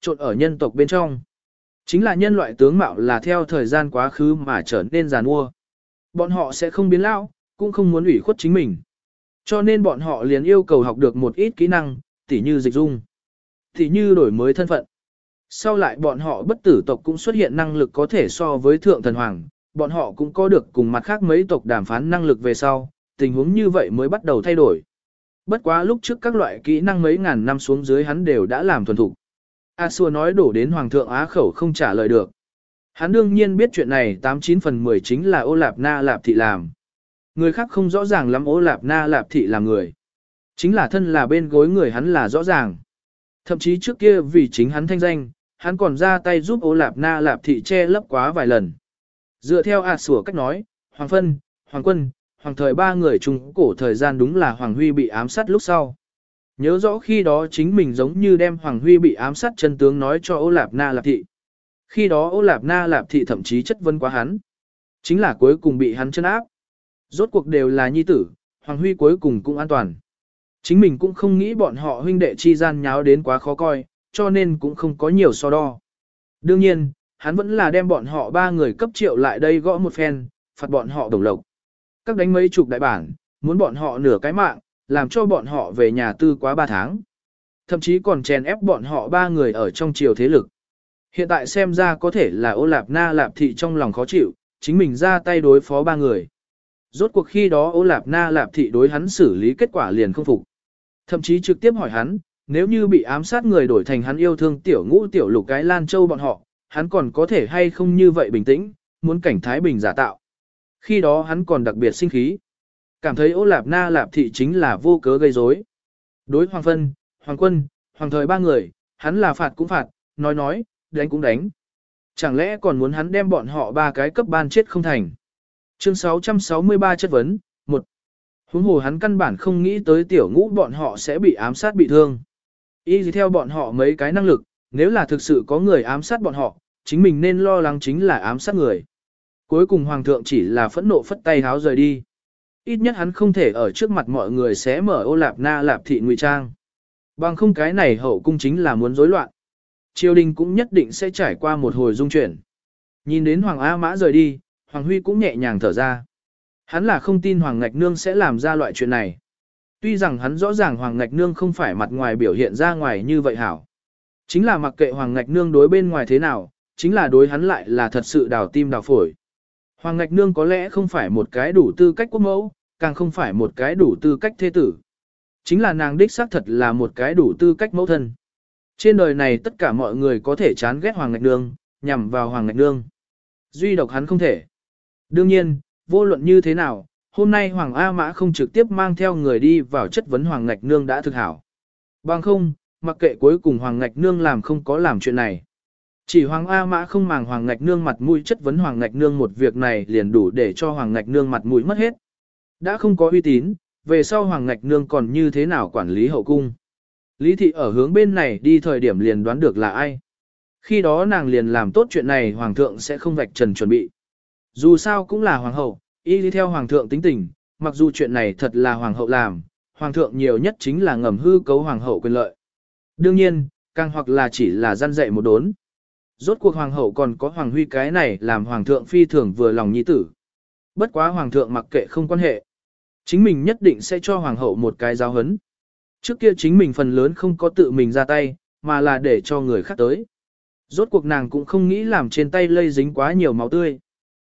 trộn ở nhân tộc bên trong. Chính là nhân loại tướng mạo là theo thời gian quá khứ mà trở nên giàn mua. Bọn họ sẽ không biến lão, cũng không muốn ủy khuất chính mình. Cho nên bọn họ liền yêu cầu học được một ít kỹ năng, tỉ như dịch dung, tỉ như đổi mới thân phận. Sau lại bọn họ bất tử tộc cũng xuất hiện năng lực có thể so với thượng thần hoàng, bọn họ cũng có được cùng mặt khác mấy tộc đàm phán năng lực về sau, tình huống như vậy mới bắt đầu thay đổi. Bất quá lúc trước các loại kỹ năng mấy ngàn năm xuống dưới hắn đều đã làm thuần thục. A Xua nói đổ đến Hoàng thượng Á khẩu không trả lời được. Hắn đương nhiên biết chuyện này 89 phần 10 chính là ô lạp na lạp thị làm. Người khác không rõ ràng lắm ô lạp na lạp thị là người. Chính là thân là bên gối người hắn là rõ ràng. Thậm chí trước kia vì chính hắn thanh danh, hắn còn ra tay giúp ô lạp na lạp thị che lấp quá vài lần. Dựa theo A Sủa cách nói, Hoàng Phân, Hoàng Quân, Hoàng thời ba người chung cổ thời gian đúng là Hoàng Huy bị ám sát lúc sau. Nhớ rõ khi đó chính mình giống như đem Hoàng Huy bị ám sát chân tướng nói cho ô lạp na lạp thị. Khi đó ô lạp na lạp thị thậm chí chất vấn quá hắn. Chính là cuối cùng bị hắn chân áp. Rốt cuộc đều là nhi tử, Hoàng Huy cuối cùng cũng an toàn. Chính mình cũng không nghĩ bọn họ huynh đệ chi gian nháo đến quá khó coi, cho nên cũng không có nhiều so đo. Đương nhiên, hắn vẫn là đem bọn họ ba người cấp triệu lại đây gõ một phen, phạt bọn họ đồng lộc. Các đánh mấy chục đại bản, muốn bọn họ nửa cái mạng, làm cho bọn họ về nhà tư quá ba tháng. Thậm chí còn chèn ép bọn họ ba người ở trong triều thế lực. Hiện tại xem ra có thể là ô lạp na lạp thị trong lòng khó chịu, chính mình ra tay đối phó ba người. Rốt cuộc khi đó ô lạp na lạp thị đối hắn xử lý kết quả liền không phục. Thậm chí trực tiếp hỏi hắn, nếu như bị ám sát người đổi thành hắn yêu thương tiểu ngũ tiểu lục cái lan châu bọn họ, hắn còn có thể hay không như vậy bình tĩnh, muốn cảnh Thái Bình giả tạo. Khi đó hắn còn đặc biệt sinh khí. Cảm thấy ô lạp na lạp thị chính là vô cớ gây rối. Đối Hoàng Phân, Hoàng Quân, Hoàng Thời ba người, hắn là phạt cũng phạt, nói nói, đánh cũng đánh. Chẳng lẽ còn muốn hắn đem bọn họ ba cái cấp ban chết không thành. Chương 663 chất vấn, 1. Huống hồ hắn căn bản không nghĩ tới tiểu ngũ bọn họ sẽ bị ám sát bị thương. Y gì theo bọn họ mấy cái năng lực, nếu là thực sự có người ám sát bọn họ, chính mình nên lo lắng chính là ám sát người. Cuối cùng hoàng thượng chỉ là phẫn nộ phất tay háo rời đi. Ít nhất hắn không thể ở trước mặt mọi người sẽ mở ô lạp na lạp thị ngụy trang. Bằng không cái này hậu cung chính là muốn rối loạn. Triều đình cũng nhất định sẽ trải qua một hồi dung chuyển. Nhìn đến Hoàng A Mã rời đi, Hoàng Huy cũng nhẹ nhàng thở ra. Hắn là không tin Hoàng Ngạch Nương sẽ làm ra loại chuyện này. Tuy rằng hắn rõ ràng Hoàng Ngạch Nương không phải mặt ngoài biểu hiện ra ngoài như vậy hảo. Chính là mặc kệ Hoàng Ngạch Nương đối bên ngoài thế nào, chính là đối hắn lại là thật sự đào tim đào phổi. Hoàng Ngạch Nương có lẽ không phải một cái đủ tư cách quốc mẫu, càng không phải một cái đủ tư cách thế tử. Chính là nàng đích xác thật là một cái đủ tư cách mẫu thân. Trên đời này tất cả mọi người có thể chán ghét Hoàng Ngạch Nương, nhằm vào Hoàng Ngạch Nương. Duy độc hắn không thể. Đương nhiên, vô luận như thế nào, hôm nay Hoàng A Mã không trực tiếp mang theo người đi vào chất vấn Hoàng Ngạch Nương đã thực hảo. Bằng không, mặc kệ cuối cùng Hoàng Ngạch Nương làm không có làm chuyện này. Chỉ Hoàng A Mã không màng Hoàng Ngạch Nương mặt mũi chất vấn Hoàng Ngạch Nương một việc này liền đủ để cho Hoàng Ngạch Nương mặt mũi mất hết. Đã không có uy tín, về sau Hoàng Ngạch Nương còn như thế nào quản lý hậu cung. Lý thị ở hướng bên này đi thời điểm liền đoán được là ai. Khi đó nàng liền làm tốt chuyện này Hoàng thượng sẽ không vạch trần chuẩn bị. Dù sao cũng là Hoàng hậu, y lý theo Hoàng thượng tính tình, mặc dù chuyện này thật là Hoàng hậu làm, Hoàng thượng nhiều nhất chính là ngầm hư cấu Hoàng hậu quyền lợi. Đương nhiên, càng hoặc là chỉ là gian dạy một đốn. Rốt cuộc Hoàng hậu còn có Hoàng huy cái này làm Hoàng thượng phi thường vừa lòng nhi tử. Bất quá Hoàng thượng mặc kệ không quan hệ. Chính mình nhất định sẽ cho Hoàng hậu một cái giáo hấn. Trước kia chính mình phần lớn không có tự mình ra tay, mà là để cho người khác tới. Rốt cuộc nàng cũng không nghĩ làm trên tay lây dính quá nhiều máu tươi.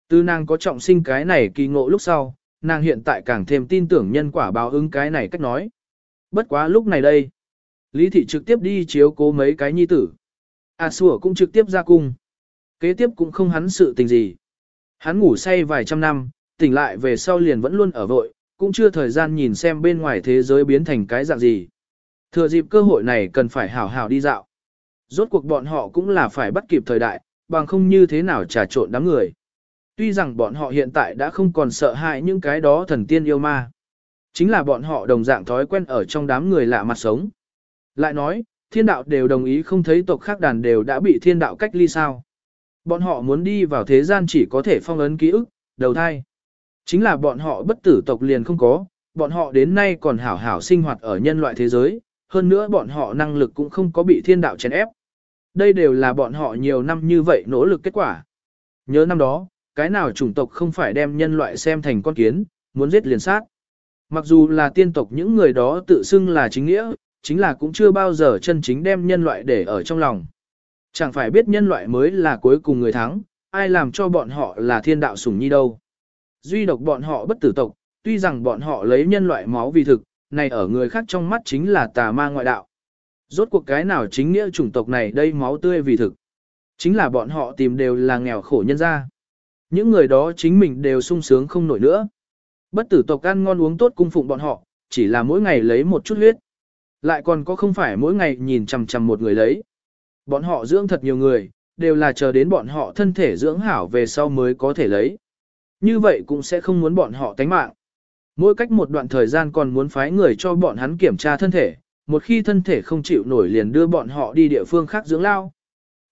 Từ nàng có trọng sinh cái này kỳ ngộ lúc sau, nàng hiện tại càng thêm tin tưởng nhân quả báo ứng cái này cách nói. Bất quá lúc này đây, Lý Thị trực tiếp đi chiếu cố mấy cái nhi tử. À sủa cũng trực tiếp ra cung. Kế tiếp cũng không hắn sự tình gì. Hắn ngủ say vài trăm năm, tỉnh lại về sau liền vẫn luôn ở vội, cũng chưa thời gian nhìn xem bên ngoài thế giới biến thành cái dạng gì. Thừa dịp cơ hội này cần phải hảo hảo đi dạo. Rốt cuộc bọn họ cũng là phải bắt kịp thời đại, bằng không như thế nào trà trộn đám người. Tuy rằng bọn họ hiện tại đã không còn sợ hãi những cái đó thần tiên yêu ma. Chính là bọn họ đồng dạng thói quen ở trong đám người lạ mặt sống. Lại nói, thiên đạo đều đồng ý không thấy tộc khác đàn đều đã bị thiên đạo cách ly sao. Bọn họ muốn đi vào thế gian chỉ có thể phong ấn ký ức, đầu thai. Chính là bọn họ bất tử tộc liền không có, bọn họ đến nay còn hảo hảo sinh hoạt ở nhân loại thế giới, hơn nữa bọn họ năng lực cũng không có bị thiên đạo chèn ép. Đây đều là bọn họ nhiều năm như vậy nỗ lực kết quả. Nhớ năm đó, cái nào chủng tộc không phải đem nhân loại xem thành con kiến, muốn giết liền sát. Mặc dù là tiên tộc những người đó tự xưng là chính nghĩa, chính là cũng chưa bao giờ chân chính đem nhân loại để ở trong lòng. Chẳng phải biết nhân loại mới là cuối cùng người thắng, ai làm cho bọn họ là thiên đạo sủng nhi đâu. Duy độc bọn họ bất tử tộc, tuy rằng bọn họ lấy nhân loại máu vì thực, này ở người khác trong mắt chính là tà ma ngoại đạo. Rốt cuộc cái nào chính nghĩa chủng tộc này đây máu tươi vì thực. Chính là bọn họ tìm đều là nghèo khổ nhân ra. Những người đó chính mình đều sung sướng không nổi nữa. Bất tử tộc ăn ngon uống tốt cung phụng bọn họ, chỉ là mỗi ngày lấy một chút huyết. Lại còn có không phải mỗi ngày nhìn chằm chằm một người lấy. Bọn họ dưỡng thật nhiều người, đều là chờ đến bọn họ thân thể dưỡng hảo về sau mới có thể lấy. Như vậy cũng sẽ không muốn bọn họ tánh mạng. Mỗi cách một đoạn thời gian còn muốn phái người cho bọn hắn kiểm tra thân thể, một khi thân thể không chịu nổi liền đưa bọn họ đi địa phương khác dưỡng lao.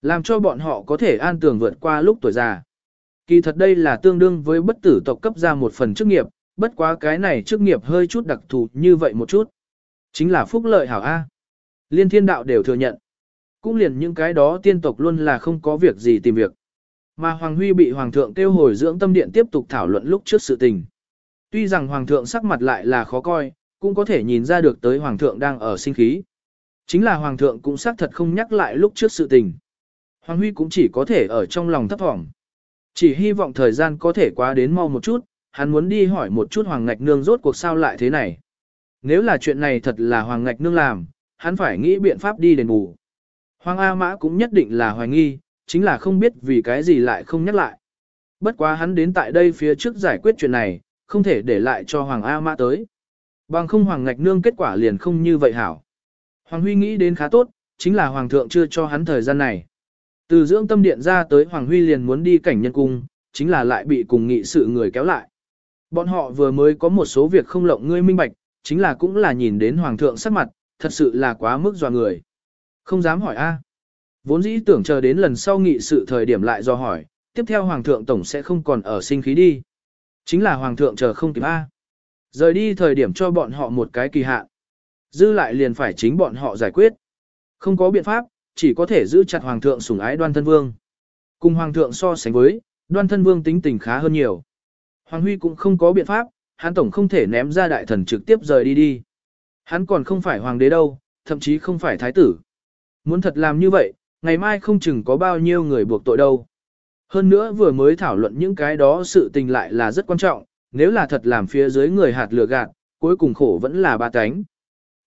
Làm cho bọn họ có thể an tường vượt qua lúc tuổi già. Kỳ thật đây là tương đương với bất tử tộc cấp ra một phần chức nghiệp, bất quá cái này chức nghiệp hơi chút đặc thù như vậy một chút. Chính là phúc lợi hảo A. Liên thiên đạo đều thừa nhận. Cũng liền những cái đó tiên tộc luôn là không có việc gì tìm việc. Mà Hoàng Huy bị Hoàng thượng kêu hồi dưỡng tâm điện tiếp tục thảo luận lúc trước sự tình. Tuy rằng Hoàng thượng sắc mặt lại là khó coi, cũng có thể nhìn ra được tới Hoàng thượng đang ở sinh khí. Chính là Hoàng thượng cũng xác thật không nhắc lại lúc trước sự tình. Hoàng Huy cũng chỉ có thể ở trong lòng thấp thỏm. Chỉ hy vọng thời gian có thể qua đến mau một chút, hắn muốn đi hỏi một chút Hoàng Ngạch Nương rốt cuộc sao lại thế này. Nếu là chuyện này thật là Hoàng Ngạch Nương làm, hắn phải nghĩ biện pháp đi đền bù. Hoàng A Mã cũng nhất định là hoài nghi, chính là không biết vì cái gì lại không nhắc lại. Bất quá hắn đến tại đây phía trước giải quyết chuyện này, không thể để lại cho Hoàng A Mã tới. Bằng không Hoàng Ngạch Nương kết quả liền không như vậy hảo. Hoàng Huy nghĩ đến khá tốt, chính là Hoàng thượng chưa cho hắn thời gian này. Từ dưỡng tâm điện ra tới Hoàng Huy liền muốn đi cảnh nhân cung, chính là lại bị cùng nghị sự người kéo lại. Bọn họ vừa mới có một số việc không lộng ngươi minh bạch, chính là cũng là nhìn đến Hoàng thượng sắc mặt, thật sự là quá mức dò người. Không dám hỏi a. Vốn dĩ tưởng chờ đến lần sau nghị sự thời điểm lại do hỏi, tiếp theo Hoàng thượng tổng sẽ không còn ở sinh khí đi. Chính là Hoàng thượng chờ không kịp a. Rời đi thời điểm cho bọn họ một cái kỳ hạn. Dư lại liền phải chính bọn họ giải quyết. Không có biện pháp, chỉ có thể giữ chặt Hoàng thượng sủng ái đoan thân vương. Cùng Hoàng thượng so sánh với, đoan thân vương tính tình khá hơn nhiều. Hoàng Huy cũng không có biện pháp, hắn tổng không thể ném ra đại thần trực tiếp rời đi đi. Hắn còn không phải hoàng đế đâu, thậm chí không phải thái tử. Muốn thật làm như vậy, ngày mai không chừng có bao nhiêu người buộc tội đâu. Hơn nữa vừa mới thảo luận những cái đó sự tình lại là rất quan trọng, nếu là thật làm phía dưới người hạt lừa gạt, cuối cùng khổ vẫn là ba cánh.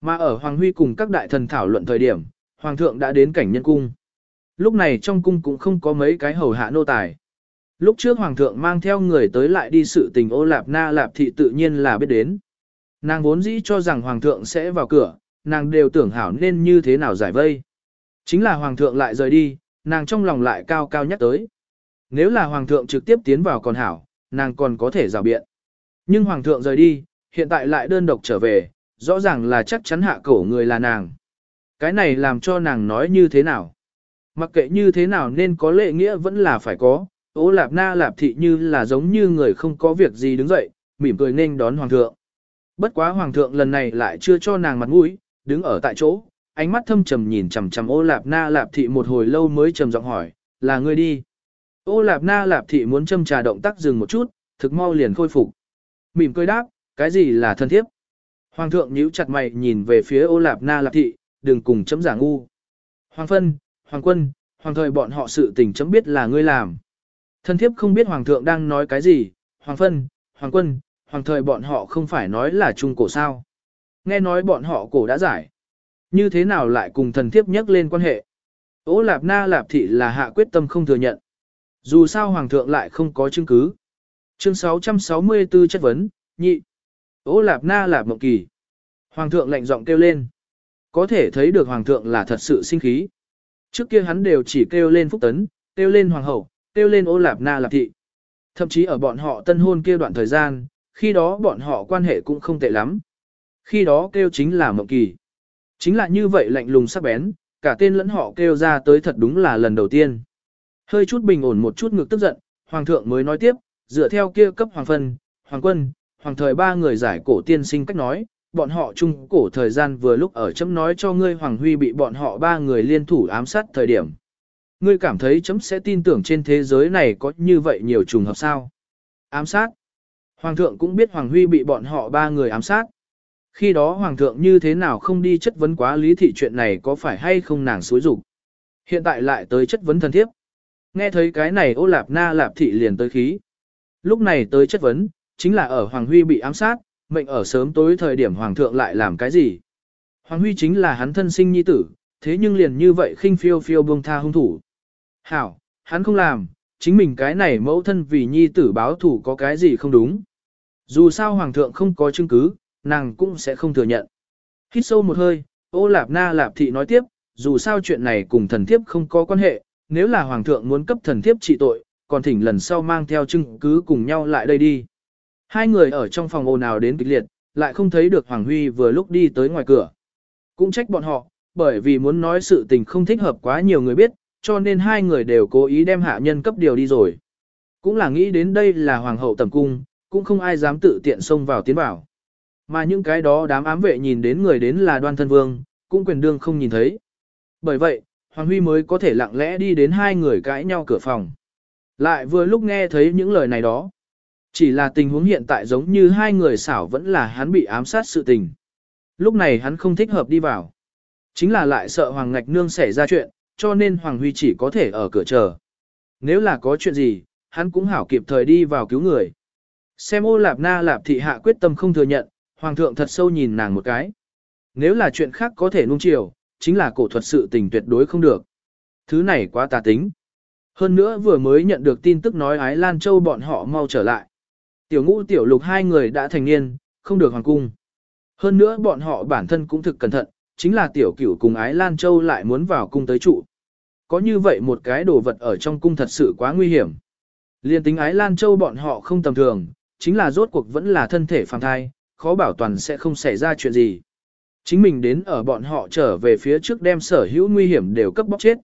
Mà ở Hoàng Huy cùng các đại thần thảo luận thời điểm, Hoàng thượng đã đến cảnh nhân cung. Lúc này trong cung cũng không có mấy cái hầu hạ nô tài. Lúc trước Hoàng thượng mang theo người tới lại đi sự tình ô lạp na lạp thị tự nhiên là biết đến. Nàng vốn dĩ cho rằng Hoàng thượng sẽ vào cửa, nàng đều tưởng hảo nên như thế nào giải vây. Chính là Hoàng thượng lại rời đi, nàng trong lòng lại cao cao nhắc tới. Nếu là Hoàng thượng trực tiếp tiến vào còn hảo, nàng còn có thể rào biện. Nhưng Hoàng thượng rời đi, hiện tại lại đơn độc trở về, rõ ràng là chắc chắn hạ cổ người là nàng. Cái này làm cho nàng nói như thế nào? Mặc kệ như thế nào nên có lệ nghĩa vẫn là phải có, ố lạp na lạp thị như là giống như người không có việc gì đứng dậy, mỉm cười nên đón hoàng thượng. Bất quá hoàng thượng lần này lại chưa cho nàng mặt mũi, đứng ở tại chỗ, ánh mắt thâm trầm nhìn chằm chằm ô lạp na lạp thị một hồi lâu mới trầm giọng hỏi, là ngươi đi. Ô lạp na lạp thị muốn châm trà động tác dừng một chút, thực mau liền khôi phục. Mỉm cười đáp, cái gì là thân thiếp? Hoàng thượng nhíu chặt mày nhìn về phía ô lạp na lạp thị, đừng cùng chấm giả ngu. Hoàng phân, hoàng quân, hoàng thời bọn họ sự tình chấm biết là ngươi làm. Thân thiếp không biết hoàng thượng đang nói cái gì, hoàng phân, hoàng quân, hoàng thời bọn họ không phải nói là trung cổ sao. Nghe nói bọn họ cổ đã giải. Như thế nào lại cùng thần thiếp nhắc lên quan hệ? Ô lạp na lạp thị là hạ quyết tâm không thừa nhận. Dù sao hoàng thượng lại không có chứng cứ. Chương 664 chất vấn, nhị. Ô lạp na lạp mộng kỳ. Hoàng thượng lạnh giọng kêu lên. Có thể thấy được hoàng thượng là thật sự sinh khí. Trước kia hắn đều chỉ kêu lên phúc tấn, kêu lên hoàng hậu, kêu lên ô lạp na lạp thị. Thậm chí ở bọn họ tân hôn kia đoạn thời gian, khi đó bọn họ quan hệ cũng không tệ lắm. Khi đó kêu chính là mộng kỳ. Chính là như vậy lạnh lùng sắc bén, cả tên lẫn họ kêu ra tới thật đúng là lần đầu tiên. Hơi chút bình ổn một chút ngược tức giận, hoàng thượng mới nói tiếp, dựa theo kia cấp hoàng phân, hoàng quân, hoàng thời ba người giải cổ tiên sinh cách nói, bọn họ chung cổ thời gian vừa lúc ở chấm nói cho ngươi hoàng huy bị bọn họ ba người liên thủ ám sát thời điểm, Ngươi cảm thấy chấm sẽ tin tưởng trên thế giới này có như vậy nhiều trùng hợp sao? Ám sát. Hoàng thượng cũng biết Hoàng Huy bị bọn họ ba người ám sát. Khi đó Hoàng thượng như thế nào không đi chất vấn quá lý thị chuyện này có phải hay không nàng xối dục Hiện tại lại tới chất vấn thần thiếp. Nghe thấy cái này ô lạp na lạp thị liền tới khí. Lúc này tới chất vấn, chính là ở Hoàng Huy bị ám sát, mệnh ở sớm tối thời điểm Hoàng thượng lại làm cái gì. Hoàng Huy chính là hắn thân sinh nhi tử, thế nhưng liền như vậy khinh phiêu phiêu buông tha hung thủ. Hảo, hắn không làm, chính mình cái này mẫu thân vì nhi tử báo thủ có cái gì không đúng. Dù sao Hoàng thượng không có chứng cứ, nàng cũng sẽ không thừa nhận. Hít sâu một hơi, ô lạp na lạp thị nói tiếp, dù sao chuyện này cùng thần thiếp không có quan hệ, nếu là Hoàng thượng muốn cấp thần thiếp trị tội, còn thỉnh lần sau mang theo chứng cứ cùng nhau lại đây đi. Hai người ở trong phòng ồn ào đến kịch liệt, lại không thấy được Hoàng Huy vừa lúc đi tới ngoài cửa. Cũng trách bọn họ, bởi vì muốn nói sự tình không thích hợp quá nhiều người biết, cho nên hai người đều cố ý đem hạ nhân cấp điều đi rồi. Cũng là nghĩ đến đây là Hoàng hậu tầm cung, cũng không ai dám tự tiện xông vào tiến vào. Mà những cái đó đám ám vệ nhìn đến người đến là đoan thân vương, cũng quyền đương không nhìn thấy. Bởi vậy, Hoàng Huy mới có thể lặng lẽ đi đến hai người cãi nhau cửa phòng. Lại vừa lúc nghe thấy những lời này đó. Chỉ là tình huống hiện tại giống như hai người xảo vẫn là hắn bị ám sát sự tình. Lúc này hắn không thích hợp đi vào. Chính là lại sợ Hoàng Ngạch Nương xảy ra chuyện, cho nên Hoàng Huy chỉ có thể ở cửa chờ. Nếu là có chuyện gì, hắn cũng hảo kịp thời đi vào cứu người. Xem ô lạp na lạp thị hạ quyết tâm không thừa nhận, Hoàng thượng thật sâu nhìn nàng một cái. Nếu là chuyện khác có thể nung chiều, chính là cổ thuật sự tình tuyệt đối không được. Thứ này quá tà tính. Hơn nữa vừa mới nhận được tin tức nói Ái Lan Châu bọn họ mau trở lại. Tiểu ngũ tiểu lục hai người đã thành niên, không được hoàng cung. Hơn nữa bọn họ bản thân cũng thực cẩn thận, chính là tiểu cửu cùng Ái Lan Châu lại muốn vào cung tới trụ. Có như vậy một cái đồ vật ở trong cung thật sự quá nguy hiểm. Liên tính Ái Lan Châu bọn họ không tầm thường, chính là rốt cuộc vẫn là thân thể phàm thai, khó bảo toàn sẽ không xảy ra chuyện gì. Chính mình đến ở bọn họ trở về phía trước đem sở hữu nguy hiểm đều cấp bóc chết.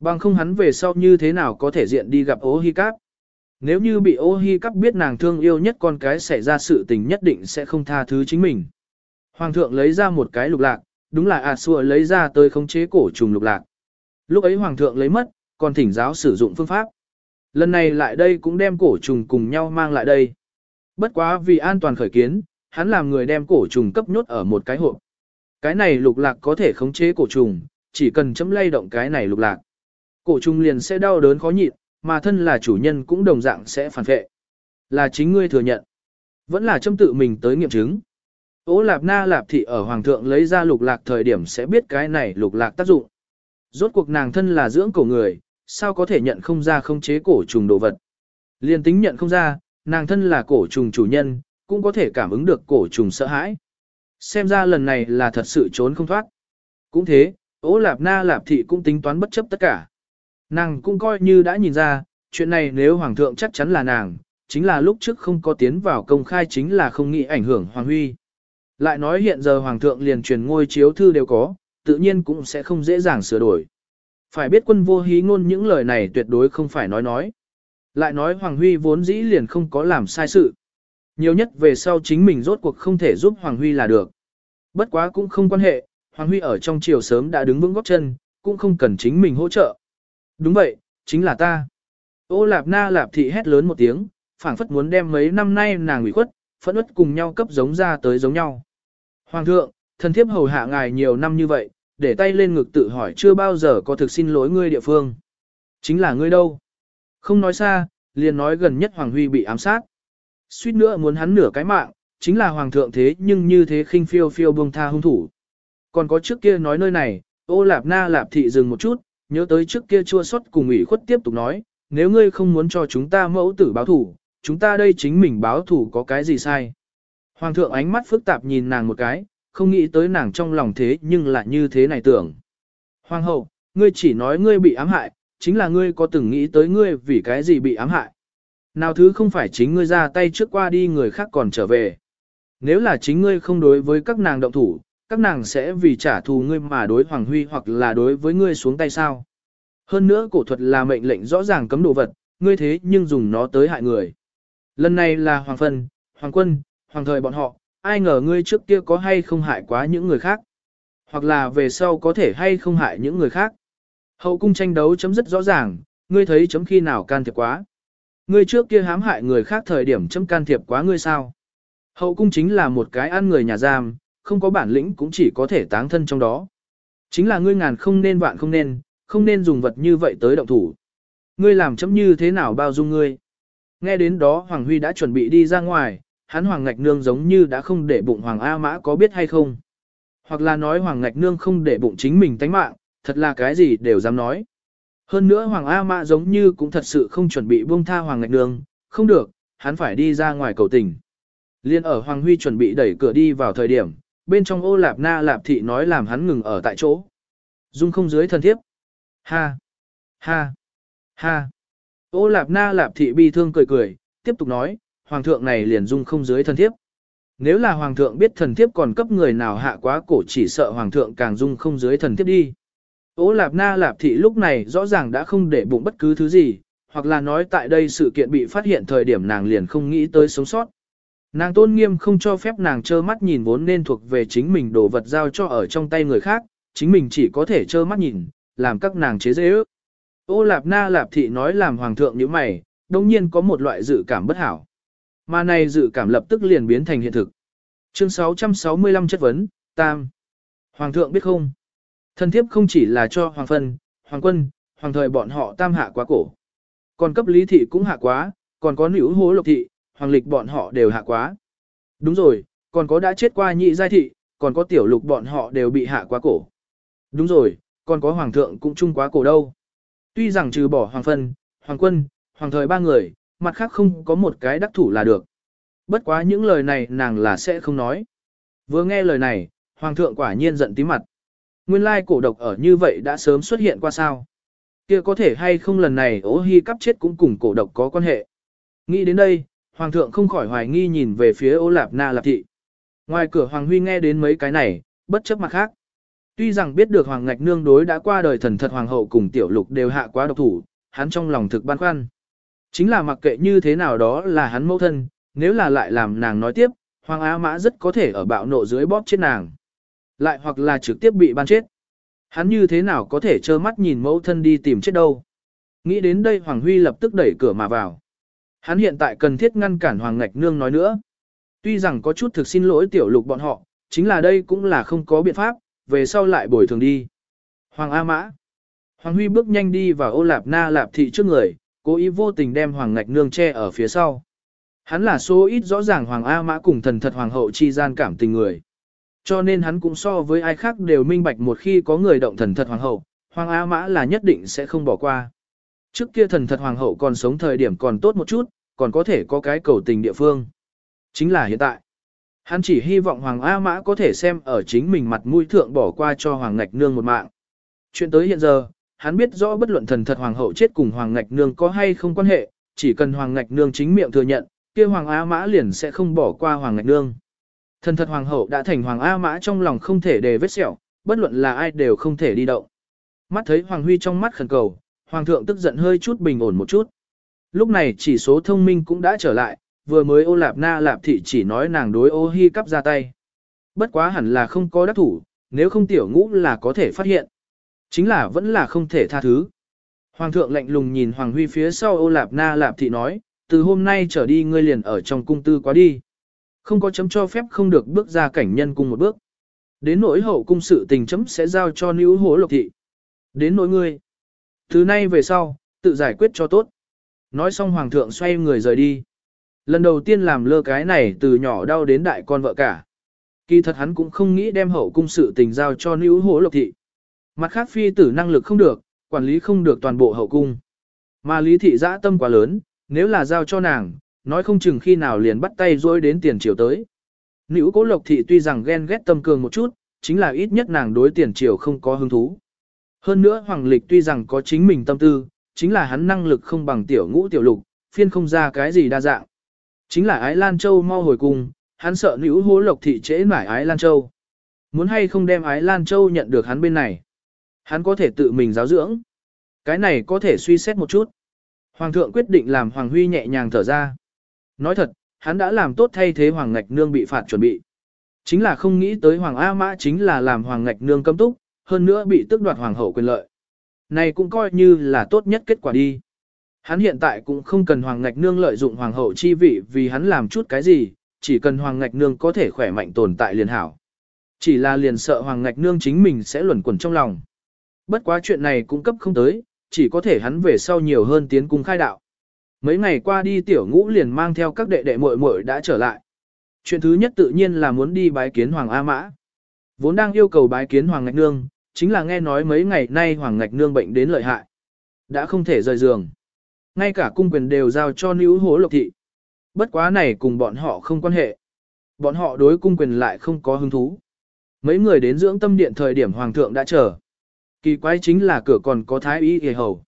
Bằng không hắn về sau như thế nào có thể diện đi gặp ô hi cáp. Nếu như bị ô hi cáp biết nàng thương yêu nhất con cái xảy ra sự tình nhất định sẽ không tha thứ chính mình. Hoàng thượng lấy ra một cái lục lạc, đúng là à xua lấy ra tới khống chế cổ trùng lục lạc. Lúc ấy hoàng thượng lấy mất, còn thỉnh giáo sử dụng phương pháp. Lần này lại đây cũng đem cổ trùng cùng nhau mang lại đây. Bất quá vì an toàn khởi kiến, hắn làm người đem cổ trùng cấp nhốt ở một cái hộp. Cái này lục lạc có thể khống chế cổ trùng, chỉ cần chấm lay động cái này lục lạc. Cổ trùng liền sẽ đau đớn khó nhịn, mà thân là chủ nhân cũng đồng dạng sẽ phản vệ. Là chính ngươi thừa nhận. Vẫn là châm tự mình tới nghiệm chứng. Ô lạp na lạp thị ở hoàng thượng lấy ra lục lạc thời điểm sẽ biết cái này lục lạc tác dụng. Rốt cuộc nàng thân là dưỡng cổ người, sao có thể nhận không ra không chế cổ trùng đồ vật. Liên tính nhận không ra, nàng thân là cổ trùng chủ nhân, cũng có thể cảm ứng được cổ trùng sợ hãi. Xem ra lần này là thật sự trốn không thoát. Cũng thế, ố lạp na lạp thị cũng tính toán bất chấp tất cả. Nàng cũng coi như đã nhìn ra, chuyện này nếu hoàng thượng chắc chắn là nàng, chính là lúc trước không có tiến vào công khai chính là không nghĩ ảnh hưởng hoàng huy. Lại nói hiện giờ hoàng thượng liền truyền ngôi chiếu thư đều có, tự nhiên cũng sẽ không dễ dàng sửa đổi. Phải biết quân vô hí ngôn những lời này tuyệt đối không phải nói nói. Lại nói Hoàng Huy vốn dĩ liền không có làm sai sự. Nhiều nhất về sau chính mình rốt cuộc không thể giúp Hoàng Huy là được. Bất quá cũng không quan hệ, Hoàng Huy ở trong chiều sớm đã đứng vững góc chân, cũng không cần chính mình hỗ trợ. Đúng vậy, chính là ta. Ô lạp na lạp thị hét lớn một tiếng, phảng phất muốn đem mấy năm nay nàng ủy khuất, phẫn ức cùng nhau cấp giống ra tới giống nhau. Hoàng thượng, thần thiếp hầu hạ ngài nhiều năm như vậy, để tay lên ngực tự hỏi chưa bao giờ có thực xin lỗi ngươi địa phương. Chính là ngươi đâu? Không nói xa, liền nói gần nhất Hoàng Huy bị ám sát. Suýt nữa muốn hắn nửa cái mạng, chính là Hoàng thượng thế nhưng như thế khinh phiêu phiêu buông tha hung thủ. Còn có trước kia nói nơi này, ô lạp na lạp thị dừng một chút, nhớ tới trước kia chua xót cùng ủy khuất tiếp tục nói, nếu ngươi không muốn cho chúng ta mẫu tử báo thủ, chúng ta đây chính mình báo thủ có cái gì sai. Hoàng thượng ánh mắt phức tạp nhìn nàng một cái, không nghĩ tới nàng trong lòng thế nhưng lại như thế này tưởng. Hoàng hậu, ngươi chỉ nói ngươi bị ám hại, chính là ngươi có từng nghĩ tới ngươi vì cái gì bị ám hại. Nào thứ không phải chính ngươi ra tay trước qua đi người khác còn trở về. Nếu là chính ngươi không đối với các nàng động thủ, các nàng sẽ vì trả thù ngươi mà đối Hoàng Huy hoặc là đối với ngươi xuống tay sao. Hơn nữa cổ thuật là mệnh lệnh rõ ràng cấm đồ vật, ngươi thế nhưng dùng nó tới hại người. Lần này là Hoàng Phân, Hoàng Quân, Hoàng Thời bọn họ, ai ngờ ngươi trước kia có hay không hại quá những người khác. Hoặc là về sau có thể hay không hại những người khác. Hậu cung tranh đấu chấm rất rõ ràng, ngươi thấy chấm khi nào can thiệp quá. Ngươi trước kia hãm hại người khác thời điểm chấm can thiệp quá ngươi sao. Hậu cung chính là một cái ăn người nhà giam, không có bản lĩnh cũng chỉ có thể táng thân trong đó. Chính là ngươi ngàn không nên vạn không nên, không nên dùng vật như vậy tới động thủ. Ngươi làm chấm như thế nào bao dung ngươi. Nghe đến đó Hoàng Huy đã chuẩn bị đi ra ngoài, hắn Hoàng Ngạch Nương giống như đã không để bụng Hoàng A Mã có biết hay không. Hoặc là nói Hoàng Ngạch Nương không để bụng chính mình tánh mạng, thật là cái gì đều dám nói. Hơn nữa Hoàng A Mã giống như cũng thật sự không chuẩn bị buông tha Hoàng Ngạch Nương, không được, hắn phải đi ra ngoài cầu tình. Liên ở Hoàng Huy chuẩn bị đẩy cửa đi vào thời điểm, bên trong ô lạp na lạp thị nói làm hắn ngừng ở tại chỗ. Dung không dưới thân thiếp. Ha! Ha! Ha! Ô lạp na lạp thị bi thương cười cười, tiếp tục nói, hoàng thượng này liền dung không dưới thân thiếp. Nếu là hoàng thượng biết thần thiếp còn cấp người nào hạ quá cổ chỉ sợ hoàng thượng càng dung không dưới thần thiếp đi. Ô lạp na lạp thị lúc này rõ ràng đã không để bụng bất cứ thứ gì, hoặc là nói tại đây sự kiện bị phát hiện thời điểm nàng liền không nghĩ tới sống sót. Nàng tôn nghiêm không cho phép nàng trơ mắt nhìn vốn nên thuộc về chính mình đồ vật giao cho ở trong tay người khác, chính mình chỉ có thể trơ mắt nhìn, làm các nàng chế dễ ước. Ô lạp na lạp thị nói làm hoàng thượng như mày, đồng nhiên có một loại dự cảm bất hảo. Mà này dự cảm lập tức liền biến thành hiện thực. Chương 665 chất vấn, Tam. Hoàng thượng biết không? Thân thiếp không chỉ là cho hoàng phân, hoàng quân, hoàng thời bọn họ tam hạ quá cổ. Còn cấp lý thị cũng hạ quá, còn có nữ hố lộc thị, hoàng lịch bọn họ đều hạ quá. Đúng rồi, còn có đã chết qua nhị giai thị, còn có tiểu lục bọn họ đều bị hạ quá cổ. Đúng rồi, còn có hoàng thượng cũng chung quá cổ đâu. Tuy rằng trừ bỏ hoàng phân, hoàng quân, hoàng thời ba người, mặt khác không có một cái đắc thủ là được. Bất quá những lời này nàng là sẽ không nói. Vừa nghe lời này, hoàng thượng quả nhiên giận tí mặt. Nguyên lai cổ độc ở như vậy đã sớm xuất hiện qua sao. kia có thể hay không lần này ố hy cắp chết cũng cùng cổ độc có quan hệ. Nghĩ đến đây, hoàng thượng không khỏi hoài nghi nhìn về phía ô lạp na lạp thị. Ngoài cửa hoàng huy nghe đến mấy cái này, bất chấp mặt khác. Tuy rằng biết được hoàng ngạch nương đối đã qua đời thần thật hoàng hậu cùng tiểu lục đều hạ quá độc thủ, hắn trong lòng thực băn khoăn. Chính là mặc kệ như thế nào đó là hắn mẫu thân, nếu là lại làm nàng nói tiếp, hoàng á mã rất có thể ở bạo nộ dưới bóp chết nàng. Lại hoặc là trực tiếp bị ban chết. Hắn như thế nào có thể trơ mắt nhìn mẫu thân đi tìm chết đâu. Nghĩ đến đây Hoàng Huy lập tức đẩy cửa mà vào. Hắn hiện tại cần thiết ngăn cản Hoàng Ngạch Nương nói nữa. Tuy rằng có chút thực xin lỗi tiểu lục bọn họ, chính là đây cũng là không có biện pháp, về sau lại bồi thường đi. Hoàng A Mã. Hoàng Huy bước nhanh đi vào ô lạp na lạp thị trước người, cố ý vô tình đem Hoàng Ngạch Nương che ở phía sau. Hắn là số ít rõ ràng Hoàng A Mã cùng thần thật Hoàng hậu chi gian cảm tình người. Cho nên hắn cũng so với ai khác đều minh bạch một khi có người động thần thật Hoàng hậu, Hoàng A Mã là nhất định sẽ không bỏ qua. Trước kia thần thật Hoàng hậu còn sống thời điểm còn tốt một chút, còn có thể có cái cầu tình địa phương. Chính là hiện tại. Hắn chỉ hy vọng Hoàng A Mã có thể xem ở chính mình mặt mũi thượng bỏ qua cho Hoàng Ngạch Nương một mạng. Chuyện tới hiện giờ, hắn biết rõ bất luận thần thật Hoàng hậu chết cùng Hoàng Ngạch Nương có hay không quan hệ, chỉ cần Hoàng Ngạch Nương chính miệng thừa nhận, kia Hoàng A Mã liền sẽ không bỏ qua Hoàng Ngạch Nương. Thần thật Hoàng hậu đã thành Hoàng A Mã trong lòng không thể để vết sẹo, bất luận là ai đều không thể đi động. Mắt thấy Hoàng Huy trong mắt khẩn cầu, Hoàng thượng tức giận hơi chút bình ổn một chút. Lúc này chỉ số thông minh cũng đã trở lại, vừa mới ô lạp na lạp thị chỉ nói nàng đối ô hi cắp ra tay. Bất quá hẳn là không có đắc thủ, nếu không tiểu ngũ là có thể phát hiện. Chính là vẫn là không thể tha thứ. Hoàng thượng lạnh lùng nhìn Hoàng Huy phía sau ô lạp na lạp thị nói, từ hôm nay trở đi ngươi liền ở trong cung tư quá đi. Không có chấm cho phép không được bước ra cảnh nhân cung một bước. Đến nỗi hậu cung sự tình chấm sẽ giao cho nữ hố lộc thị. Đến nỗi ngươi. thứ nay về sau, tự giải quyết cho tốt. Nói xong hoàng thượng xoay người rời đi. Lần đầu tiên làm lơ cái này từ nhỏ đau đến đại con vợ cả. Kỳ thật hắn cũng không nghĩ đem hậu cung sự tình giao cho nữ hố lộc thị. Mặt khác phi tử năng lực không được, quản lý không được toàn bộ hậu cung. Mà lý thị dã tâm quá lớn, nếu là giao cho nàng, nói không chừng khi nào liền bắt tay rối đến tiền triều tới. Nữ cố lộc thị tuy rằng ghen ghét tâm cường một chút, chính là ít nhất nàng đối tiền triều không có hứng thú. Hơn nữa hoàng lịch tuy rằng có chính mình tâm tư, chính là hắn năng lực không bằng tiểu ngũ tiểu lục, phiên không ra cái gì đa dạng. Chính là Ái Lan Châu mau hồi cung, hắn sợ nữ hố lộc thị trễ mải Ái Lan Châu. Muốn hay không đem Ái Lan Châu nhận được hắn bên này. Hắn có thể tự mình giáo dưỡng. Cái này có thể suy xét một chút. Hoàng thượng quyết định làm Hoàng Huy nhẹ nhàng thở ra. Nói thật, hắn đã làm tốt thay thế Hoàng Ngạch Nương bị phạt chuẩn bị. Chính là không nghĩ tới Hoàng A Mã chính là làm Hoàng Ngạch Nương cấm túc, hơn nữa bị tước đoạt Hoàng hậu quyền lợi. Này cũng coi như là tốt nhất kết quả đi. Hắn hiện tại cũng không cần Hoàng Ngạch Nương lợi dụng Hoàng hậu chi vị vì hắn làm chút cái gì, chỉ cần Hoàng Ngạch Nương có thể khỏe mạnh tồn tại liền hảo. Chỉ là liền sợ Hoàng Ngạch Nương chính mình sẽ luẩn quẩn trong lòng. Bất quá chuyện này cũng cấp không tới, chỉ có thể hắn về sau nhiều hơn tiến cung khai đạo. Mấy ngày qua đi tiểu ngũ liền mang theo các đệ đệ muội muội đã trở lại. Chuyện thứ nhất tự nhiên là muốn đi bái kiến Hoàng A Mã. Vốn đang yêu cầu bái kiến Hoàng Ngạch Nương, chính là nghe nói mấy ngày nay Hoàng Ngạch Nương bệnh đến lợi hại. Đã không thể rời giường. Ngay cả cung quyền đều giao cho nữ hố lộc thị. Bất quá này cùng bọn họ không quan hệ. Bọn họ đối cung quyền lại không có hứng thú. Mấy người đến dưỡng tâm điện thời điểm Hoàng thượng đã chờ. Kỳ quái chính là cửa còn có thái y hề hầu.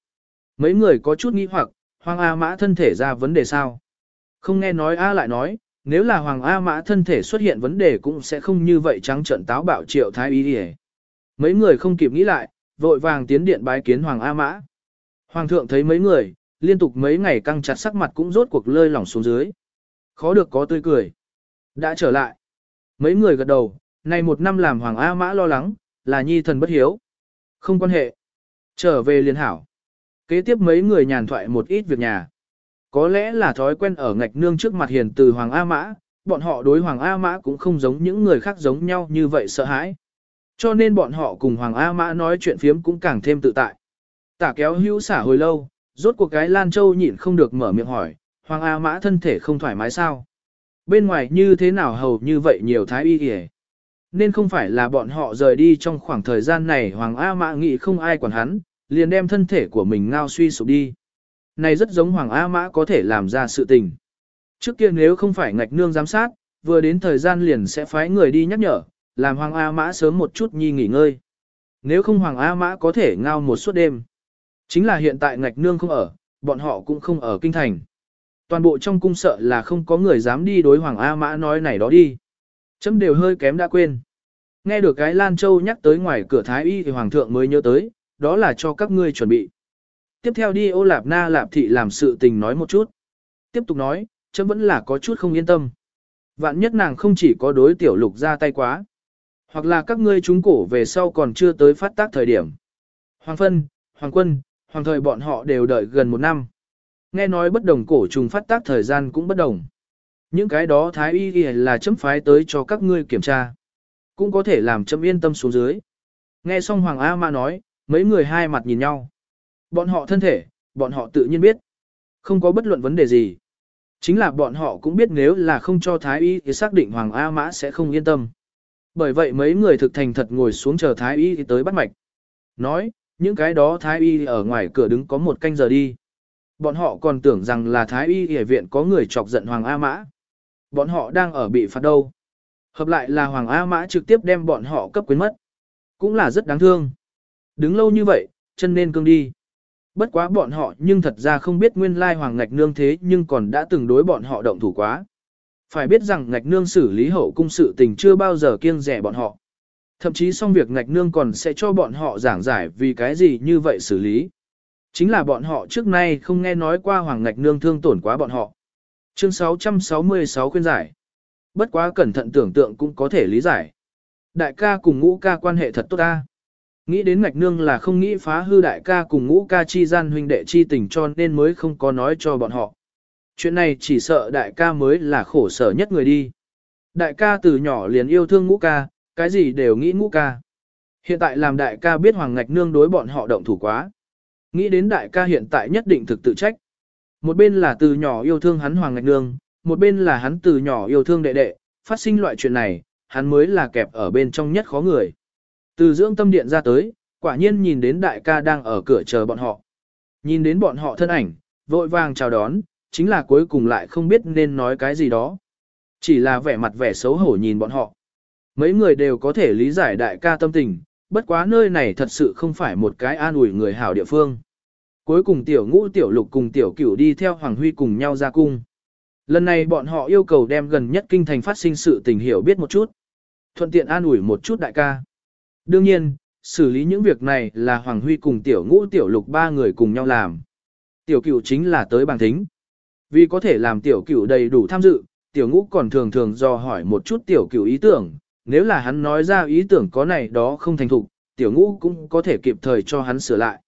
Mấy người có chút nghi hoặc, Hoàng A Mã thân thể ra vấn đề sao? Không nghe nói A lại nói, nếu là Hoàng A Mã thân thể xuất hiện vấn đề cũng sẽ không như vậy trắng trận táo bạo triệu thái y hề. Mấy người không kịp nghĩ lại, vội vàng tiến điện bái kiến Hoàng A Mã. Hoàng thượng thấy mấy người, liên tục mấy ngày căng chặt sắc mặt cũng rốt cuộc lơi lỏng xuống dưới. Khó được có tươi cười. Đã trở lại. Mấy người gật đầu, này một năm làm Hoàng A Mã lo lắng, là nhi thần bất hiếu. Không quan hệ. Trở về liền hảo. Kế tiếp mấy người nhàn thoại một ít việc nhà. Có lẽ là thói quen ở ngạch nương trước mặt hiền từ Hoàng A Mã, bọn họ đối Hoàng A Mã cũng không giống những người khác giống nhau như vậy sợ hãi. Cho nên bọn họ cùng Hoàng A Mã nói chuyện phiếm cũng càng thêm tự tại. Tả kéo hữu xả hồi lâu, rốt cuộc cái Lan Châu nhịn không được mở miệng hỏi, Hoàng A Mã thân thể không thoải mái sao? Bên ngoài như thế nào hầu như vậy nhiều thái y kìa. Nên không phải là bọn họ rời đi trong khoảng thời gian này Hoàng A Mã nghĩ không ai quản hắn, liền đem thân thể của mình ngao suy sụp đi. Này rất giống Hoàng A Mã có thể làm ra sự tình. Trước kia nếu không phải ngạch nương giám sát, vừa đến thời gian liền sẽ phái người đi nhắc nhở, làm Hoàng A Mã sớm một chút nhi nghỉ ngơi. Nếu không Hoàng A Mã có thể ngao một suốt đêm. Chính là hiện tại ngạch nương không ở, bọn họ cũng không ở kinh thành. Toàn bộ trong cung sợ là không có người dám đi đối Hoàng A Mã nói này đó đi. Chấm đều hơi kém đã quên. Nghe được cái Lan Châu nhắc tới ngoài cửa Thái Y thì Hoàng thượng mới nhớ tới, đó là cho các ngươi chuẩn bị. Tiếp theo đi ô lạp na lạp thị làm sự tình nói một chút. Tiếp tục nói, chấm vẫn là có chút không yên tâm. Vạn nhất nàng không chỉ có đối tiểu lục ra tay quá. Hoặc là các ngươi chúng cổ về sau còn chưa tới phát tác thời điểm. Hoàng phân, Hoàng quân, Hoàng thời bọn họ đều đợi gần một năm. Nghe nói bất đồng cổ trùng phát tác thời gian cũng bất đồng. Những cái đó thái y là chấm phái tới cho các ngươi kiểm tra. Cũng có thể làm chấm yên tâm xuống dưới. Nghe xong Hoàng A Ma nói, mấy người hai mặt nhìn nhau. Bọn họ thân thể, bọn họ tự nhiên biết. Không có bất luận vấn đề gì. Chính là bọn họ cũng biết nếu là không cho Thái Y thì xác định Hoàng A Mã sẽ không yên tâm. Bởi vậy mấy người thực thành thật ngồi xuống chờ Thái Y thì tới bắt mạch. Nói, những cái đó Thái Y ở ngoài cửa đứng có một canh giờ đi. Bọn họ còn tưởng rằng là Thái Y ở viện có người chọc giận Hoàng A Mã. Bọn họ đang ở bị phạt đâu. Hợp lại là Hoàng A Mã trực tiếp đem bọn họ cấp quyến mất. Cũng là rất đáng thương. Đứng lâu như vậy, chân nên cương đi. Bất quá bọn họ nhưng thật ra không biết nguyên lai Hoàng Ngạch Nương thế nhưng còn đã từng đối bọn họ động thủ quá. Phải biết rằng Ngạch Nương xử lý hậu cung sự tình chưa bao giờ kiêng rẻ bọn họ. Thậm chí xong việc Ngạch Nương còn sẽ cho bọn họ giảng giải vì cái gì như vậy xử lý. Chính là bọn họ trước nay không nghe nói qua Hoàng Ngạch Nương thương tổn quá bọn họ. Chương 666 khuyên giải. Bất quá cẩn thận tưởng tượng cũng có thể lý giải. Đại ca cùng ngũ ca quan hệ thật tốt ta. Nghĩ đến ngạch nương là không nghĩ phá hư đại ca cùng ngũ ca chi gian huynh đệ chi tình cho nên mới không có nói cho bọn họ. Chuyện này chỉ sợ đại ca mới là khổ sở nhất người đi. Đại ca từ nhỏ liền yêu thương ngũ ca, cái gì đều nghĩ ngũ ca. Hiện tại làm đại ca biết hoàng ngạch nương đối bọn họ động thủ quá. Nghĩ đến đại ca hiện tại nhất định thực tự trách. Một bên là từ nhỏ yêu thương hắn hoàng ngạch nương, một bên là hắn từ nhỏ yêu thương đệ đệ, phát sinh loại chuyện này, hắn mới là kẹp ở bên trong nhất khó người. Từ dưỡng tâm điện ra tới, quả nhiên nhìn đến đại ca đang ở cửa chờ bọn họ. Nhìn đến bọn họ thân ảnh, vội vàng chào đón, chính là cuối cùng lại không biết nên nói cái gì đó. Chỉ là vẻ mặt vẻ xấu hổ nhìn bọn họ. Mấy người đều có thể lý giải đại ca tâm tình, bất quá nơi này thật sự không phải một cái an ủi người hảo địa phương. Cuối cùng tiểu ngũ tiểu lục cùng tiểu cửu đi theo Hoàng Huy cùng nhau ra cung. Lần này bọn họ yêu cầu đem gần nhất kinh thành phát sinh sự tình hiểu biết một chút. Thuận tiện an ủi một chút đại ca. Đương nhiên, xử lý những việc này là Hoàng Huy cùng tiểu ngũ tiểu lục ba người cùng nhau làm. Tiểu cửu chính là tới bằng thính. Vì có thể làm tiểu cửu đầy đủ tham dự, tiểu ngũ còn thường thường dò hỏi một chút tiểu cửu ý tưởng, nếu là hắn nói ra ý tưởng có này đó không thành thục, tiểu ngũ cũng có thể kịp thời cho hắn sửa lại.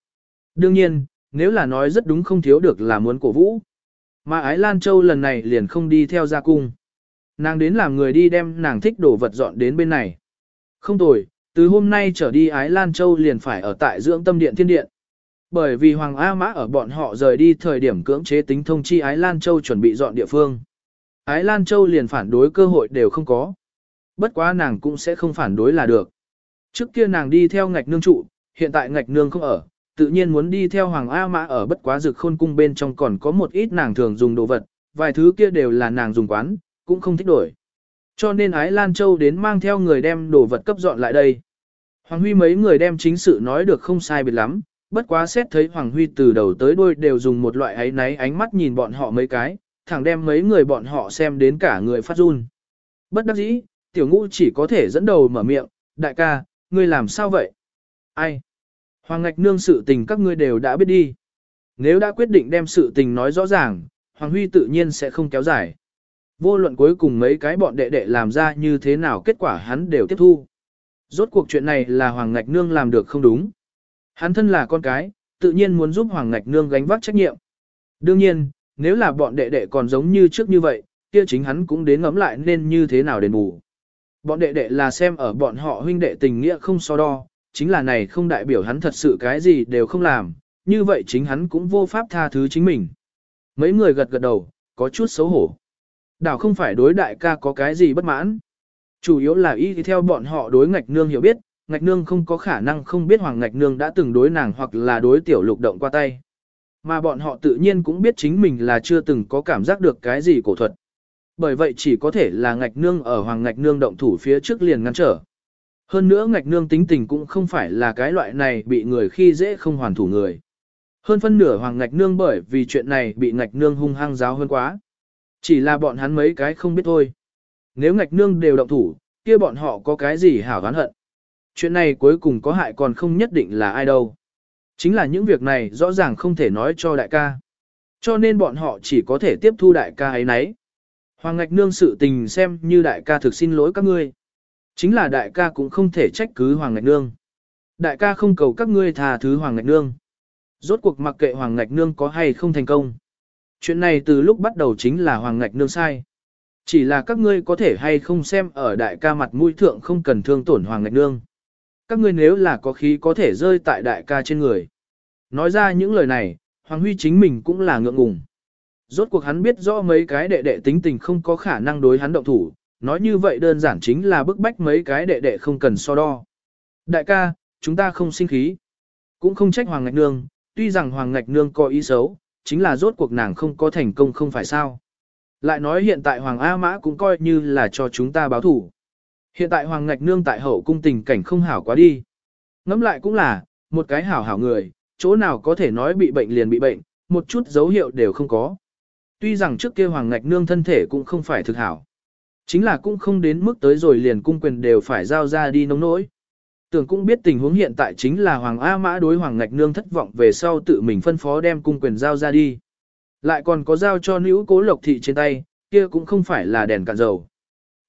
Đương nhiên, nếu là nói rất đúng không thiếu được là muốn cổ vũ. Mà Ái Lan Châu lần này liền không đi theo gia cung. Nàng đến làm người đi đem nàng thích đồ vật dọn đến bên này. Không tồi, từ hôm nay trở đi Ái Lan Châu liền phải ở tại dưỡng tâm điện thiên điện. Bởi vì Hoàng A Mã ở bọn họ rời đi thời điểm cưỡng chế tính thông chi Ái Lan Châu chuẩn bị dọn địa phương. Ái Lan Châu liền phản đối cơ hội đều không có. Bất quá nàng cũng sẽ không phản đối là được. Trước kia nàng đi theo ngạch nương trụ, hiện tại ngạch nương không ở, tự nhiên muốn đi theo Hoàng A Mã ở bất quá rực khôn cung bên trong còn có một ít nàng thường dùng đồ vật, vài thứ kia đều là nàng dùng quán, cũng không thích đổi. Cho nên Ái Lan Châu đến mang theo người đem đồ vật cấp dọn lại đây. Hoàng Huy mấy người đem chính sự nói được không sai biệt lắm, bất quá xét thấy Hoàng Huy từ đầu tới đuôi đều dùng một loại ấy náy ánh mắt nhìn bọn họ mấy cái, thẳng đem mấy người bọn họ xem đến cả người phát run. Bất đắc dĩ, tiểu ngũ chỉ có thể dẫn đầu mở miệng, đại ca, ngươi làm sao vậy? Ai? Hoàng ngạch nương sự tình các ngươi đều đã biết đi. Nếu đã quyết định đem sự tình nói rõ ràng, Hoàng Huy tự nhiên sẽ không kéo dài. Vô luận cuối cùng mấy cái bọn đệ đệ làm ra như thế nào kết quả hắn đều tiếp thu. Rốt cuộc chuyện này là Hoàng Ngạch Nương làm được không đúng. Hắn thân là con cái, tự nhiên muốn giúp Hoàng Ngạch Nương gánh vác trách nhiệm. Đương nhiên, nếu là bọn đệ đệ còn giống như trước như vậy, kia chính hắn cũng đến ngẫm lại nên như thế nào đền bù. Bọn đệ đệ là xem ở bọn họ huynh đệ tình nghĩa không so đo, chính là này không đại biểu hắn thật sự cái gì đều không làm, như vậy chính hắn cũng vô pháp tha thứ chính mình. Mấy người gật gật đầu, có chút xấu hổ. Đảo không phải đối đại ca có cái gì bất mãn. Chủ yếu là y theo bọn họ đối ngạch nương hiểu biết, ngạch nương không có khả năng không biết hoàng ngạch nương đã từng đối nàng hoặc là đối tiểu lục động qua tay. Mà bọn họ tự nhiên cũng biết chính mình là chưa từng có cảm giác được cái gì cổ thuật. Bởi vậy chỉ có thể là ngạch nương ở hoàng ngạch nương động thủ phía trước liền ngăn trở. Hơn nữa ngạch nương tính tình cũng không phải là cái loại này bị người khi dễ không hoàn thủ người. Hơn phân nửa hoàng ngạch nương bởi vì chuyện này bị ngạch nương hung hăng giáo hơn quá. Chỉ là bọn hắn mấy cái không biết thôi. Nếu ngạch nương đều động thủ, kia bọn họ có cái gì hảo oán hận. Chuyện này cuối cùng có hại còn không nhất định là ai đâu. Chính là những việc này rõ ràng không thể nói cho đại ca. Cho nên bọn họ chỉ có thể tiếp thu đại ca ấy nấy. Hoàng ngạch nương sự tình xem như đại ca thực xin lỗi các ngươi. Chính là đại ca cũng không thể trách cứ Hoàng ngạch nương. Đại ca không cầu các ngươi tha thứ Hoàng ngạch nương. Rốt cuộc mặc kệ Hoàng ngạch nương có hay không thành công. Chuyện này từ lúc bắt đầu chính là Hoàng ngạch nương sai. Chỉ là các ngươi có thể hay không xem ở đại ca mặt mũi thượng không cần thương tổn Hoàng ngạch nương. Các ngươi nếu là có khí có thể rơi tại đại ca trên người. Nói ra những lời này, Hoàng Huy chính mình cũng là ngượng ngùng. Rốt cuộc hắn biết rõ mấy cái đệ đệ tính tình không có khả năng đối hắn động thủ, nói như vậy đơn giản chính là bức bách mấy cái đệ đệ không cần so đo. Đại ca, chúng ta không sinh khí. Cũng không trách Hoàng Ngạch Nương, tuy rằng Hoàng Ngạch Nương có ý xấu, chính là rốt cuộc nàng không có thành công không phải sao. Lại nói hiện tại Hoàng A Mã cũng coi như là cho chúng ta báo thủ. Hiện tại Hoàng Ngạch Nương tại hậu cung tình cảnh không hảo quá đi. Ngẫm lại cũng là, một cái hảo hảo người, chỗ nào có thể nói bị bệnh liền bị bệnh, một chút dấu hiệu đều không có. Tuy rằng trước kia Hoàng Ngạch Nương thân thể cũng không phải thực hảo. Chính là cũng không đến mức tới rồi liền cung quyền đều phải giao ra đi nông nỗi. Tưởng cũng biết tình huống hiện tại chính là Hoàng A Mã đối Hoàng Ngạch Nương thất vọng về sau tự mình phân phó đem cung quyền giao ra đi. Lại còn có giao cho nữ cố lộc thị trên tay, kia cũng không phải là đèn cạn dầu.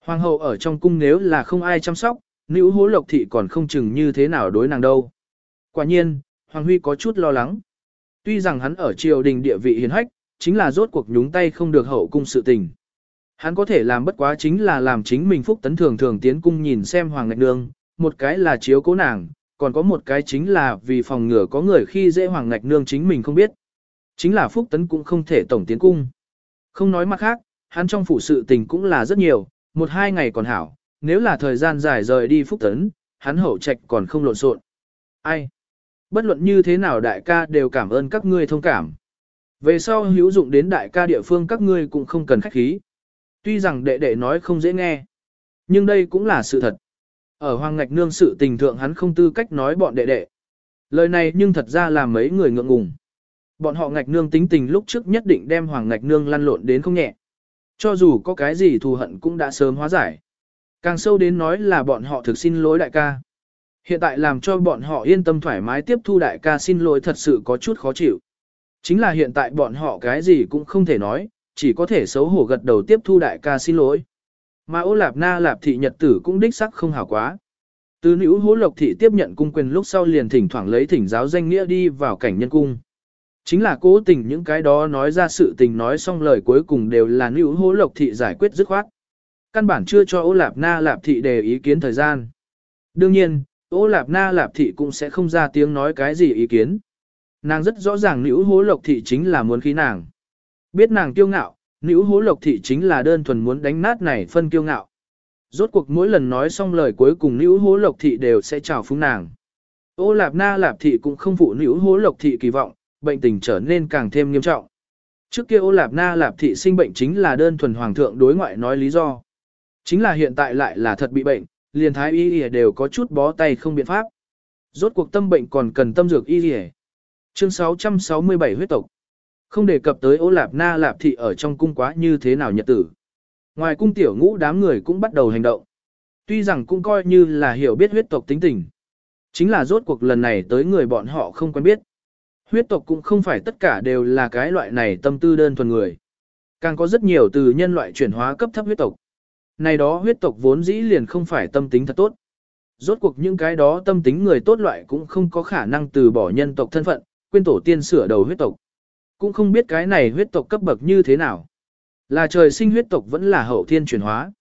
Hoàng hậu ở trong cung nếu là không ai chăm sóc, nữ hố lộc thị còn không chừng như thế nào đối nàng đâu. Quả nhiên, Hoàng Huy có chút lo lắng. Tuy rằng hắn ở triều đình địa vị hiền hách, chính là rốt cuộc nhúng tay không được hậu cung sự tình. Hắn có thể làm bất quá chính là làm chính mình phúc tấn thường thường tiến cung nhìn xem Hoàng Ngạch Nương, một cái là chiếu cố nàng, còn có một cái chính là vì phòng ngừa có người khi dễ Hoàng Ngạch Nương chính mình không biết. Chính là phúc tấn cũng không thể tổng tiến cung. Không nói mặt khác, hắn trong phủ sự tình cũng là rất nhiều, một hai ngày còn hảo, nếu là thời gian dài rời đi phúc tấn, hắn hậu trạch còn không lộn xộn. Ai? Bất luận như thế nào đại ca đều cảm ơn các ngươi thông cảm. Về sau hữu dụng đến đại ca địa phương các ngươi cũng không cần khách khí. Tuy rằng đệ đệ nói không dễ nghe, nhưng đây cũng là sự thật. Ở Hoàng Ngạch Nương sự tình thượng hắn không tư cách nói bọn đệ đệ. Lời này nhưng thật ra là mấy người ngượng ngùng. Bọn họ Ngạch Nương tính tình lúc trước nhất định đem Hoàng Ngạch Nương lăn lộn đến không nhẹ. Cho dù có cái gì thù hận cũng đã sớm hóa giải. Càng sâu đến nói là bọn họ thực xin lỗi đại ca. Hiện tại làm cho bọn họ yên tâm thoải mái tiếp thu đại ca xin lỗi thật sự có chút khó chịu. Chính là hiện tại bọn họ cái gì cũng không thể nói, chỉ có thể xấu hổ gật đầu tiếp thu đại ca xin lỗi. Mà ô lạp na lạp thị nhật tử cũng đích sắc không hảo quá. Từ nữ hố lộc thị tiếp nhận cung quyền lúc sau liền thỉnh thoảng lấy thỉnh giáo danh nghĩa đi vào cảnh nhân cung. Chính là cố tình những cái đó nói ra sự tình nói xong lời cuối cùng đều là nữ hố lộc thị giải quyết dứt khoát. Căn bản chưa cho ô lạp na lạp thị đề ý kiến thời gian. Đương nhiên, ô lạp na lạp thị cũng sẽ không ra tiếng nói cái gì ý kiến. Nàng rất rõ ràng nữ hố lộc thị chính là muốn khí nàng. Biết nàng kiêu ngạo, nữ hố lộc thị chính là đơn thuần muốn đánh nát này phân kiêu ngạo. Rốt cuộc mỗi lần nói xong lời cuối cùng nữ hố lộc thị đều sẽ chào phúng nàng. Ô lạp na lạp thị cũng không phụ nữ hố lộc thị kỳ vọng, bệnh tình trở nên càng thêm nghiêm trọng. Trước kia ô lạp na lạp thị sinh bệnh chính là đơn thuần hoàng thượng đối ngoại nói lý do. Chính là hiện tại lại là thật bị bệnh, liền thái y y đều có chút bó tay không biện pháp. Rốt cuộc tâm bệnh còn cần tâm dược y y. Chương 667 huyết tộc. Không đề cập tới ô lạp na lạp thị ở trong cung quá như thế nào nhật tử. Ngoài cung tiểu ngũ đám người cũng bắt đầu hành động. Tuy rằng cũng coi như là hiểu biết huyết tộc tính tình. Chính là rốt cuộc lần này tới người bọn họ không quen biết. Huyết tộc cũng không phải tất cả đều là cái loại này tâm tư đơn thuần người. Càng có rất nhiều từ nhân loại chuyển hóa cấp thấp huyết tộc. Này đó huyết tộc vốn dĩ liền không phải tâm tính thật tốt. Rốt cuộc những cái đó tâm tính người tốt loại cũng không có khả năng từ bỏ nhân tộc thân phận, quên tổ tiên sửa đầu huyết tộc. Cũng không biết cái này huyết tộc cấp bậc như thế nào. Là trời sinh huyết tộc vẫn là hậu thiên chuyển hóa.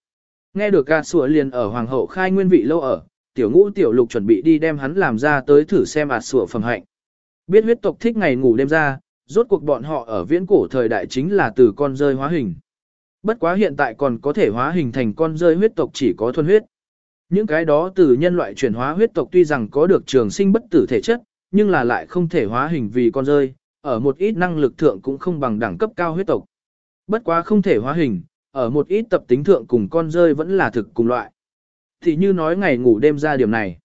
Nghe được ca sủa liền ở hoàng hậu khai nguyên vị lâu ở, tiểu ngũ tiểu lục chuẩn bị đi đem hắn làm ra tới thử xem ạt sủa phẩm hạnh. Biết huyết tộc thích ngày ngủ đêm ra, rốt cuộc bọn họ ở viễn cổ thời đại chính là từ con rơi hóa hình. Bất quá hiện tại còn có thể hóa hình thành con rơi huyết tộc chỉ có thuần huyết. Những cái đó từ nhân loại chuyển hóa huyết tộc tuy rằng có được trường sinh bất tử thể chất, nhưng là lại không thể hóa hình vì con rơi, ở một ít năng lực thượng cũng không bằng đẳng cấp cao huyết tộc. Bất quá không thể hóa hình, ở một ít tập tính thượng cùng con rơi vẫn là thực cùng loại. Thì như nói ngày ngủ đêm ra điểm này.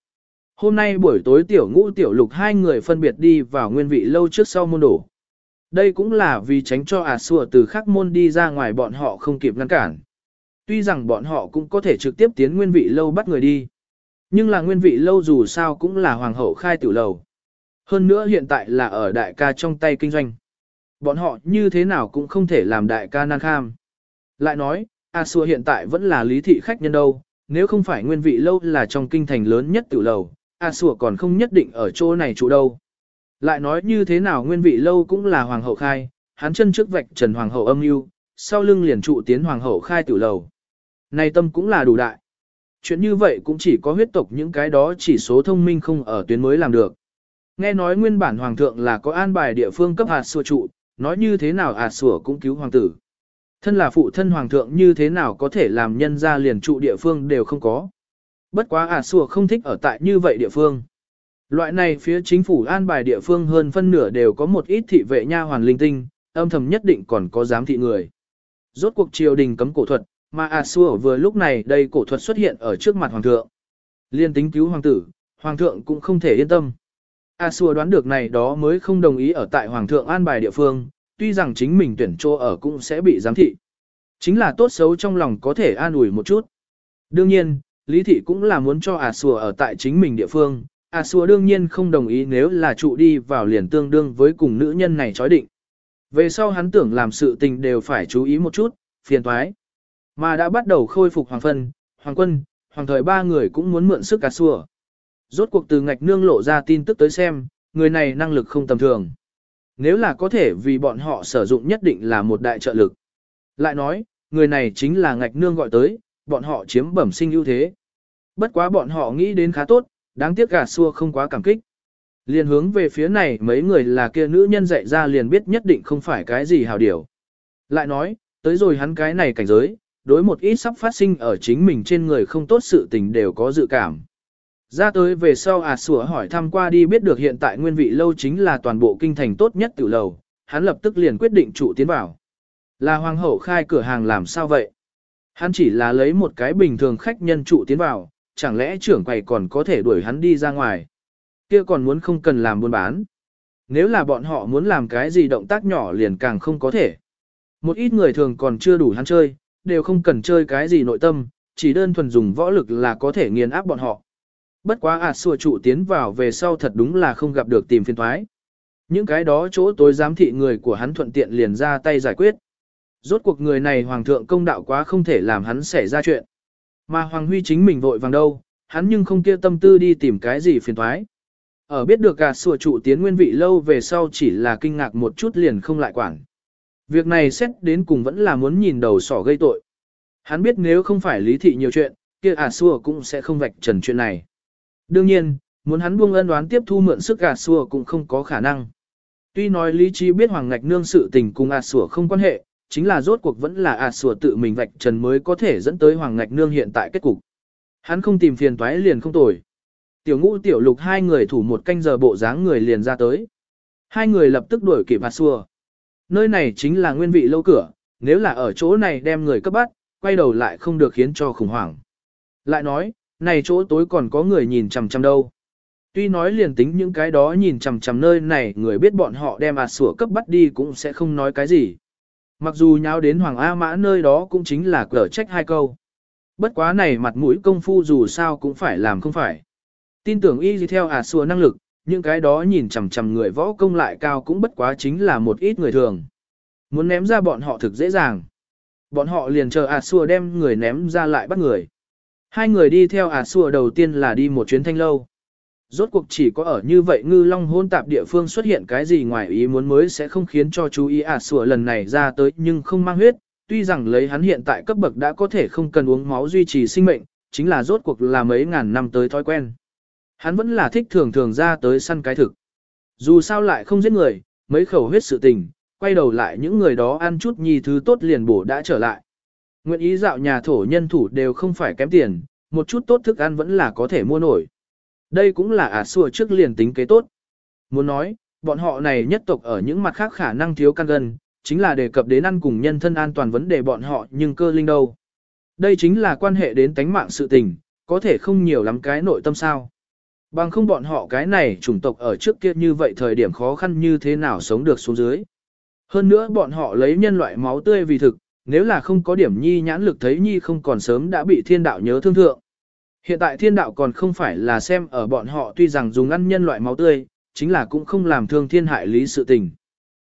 Hôm nay buổi tối tiểu ngũ tiểu lục hai người phân biệt đi vào nguyên vị lâu trước sau môn đổ. Đây cũng là vì tránh cho ả sùa từ khắc môn đi ra ngoài bọn họ không kịp ngăn cản. Tuy rằng bọn họ cũng có thể trực tiếp tiến nguyên vị lâu bắt người đi. Nhưng là nguyên vị lâu dù sao cũng là hoàng hậu khai tiểu lầu. Hơn nữa hiện tại là ở đại ca trong tay kinh doanh. Bọn họ như thế nào cũng không thể làm đại ca nan kham. Lại nói, A Xua hiện tại vẫn là lý thị khách nhân đâu, nếu không phải nguyên vị lâu là trong kinh thành lớn nhất tiểu lầu, A Sủa còn không nhất định ở chỗ này trụ đâu. Lại nói như thế nào nguyên vị lâu cũng là hoàng hậu khai, hắn chân trước vạch trần hoàng hậu âm mưu, sau lưng liền trụ tiến hoàng hậu khai tiểu lầu. Này tâm cũng là đủ đại. Chuyện như vậy cũng chỉ có huyết tộc những cái đó chỉ số thông minh không ở tuyến mới làm được. Nghe nói nguyên bản hoàng thượng là có an bài địa phương cấp hạt sủa trụ, nói như thế nào hạt sủa cũng cứu hoàng tử. Thân là phụ thân hoàng thượng như thế nào có thể làm nhân ra liền trụ địa phương đều không có. Bất quá à, hạt xua không thích ở tại như vậy địa phương. Loại này phía chính phủ an bài địa phương hơn phân nửa đều có một ít thị vệ nha hoàn linh tinh, âm thầm nhất định còn có giám thị người. Rốt cuộc triều đình cấm cổ thuật, mà à, A Xua vừa lúc này đây cổ thuật xuất hiện ở trước mặt hoàng thượng. Liên tính cứu hoàng tử, hoàng thượng cũng không thể yên tâm. À, A Xua đoán được này đó mới không đồng ý ở tại Hoàng thượng an bài địa phương, tuy rằng chính mình tuyển chỗ ở cũng sẽ bị giám thị. Chính là tốt xấu trong lòng có thể an ủi một chút. Đương nhiên, Lý Thị cũng là muốn cho A Sùa ở tại chính mình địa phương. A Sùa đương nhiên không đồng ý nếu là trụ đi vào liền tương đương với cùng nữ nhân này chói định. Về sau hắn tưởng làm sự tình đều phải chú ý một chút, phiền thoái. Mà đã bắt đầu khôi phục Hoàng Phân, Hoàng Quân, Hoàng Thời ba người cũng muốn mượn sức A sùa. Rốt cuộc từ ngạch nương lộ ra tin tức tới xem, người này năng lực không tầm thường. Nếu là có thể vì bọn họ sử dụng nhất định là một đại trợ lực. Lại nói, người này chính là ngạch nương gọi tới, bọn họ chiếm bẩm sinh ưu thế. Bất quá bọn họ nghĩ đến khá tốt, đáng tiếc gà xua không quá cảm kích. Liền hướng về phía này mấy người là kia nữ nhân dạy ra liền biết nhất định không phải cái gì hào điều. Lại nói, tới rồi hắn cái này cảnh giới, đối một ít sắp phát sinh ở chính mình trên người không tốt sự tình đều có dự cảm. Ra tới về sau à sủa hỏi thăm qua đi biết được hiện tại nguyên vị lâu chính là toàn bộ kinh thành tốt nhất tiểu lầu, hắn lập tức liền quyết định trụ tiến vào. Là hoàng hậu khai cửa hàng làm sao vậy? Hắn chỉ là lấy một cái bình thường khách nhân trụ tiến vào, chẳng lẽ trưởng quầy còn có thể đuổi hắn đi ra ngoài? Kia còn muốn không cần làm buôn bán. Nếu là bọn họ muốn làm cái gì động tác nhỏ liền càng không có thể. Một ít người thường còn chưa đủ hắn chơi, đều không cần chơi cái gì nội tâm, chỉ đơn thuần dùng võ lực là có thể nghiền áp bọn họ. Bất quá ạt à xua trụ tiến vào về sau thật đúng là không gặp được tìm phiên thoái. Những cái đó chỗ tối giám thị người của hắn thuận tiện liền ra tay giải quyết. Rốt cuộc người này hoàng thượng công đạo quá không thể làm hắn xảy ra chuyện. Mà Hoàng Huy chính mình vội vàng đâu, hắn nhưng không kia tâm tư đi tìm cái gì phiền thoái. Ở biết được gạt sủa trụ tiến nguyên vị lâu về sau chỉ là kinh ngạc một chút liền không lại quản. Việc này xét đến cùng vẫn là muốn nhìn đầu sỏ gây tội. Hắn biết nếu không phải lý thị nhiều chuyện, kia ả xua cũng sẽ không vạch trần chuyện này. Đương nhiên, muốn hắn buông ân đoán tiếp thu mượn sức ả xua cũng không có khả năng. Tuy nói lý trí biết hoàng ngạch nương sự tình cùng ả xua không quan hệ, chính là rốt cuộc vẫn là à sủa tự mình vạch trần mới có thể dẫn tới hoàng ngạch nương hiện tại kết cục. Hắn không tìm phiền toái liền không tồi. Tiểu ngũ tiểu lục hai người thủ một canh giờ bộ dáng người liền ra tới. Hai người lập tức đuổi kịp ả sủa Nơi này chính là nguyên vị lâu cửa, nếu là ở chỗ này đem người cấp bắt, quay đầu lại không được khiến cho khủng hoảng. Lại nói, này chỗ tối còn có người nhìn chằm chằm đâu. Tuy nói liền tính những cái đó nhìn chằm chằm nơi này người biết bọn họ đem ạt sủa cấp bắt đi cũng sẽ không nói cái gì. Mặc dù nháo đến Hoàng A Mã nơi đó cũng chính là cở trách hai câu. Bất quá này mặt mũi công phu dù sao cũng phải làm không phải. Tin tưởng y gì theo à xua năng lực, những cái đó nhìn chằm chằm người võ công lại cao cũng bất quá chính là một ít người thường. Muốn ném ra bọn họ thực dễ dàng. Bọn họ liền chờ à xua đem người ném ra lại bắt người. Hai người đi theo à xua đầu tiên là đi một chuyến thanh lâu. Rốt cuộc chỉ có ở như vậy ngư long hôn tạp địa phương xuất hiện cái gì ngoài ý muốn mới sẽ không khiến cho chú ý à sủa lần này ra tới nhưng không mang huyết. Tuy rằng lấy hắn hiện tại cấp bậc đã có thể không cần uống máu duy trì sinh mệnh, chính là rốt cuộc là mấy ngàn năm tới thói quen. Hắn vẫn là thích thường thường ra tới săn cái thực. Dù sao lại không giết người, mấy khẩu huyết sự tình, quay đầu lại những người đó ăn chút nhì thứ tốt liền bổ đã trở lại. Nguyện ý dạo nhà thổ nhân thủ đều không phải kém tiền, một chút tốt thức ăn vẫn là có thể mua nổi. Đây cũng là ả xua trước liền tính kế tốt. Muốn nói, bọn họ này nhất tộc ở những mặt khác khả năng thiếu căn gân, chính là đề cập đến ăn cùng nhân thân an toàn vấn đề bọn họ nhưng cơ linh đâu. Đây chính là quan hệ đến tánh mạng sự tình, có thể không nhiều lắm cái nội tâm sao. Bằng không bọn họ cái này chủng tộc ở trước kia như vậy thời điểm khó khăn như thế nào sống được xuống dưới. Hơn nữa bọn họ lấy nhân loại máu tươi vì thực, nếu là không có điểm nhi nhãn lực thấy nhi không còn sớm đã bị thiên đạo nhớ thương thượng. Hiện tại thiên đạo còn không phải là xem ở bọn họ tuy rằng dùng ăn nhân loại máu tươi, chính là cũng không làm thương thiên hại lý sự tình.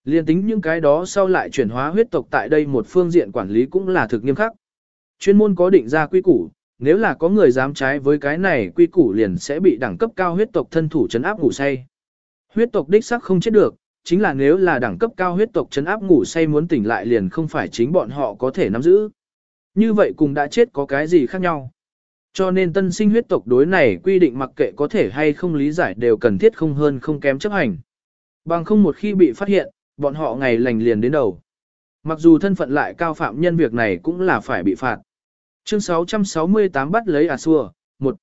Liên tính những cái đó sau lại chuyển hóa huyết tộc tại đây một phương diện quản lý cũng là thực nghiêm khắc. Chuyên môn có định ra quy củ, nếu là có người dám trái với cái này quy củ liền sẽ bị đẳng cấp cao huyết tộc thân thủ chấn áp ngủ say. Huyết tộc đích sắc không chết được, chính là nếu là đẳng cấp cao huyết tộc chấn áp ngủ say muốn tỉnh lại liền không phải chính bọn họ có thể nắm giữ. Như vậy cùng đã chết có cái gì khác nhau. Cho nên tân sinh huyết tộc đối này quy định mặc kệ có thể hay không lý giải đều cần thiết không hơn không kém chấp hành. Bằng không một khi bị phát hiện, bọn họ ngày lành liền đến đầu. Mặc dù thân phận lại cao phạm nhân việc này cũng là phải bị phạt. Chương 668 bắt lấy a xua một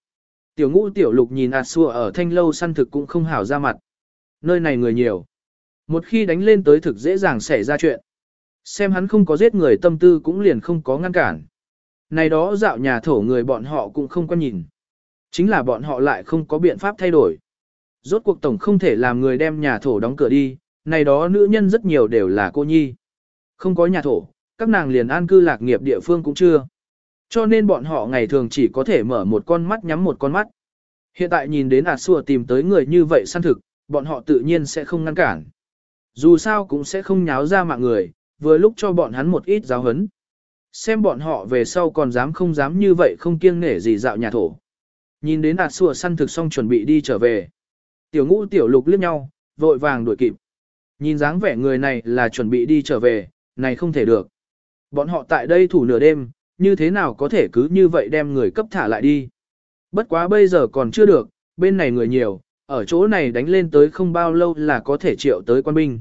Tiểu ngũ tiểu lục nhìn a xua ở thanh lâu săn thực cũng không hảo ra mặt. Nơi này người nhiều. Một khi đánh lên tới thực dễ dàng xảy ra chuyện. Xem hắn không có giết người tâm tư cũng liền không có ngăn cản. Này đó dạo nhà thổ người bọn họ cũng không có nhìn. Chính là bọn họ lại không có biện pháp thay đổi. Rốt cuộc tổng không thể làm người đem nhà thổ đóng cửa đi, này đó nữ nhân rất nhiều đều là cô nhi. Không có nhà thổ, các nàng liền an cư lạc nghiệp địa phương cũng chưa. Cho nên bọn họ ngày thường chỉ có thể mở một con mắt nhắm một con mắt. Hiện tại nhìn đến ạt xua tìm tới người như vậy săn thực, bọn họ tự nhiên sẽ không ngăn cản. Dù sao cũng sẽ không nháo ra mạng người, vừa lúc cho bọn hắn một ít giáo hấn. Xem bọn họ về sau còn dám không dám như vậy không kiêng nể gì dạo nhà thổ. Nhìn đến ạt xua săn thực xong chuẩn bị đi trở về. Tiểu ngũ tiểu lục liếc nhau, vội vàng đuổi kịp. Nhìn dáng vẻ người này là chuẩn bị đi trở về, này không thể được. Bọn họ tại đây thủ nửa đêm, như thế nào có thể cứ như vậy đem người cấp thả lại đi. Bất quá bây giờ còn chưa được, bên này người nhiều, ở chỗ này đánh lên tới không bao lâu là có thể triệu tới quan binh.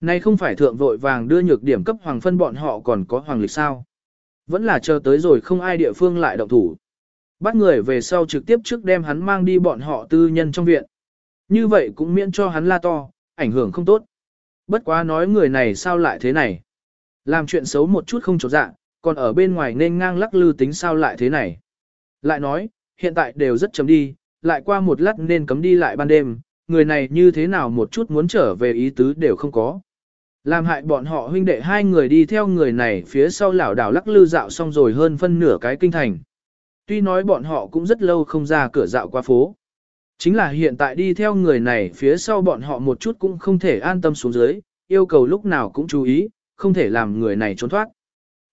Nay không phải thượng vội vàng đưa nhược điểm cấp hoàng phân bọn họ còn có hoàng lịch sao. Vẫn là chờ tới rồi không ai địa phương lại động thủ. Bắt người về sau trực tiếp trước đem hắn mang đi bọn họ tư nhân trong viện. Như vậy cũng miễn cho hắn la to, ảnh hưởng không tốt. Bất quá nói người này sao lại thế này. Làm chuyện xấu một chút không trột dạ, còn ở bên ngoài nên ngang lắc lư tính sao lại thế này. Lại nói, hiện tại đều rất chấm đi, lại qua một lát nên cấm đi lại ban đêm, người này như thế nào một chút muốn trở về ý tứ đều không có. Làm hại bọn họ huynh đệ hai người đi theo người này phía sau lảo đảo lắc lư dạo xong rồi hơn phân nửa cái kinh thành. Tuy nói bọn họ cũng rất lâu không ra cửa dạo qua phố. Chính là hiện tại đi theo người này phía sau bọn họ một chút cũng không thể an tâm xuống dưới, yêu cầu lúc nào cũng chú ý, không thể làm người này trốn thoát.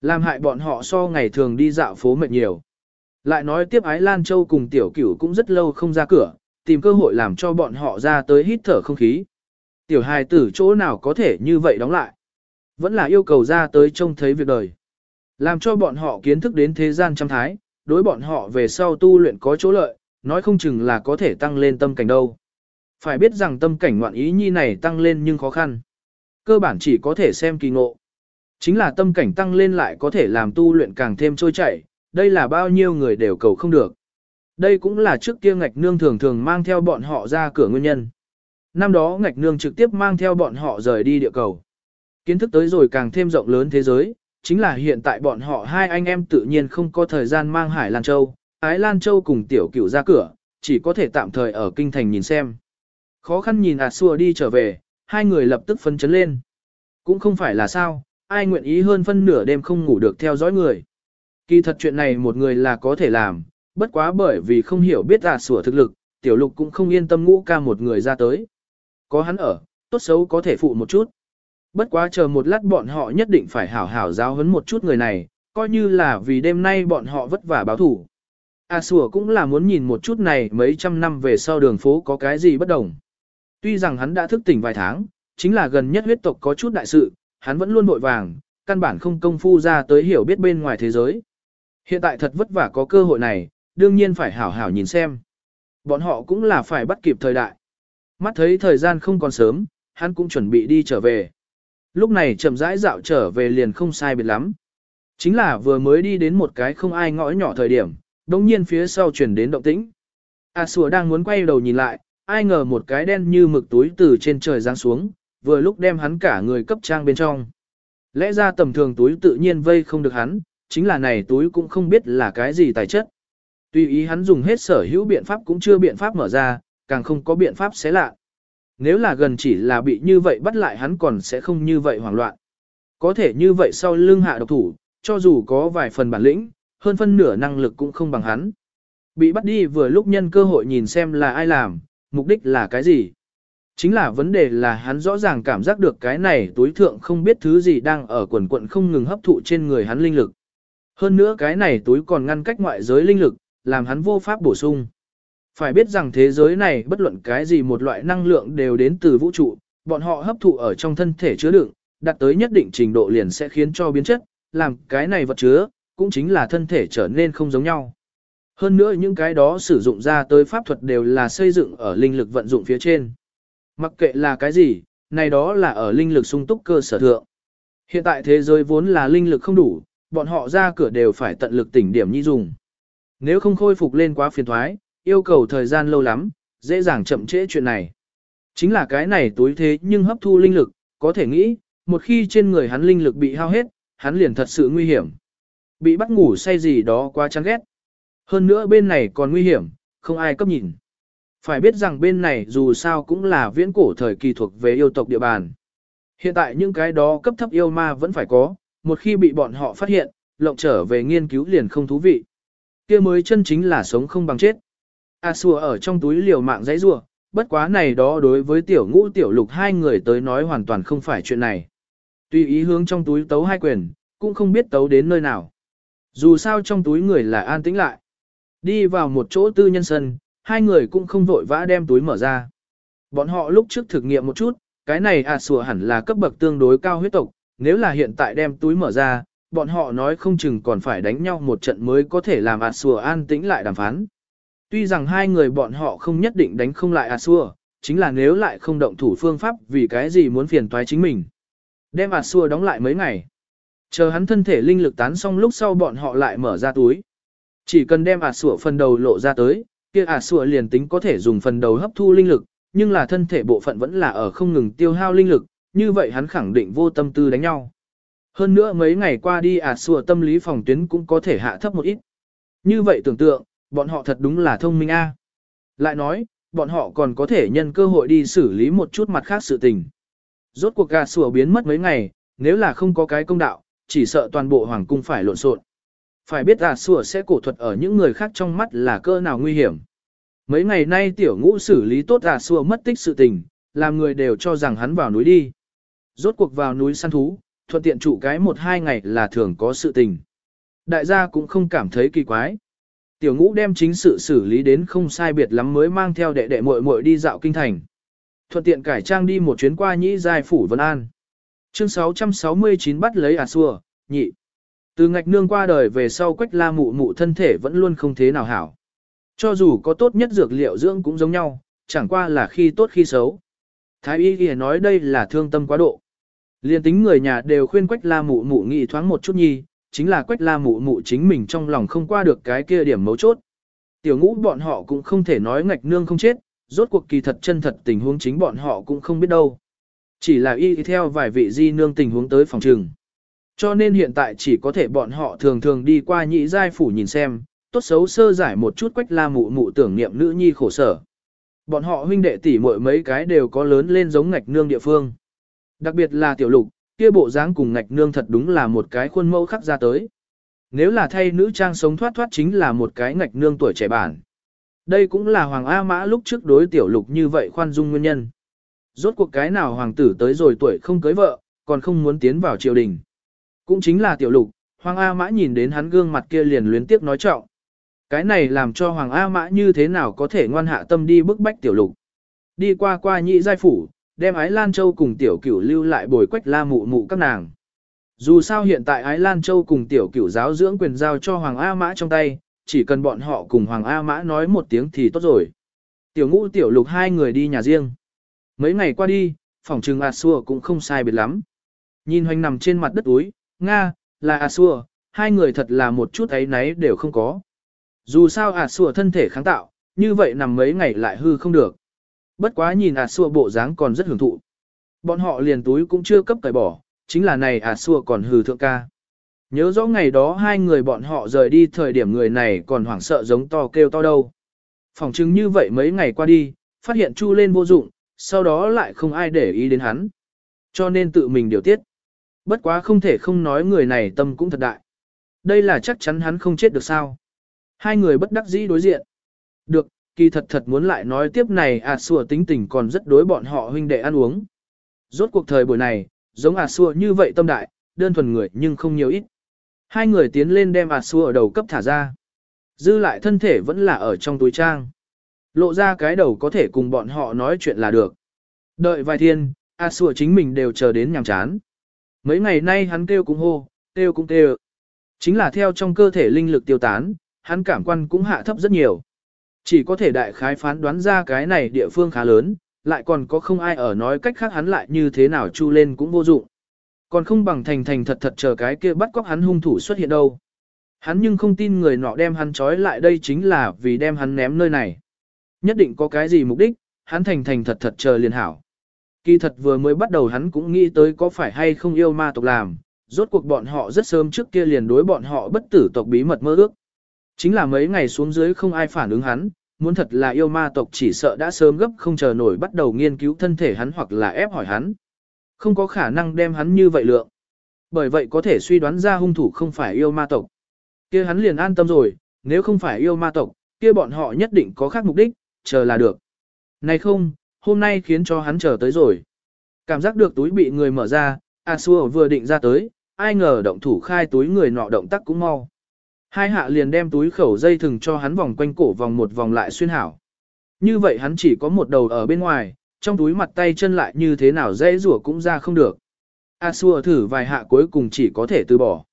Làm hại bọn họ so ngày thường đi dạo phố mệt nhiều. Lại nói tiếp Ái Lan Châu cùng Tiểu Cửu cũng rất lâu không ra cửa, tìm cơ hội làm cho bọn họ ra tới hít thở không khí. Tiểu hài tử chỗ nào có thể như vậy đóng lại. Vẫn là yêu cầu ra tới trông thấy việc đời. Làm cho bọn họ kiến thức đến thế gian trăm thái, đối bọn họ về sau tu luyện có chỗ lợi, nói không chừng là có thể tăng lên tâm cảnh đâu. Phải biết rằng tâm cảnh ngoạn ý nhi này tăng lên nhưng khó khăn. Cơ bản chỉ có thể xem kỳ ngộ. Chính là tâm cảnh tăng lên lại có thể làm tu luyện càng thêm trôi chảy, đây là bao nhiêu người đều cầu không được. Đây cũng là trước kia ngạch nương thường thường mang theo bọn họ ra cửa nguyên nhân. Năm đó ngạch nương trực tiếp mang theo bọn họ rời đi địa cầu. Kiến thức tới rồi càng thêm rộng lớn thế giới, chính là hiện tại bọn họ hai anh em tự nhiên không có thời gian mang Hải Lan Châu, Ái Lan Châu cùng tiểu cửu ra cửa, chỉ có thể tạm thời ở kinh thành nhìn xem. Khó khăn nhìn ạt xua đi trở về, hai người lập tức phấn chấn lên. Cũng không phải là sao, ai nguyện ý hơn phân nửa đêm không ngủ được theo dõi người. Kỳ thật chuyện này một người là có thể làm, bất quá bởi vì không hiểu biết ạt xua thực lực, tiểu lục cũng không yên tâm ngũ ca một người ra tới. Có hắn ở, tốt xấu có thể phụ một chút. Bất quá chờ một lát bọn họ nhất định phải hảo hảo giáo huấn một chút người này, coi như là vì đêm nay bọn họ vất vả báo thủ. A sủa cũng là muốn nhìn một chút này mấy trăm năm về sau đường phố có cái gì bất đồng. Tuy rằng hắn đã thức tỉnh vài tháng, chính là gần nhất huyết tộc có chút đại sự, hắn vẫn luôn vội vàng, căn bản không công phu ra tới hiểu biết bên ngoài thế giới. Hiện tại thật vất vả có cơ hội này, đương nhiên phải hảo hảo nhìn xem. Bọn họ cũng là phải bắt kịp thời đại. Mắt thấy thời gian không còn sớm, hắn cũng chuẩn bị đi trở về. Lúc này chậm rãi dạo trở về liền không sai biệt lắm. Chính là vừa mới đi đến một cái không ai ngõ nhỏ thời điểm, đồng nhiên phía sau chuyển đến động tĩnh. A sùa đang muốn quay đầu nhìn lại, ai ngờ một cái đen như mực túi từ trên trời giáng xuống, vừa lúc đem hắn cả người cấp trang bên trong. Lẽ ra tầm thường túi tự nhiên vây không được hắn, chính là này túi cũng không biết là cái gì tài chất. Tuy ý hắn dùng hết sở hữu biện pháp cũng chưa biện pháp mở ra, càng không có biện pháp xé lạ. Nếu là gần chỉ là bị như vậy bắt lại hắn còn sẽ không như vậy hoảng loạn. Có thể như vậy sau lưng hạ độc thủ, cho dù có vài phần bản lĩnh, hơn phân nửa năng lực cũng không bằng hắn. Bị bắt đi vừa lúc nhân cơ hội nhìn xem là ai làm, mục đích là cái gì. Chính là vấn đề là hắn rõ ràng cảm giác được cái này túi thượng không biết thứ gì đang ở quần quận không ngừng hấp thụ trên người hắn linh lực. Hơn nữa cái này túi còn ngăn cách ngoại giới linh lực, làm hắn vô pháp bổ sung. Phải biết rằng thế giới này bất luận cái gì một loại năng lượng đều đến từ vũ trụ, bọn họ hấp thụ ở trong thân thể chứa đựng, đạt tới nhất định trình độ liền sẽ khiến cho biến chất, làm cái này vật chứa, cũng chính là thân thể trở nên không giống nhau. Hơn nữa những cái đó sử dụng ra tới pháp thuật đều là xây dựng ở linh lực vận dụng phía trên. Mặc kệ là cái gì, này đó là ở linh lực sung túc cơ sở thượng. Hiện tại thế giới vốn là linh lực không đủ, bọn họ ra cửa đều phải tận lực tỉnh điểm nhi dùng. Nếu không khôi phục lên quá phiền thoái, yêu cầu thời gian lâu lắm, dễ dàng chậm trễ chuyện này. Chính là cái này tối thế nhưng hấp thu linh lực, có thể nghĩ, một khi trên người hắn linh lực bị hao hết, hắn liền thật sự nguy hiểm. Bị bắt ngủ say gì đó quá chán ghét. Hơn nữa bên này còn nguy hiểm, không ai cấp nhìn. Phải biết rằng bên này dù sao cũng là viễn cổ thời kỳ thuộc về yêu tộc địa bàn. Hiện tại những cái đó cấp thấp yêu ma vẫn phải có, một khi bị bọn họ phát hiện, lộng trở về nghiên cứu liền không thú vị. kia mới chân chính là sống không bằng chết. À, A xua ở trong túi liều mạng giấy rua, bất quá này đó đối với tiểu ngũ tiểu lục hai người tới nói hoàn toàn không phải chuyện này. Tùy ý hướng trong túi tấu hai quyền, cũng không biết tấu đến nơi nào. Dù sao trong túi người là an tĩnh lại. Đi vào một chỗ tư nhân sân, hai người cũng không vội vã đem túi mở ra. Bọn họ lúc trước thực nghiệm một chút, cái này à sủa hẳn là cấp bậc tương đối cao huyết tộc, nếu là hiện tại đem túi mở ra, bọn họ nói không chừng còn phải đánh nhau một trận mới có thể làm ạt à sủa an tĩnh lại đàm phán. Tuy rằng hai người bọn họ không nhất định đánh không lại A à chính là nếu lại không động thủ phương pháp vì cái gì muốn phiền toái chính mình. Đem A à đóng lại mấy ngày. Chờ hắn thân thể linh lực tán xong lúc sau bọn họ lại mở ra túi. Chỉ cần đem A Xua phần đầu lộ ra tới, kia A Xua liền tính có thể dùng phần đầu hấp thu linh lực, nhưng là thân thể bộ phận vẫn là ở không ngừng tiêu hao linh lực, như vậy hắn khẳng định vô tâm tư đánh nhau. Hơn nữa mấy ngày qua đi à xua tâm lý phòng tuyến cũng có thể hạ thấp một ít. Như vậy tưởng tượng, bọn họ thật đúng là thông minh a. Lại nói, bọn họ còn có thể nhân cơ hội đi xử lý một chút mặt khác sự tình. Rốt cuộc gà sủa biến mất mấy ngày, nếu là không có cái công đạo, chỉ sợ toàn bộ hoàng cung phải lộn xộn. Phải biết gà sủa sẽ cổ thuật ở những người khác trong mắt là cơ nào nguy hiểm. Mấy ngày nay tiểu ngũ xử lý tốt gà sủa mất tích sự tình, làm người đều cho rằng hắn vào núi đi. Rốt cuộc vào núi săn thú, thuận tiện trụ cái một hai ngày là thường có sự tình. Đại gia cũng không cảm thấy kỳ quái. Tiểu ngũ đem chính sự xử lý đến không sai biệt lắm mới mang theo đệ đệ muội muội đi dạo kinh thành. Thuận tiện cải trang đi một chuyến qua nhĩ giai phủ Vân An. Chương 669 bắt lấy à xua, nhị. Từ ngạch nương qua đời về sau quách la mụ mụ thân thể vẫn luôn không thế nào hảo. Cho dù có tốt nhất dược liệu dưỡng cũng giống nhau, chẳng qua là khi tốt khi xấu. Thái y ghi nói đây là thương tâm quá độ. Liên tính người nhà đều khuyên quách la mụ mụ nghỉ thoáng một chút nhi, chính là quách la mụ mụ chính mình trong lòng không qua được cái kia điểm mấu chốt. Tiểu ngũ bọn họ cũng không thể nói ngạch nương không chết, rốt cuộc kỳ thật chân thật tình huống chính bọn họ cũng không biết đâu. Chỉ là y theo vài vị di nương tình huống tới phòng trường. Cho nên hiện tại chỉ có thể bọn họ thường thường đi qua nhị giai phủ nhìn xem, tốt xấu sơ giải một chút quách la mụ mụ tưởng niệm nữ nhi khổ sở. Bọn họ huynh đệ tỷ muội mấy cái đều có lớn lên giống ngạch nương địa phương. Đặc biệt là tiểu lục, kia bộ dáng cùng ngạch nương thật đúng là một cái khuôn mẫu khắc ra tới. Nếu là thay nữ trang sống thoát thoát chính là một cái ngạch nương tuổi trẻ bản. Đây cũng là Hoàng A Mã lúc trước đối tiểu lục như vậy khoan dung nguyên nhân. Rốt cuộc cái nào hoàng tử tới rồi tuổi không cưới vợ, còn không muốn tiến vào triều đình. Cũng chính là tiểu lục, Hoàng A Mã nhìn đến hắn gương mặt kia liền luyến tiếc nói trọng. Cái này làm cho Hoàng A Mã như thế nào có thể ngoan hạ tâm đi bức bách tiểu lục. Đi qua qua nhị giai phủ, đem Ái Lan Châu cùng tiểu cửu lưu lại bồi quách la mụ mụ các nàng. Dù sao hiện tại Ái Lan Châu cùng tiểu cửu giáo dưỡng quyền giao cho Hoàng A Mã trong tay, chỉ cần bọn họ cùng Hoàng A Mã nói một tiếng thì tốt rồi. Tiểu ngũ tiểu lục hai người đi nhà riêng. Mấy ngày qua đi, phòng trừng A Xua cũng không sai biệt lắm. Nhìn hoành nằm trên mặt đất úi, Nga, là A Xua, hai người thật là một chút ấy náy đều không có. Dù sao A Xua thân thể kháng tạo, như vậy nằm mấy ngày lại hư không được. Bất quá nhìn A Xua bộ dáng còn rất hưởng thụ. Bọn họ liền túi cũng chưa cấp cải bỏ, chính là này A Xua còn hư thượng ca. Nhớ rõ ngày đó hai người bọn họ rời đi thời điểm người này còn hoảng sợ giống to kêu to đâu. Phòng chứng như vậy mấy ngày qua đi, phát hiện chu lên vô dụng, sau đó lại không ai để ý đến hắn. Cho nên tự mình điều tiết. Bất quá không thể không nói người này tâm cũng thật đại. Đây là chắc chắn hắn không chết được sao. Hai người bất đắc dĩ đối diện. Được, kỳ thật thật muốn lại nói tiếp này à xua tính tình còn rất đối bọn họ huynh đệ ăn uống. Rốt cuộc thời buổi này, giống à xua như vậy tâm đại, đơn thuần người nhưng không nhiều ít. Hai người tiến lên đem à xua ở đầu cấp thả ra. Dư lại thân thể vẫn là ở trong túi trang. Lộ ra cái đầu có thể cùng bọn họ nói chuyện là được. Đợi vài thiên, à xua chính mình đều chờ đến nhàm chán. Mấy ngày nay hắn kêu cũng hô, kêu cũng kêu. Chính là theo trong cơ thể linh lực tiêu tán, hắn cảm quan cũng hạ thấp rất nhiều. Chỉ có thể đại khái phán đoán ra cái này địa phương khá lớn, lại còn có không ai ở nói cách khác hắn lại như thế nào chu lên cũng vô dụng. Còn không bằng thành thành thật thật chờ cái kia bắt cóc hắn hung thủ xuất hiện đâu. Hắn nhưng không tin người nọ đem hắn trói lại đây chính là vì đem hắn ném nơi này. Nhất định có cái gì mục đích, hắn thành thành thật thật chờ liền hảo. Kỳ thật vừa mới bắt đầu hắn cũng nghĩ tới có phải hay không yêu ma tộc làm, rốt cuộc bọn họ rất sớm trước kia liền đối bọn họ bất tử tộc bí mật mơ ước. Chính là mấy ngày xuống dưới không ai phản ứng hắn, muốn thật là yêu ma tộc chỉ sợ đã sớm gấp không chờ nổi bắt đầu nghiên cứu thân thể hắn hoặc là ép hỏi hắn. Không có khả năng đem hắn như vậy lượng. Bởi vậy có thể suy đoán ra hung thủ không phải yêu ma tộc. kia hắn liền an tâm rồi, nếu không phải yêu ma tộc, kia bọn họ nhất định có khác mục đích, chờ là được. Này không, hôm nay khiến cho hắn chờ tới rồi. Cảm giác được túi bị người mở ra, A Xua vừa định ra tới, ai ngờ động thủ khai túi người nọ động tác cũng mau. Hai hạ liền đem túi khẩu dây thừng cho hắn vòng quanh cổ vòng một vòng lại xuyên hảo. Như vậy hắn chỉ có một đầu ở bên ngoài, trong túi mặt tay chân lại như thế nào dễ rủa cũng ra không được. A xua thử vài hạ cuối cùng chỉ có thể từ bỏ.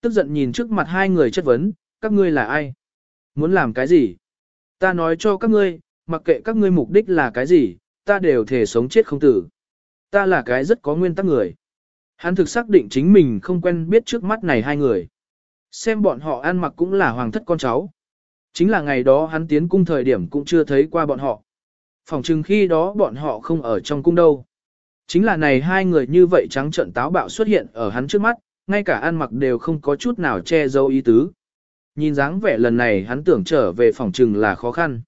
Tức giận nhìn trước mặt hai người chất vấn, các ngươi là ai? Muốn làm cái gì? Ta nói cho các ngươi, mặc kệ các ngươi mục đích là cái gì, ta đều thể sống chết không tử. Ta là cái rất có nguyên tắc người. Hắn thực xác định chính mình không quen biết trước mắt này hai người. Xem bọn họ ăn mặc cũng là hoàng thất con cháu. Chính là ngày đó hắn tiến cung thời điểm cũng chưa thấy qua bọn họ. Phòng chừng khi đó bọn họ không ở trong cung đâu. Chính là này hai người như vậy trắng trợn táo bạo xuất hiện ở hắn trước mắt, ngay cả ăn mặc đều không có chút nào che giấu ý tứ. Nhìn dáng vẻ lần này hắn tưởng trở về phòng trừng là khó khăn.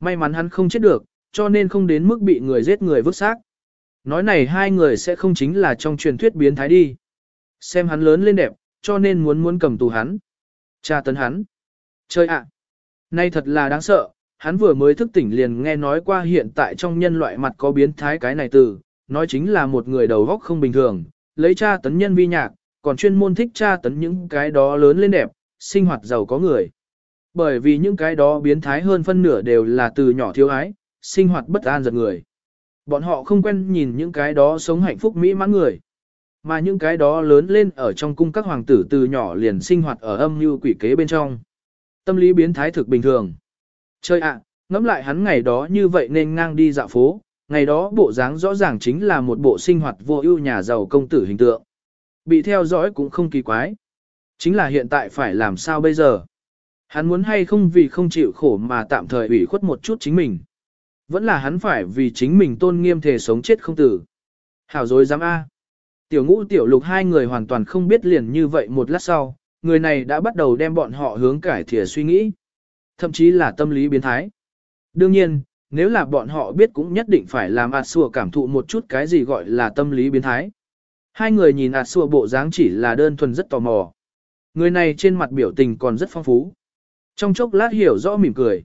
May mắn hắn không chết được, cho nên không đến mức bị người giết người vứt xác. Nói này hai người sẽ không chính là trong truyền thuyết biến thái đi. Xem hắn lớn lên đẹp, cho nên muốn muốn cầm tù hắn. Cha tấn hắn. Chơi ạ. Nay thật là đáng sợ, hắn vừa mới thức tỉnh liền nghe nói qua hiện tại trong nhân loại mặt có biến thái cái này từ, nói chính là một người đầu góc không bình thường, lấy cha tấn nhân vi nhạc, còn chuyên môn thích cha tấn những cái đó lớn lên đẹp, sinh hoạt giàu có người. Bởi vì những cái đó biến thái hơn phân nửa đều là từ nhỏ thiếu ái, sinh hoạt bất an giật người. Bọn họ không quen nhìn những cái đó sống hạnh phúc mỹ mãn người. Mà những cái đó lớn lên ở trong cung các hoàng tử từ nhỏ liền sinh hoạt ở âm như quỷ kế bên trong. Tâm lý biến thái thực bình thường. Chơi ạ, ngẫm lại hắn ngày đó như vậy nên ngang đi dạo phố, ngày đó bộ dáng rõ ràng chính là một bộ sinh hoạt vô ưu nhà giàu công tử hình tượng. Bị theo dõi cũng không kỳ quái. Chính là hiện tại phải làm sao bây giờ? Hắn muốn hay không vì không chịu khổ mà tạm thời ủy khuất một chút chính mình. Vẫn là hắn phải vì chính mình tôn nghiêm thể sống chết không tử. Hảo dối dám A. Tiểu ngũ tiểu lục hai người hoàn toàn không biết liền như vậy một lát sau, người này đã bắt đầu đem bọn họ hướng cải thiện suy nghĩ. Thậm chí là tâm lý biến thái. Đương nhiên, nếu là bọn họ biết cũng nhất định phải làm ạt xua cảm thụ một chút cái gì gọi là tâm lý biến thái. Hai người nhìn ạt xua bộ dáng chỉ là đơn thuần rất tò mò. Người này trên mặt biểu tình còn rất phong phú. Trong chốc lát hiểu rõ mỉm cười.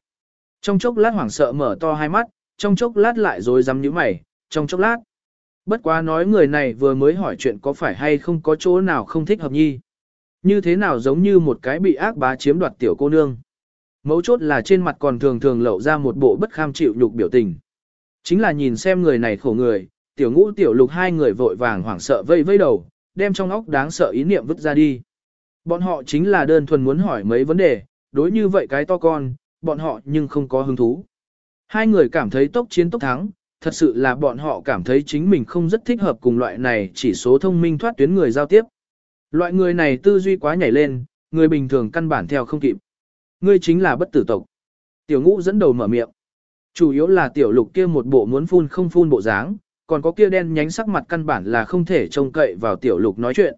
Trong chốc lát hoảng sợ mở to hai mắt, trong chốc lát lại rồi dám nhíu mày, trong chốc lát. Bất quá nói người này vừa mới hỏi chuyện có phải hay không có chỗ nào không thích hợp nhi. Như thế nào giống như một cái bị ác bá chiếm đoạt tiểu cô nương. Mấu chốt là trên mặt còn thường thường lộ ra một bộ bất kham chịu nhục biểu tình. Chính là nhìn xem người này khổ người, tiểu ngũ tiểu lục hai người vội vàng hoảng sợ vây vây đầu, đem trong óc đáng sợ ý niệm vứt ra đi. Bọn họ chính là đơn thuần muốn hỏi mấy vấn đề, đối như vậy cái to con, bọn họ nhưng không có hứng thú. Hai người cảm thấy tốc chiến tốc thắng, thật sự là bọn họ cảm thấy chính mình không rất thích hợp cùng loại này chỉ số thông minh thoát tuyến người giao tiếp. Loại người này tư duy quá nhảy lên, người bình thường căn bản theo không kịp. Ngươi chính là bất tử tộc. Tiểu ngũ dẫn đầu mở miệng. Chủ yếu là tiểu lục kia một bộ muốn phun không phun bộ dáng, còn có kia đen nhánh sắc mặt căn bản là không thể trông cậy vào tiểu lục nói chuyện.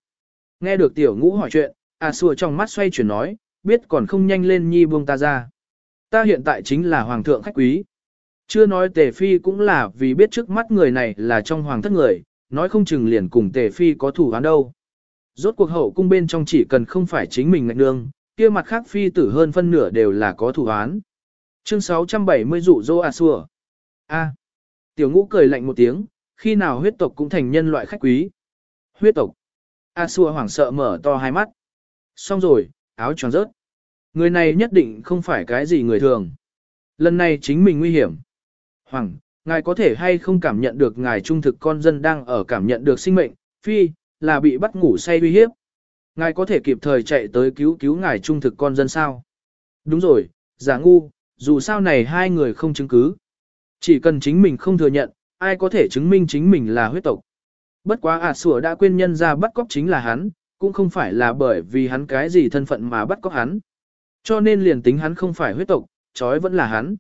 Nghe được tiểu ngũ hỏi chuyện, A à xua trong mắt xoay chuyển nói, biết còn không nhanh lên nhi buông ta ra. Ta hiện tại chính là hoàng thượng khách quý. Chưa nói tề phi cũng là vì biết trước mắt người này là trong hoàng thất người, nói không chừng liền cùng tề phi có thủ án đâu. Rốt cuộc hậu cung bên trong chỉ cần không phải chính mình ngạch nương, kia mặt khác phi tử hơn phân nửa đều là có thủ án. Chương 670 dụ dỗ A xua. A. Tiểu ngũ cười lạnh một tiếng, khi nào huyết tộc cũng thành nhân loại khách quý. Huyết tộc. A xua hoảng sợ mở to hai mắt. Xong rồi, áo tròn rớt. Người này nhất định không phải cái gì người thường. Lần này chính mình nguy hiểm. Hoàng, ngài có thể hay không cảm nhận được ngài trung thực con dân đang ở cảm nhận được sinh mệnh, phi, là bị bắt ngủ say uy hiếp. Ngài có thể kịp thời chạy tới cứu cứu ngài trung thực con dân sao? Đúng rồi, giả ngu, dù sao này hai người không chứng cứ. Chỉ cần chính mình không thừa nhận, ai có thể chứng minh chính mình là huyết tộc. Bất quá ả à sủa đã quên nhân ra bắt cóc chính là hắn, cũng không phải là bởi vì hắn cái gì thân phận mà bắt cóc hắn. Cho nên liền tính hắn không phải huyết tộc, chói vẫn là hắn.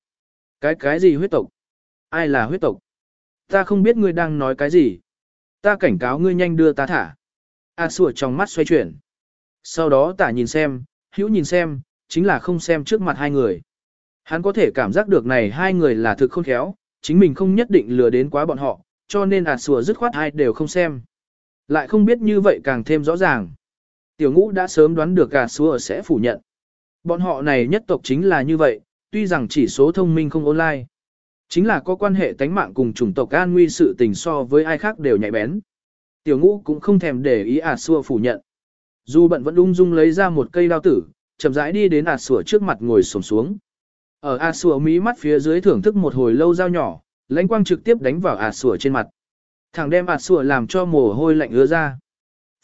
Cái cái gì huyết tộc? Ai là huyết tộc? Ta không biết ngươi đang nói cái gì. Ta cảnh cáo ngươi nhanh đưa ta thả. A sủa trong mắt xoay chuyển. Sau đó tả nhìn xem, hữu nhìn xem, chính là không xem trước mặt hai người. Hắn có thể cảm giác được này hai người là thực khôn khéo, chính mình không nhất định lừa đến quá bọn họ, cho nên ạt sủa dứt khoát hai đều không xem. Lại không biết như vậy càng thêm rõ ràng. Tiểu ngũ đã sớm đoán được ạt sủa sẽ phủ nhận. Bọn họ này nhất tộc chính là như vậy, tuy rằng chỉ số thông minh không online. Chính là có quan hệ tánh mạng cùng chủng tộc an nguy sự tình so với ai khác đều nhạy bén. Tiểu ngũ cũng không thèm để ý ạt xua phủ nhận. Dù bận vẫn ung dung lấy ra một cây đao tử, chậm rãi đi đến ạt sủa trước mặt ngồi sổm xuống. Ở ạt sủa mí mắt phía dưới thưởng thức một hồi lâu dao nhỏ, lãnh quang trực tiếp đánh vào ạt sủa trên mặt. Thằng đem ạt sủa làm cho mồ hôi lạnh ứa ra.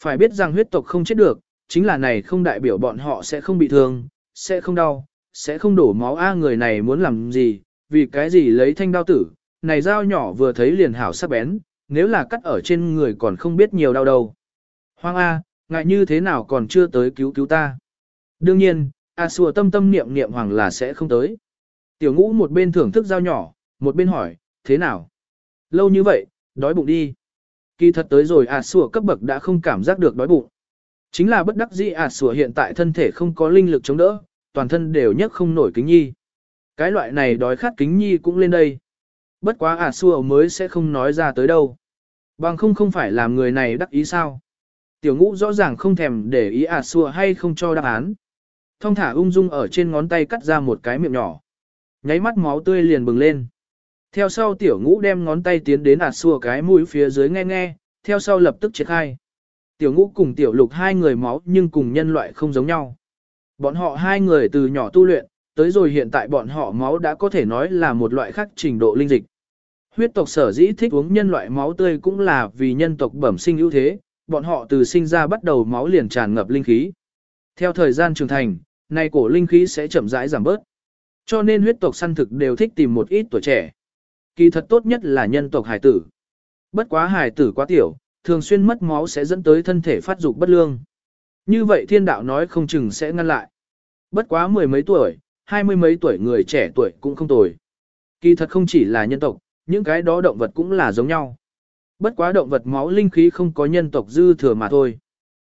Phải biết rằng huyết tộc không chết được, chính là này không đại biểu bọn họ sẽ không bị thương, sẽ không đau, sẽ không đổ máu a người này muốn làm gì, vì cái gì lấy thanh đao tử, này dao nhỏ vừa thấy liền hảo sắc bén, nếu là cắt ở trên người còn không biết nhiều đau đâu. Hoang A, ngại như thế nào còn chưa tới cứu cứu ta. Đương nhiên, A sùa tâm tâm niệm niệm hoàng là sẽ không tới. Tiểu ngũ một bên thưởng thức dao nhỏ, một bên hỏi, thế nào? Lâu như vậy, đói bụng đi. Kỳ thật tới rồi A sùa cấp bậc đã không cảm giác được đói bụng. Chính là bất đắc dĩ A sùa hiện tại thân thể không có linh lực chống đỡ, toàn thân đều nhấc không nổi kính nhi. Cái loại này đói khát kính nhi cũng lên đây. Bất quá ả xua mới sẽ không nói ra tới đâu. Bằng không không phải làm người này đắc ý sao. Tiểu ngũ rõ ràng không thèm để ý à xua hay không cho đáp án. Thông thả ung dung ở trên ngón tay cắt ra một cái miệng nhỏ. Nháy mắt máu tươi liền bừng lên. Theo sau tiểu ngũ đem ngón tay tiến đến ả xua cái mũi phía dưới nghe nghe, theo sau lập tức triệt khai. Tiểu ngũ cùng tiểu lục hai người máu nhưng cùng nhân loại không giống nhau. Bọn họ hai người từ nhỏ tu luyện, tới rồi hiện tại bọn họ máu đã có thể nói là một loại khác trình độ linh dịch. Huyết tộc sở dĩ thích uống nhân loại máu tươi cũng là vì nhân tộc bẩm sinh ưu thế, bọn họ từ sinh ra bắt đầu máu liền tràn ngập linh khí. Theo thời gian trưởng thành, nay cổ linh khí sẽ chậm rãi giảm bớt. Cho nên huyết tộc săn thực đều thích tìm một ít tuổi trẻ. Kỳ thật tốt nhất là nhân tộc hải tử. Bất quá hải tử quá tiểu, thường xuyên mất máu sẽ dẫn tới thân thể phát dục bất lương. Như vậy thiên đạo nói không chừng sẽ ngăn lại. Bất quá mười mấy tuổi, hai mươi mấy tuổi người trẻ tuổi cũng không tồi. Kỳ thật không chỉ là nhân tộc, những cái đó động vật cũng là giống nhau. Bất quá động vật máu linh khí không có nhân tộc dư thừa mà thôi.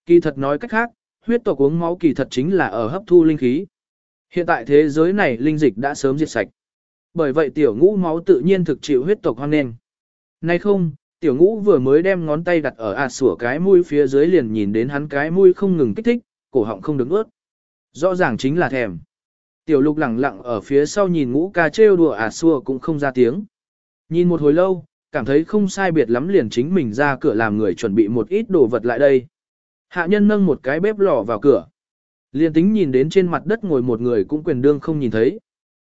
Kỳ thật nói cách khác, huyết tộc uống máu kỳ thật chính là ở hấp thu linh khí. Hiện tại thế giới này linh dịch đã sớm diệt sạch. Bởi vậy tiểu ngũ máu tự nhiên thực chịu huyết tộc hoang nền. Nay không, tiểu ngũ vừa mới đem ngón tay đặt ở ạt sủa cái mũi phía dưới liền nhìn đến hắn cái mũi không ngừng kích thích, cổ họng không đứng ướt. Rõ ràng chính là thèm. Tiểu lục lẳng lặng ở phía sau nhìn ngũ ca trêu đùa ạt xua cũng không ra tiếng. Nhìn một hồi lâu, cảm thấy không sai biệt lắm liền chính mình ra cửa làm người chuẩn bị một ít đồ vật lại đây. Hạ nhân nâng một cái bếp lò vào cửa. Liền tính nhìn đến trên mặt đất ngồi một người cũng quyền đương không nhìn thấy.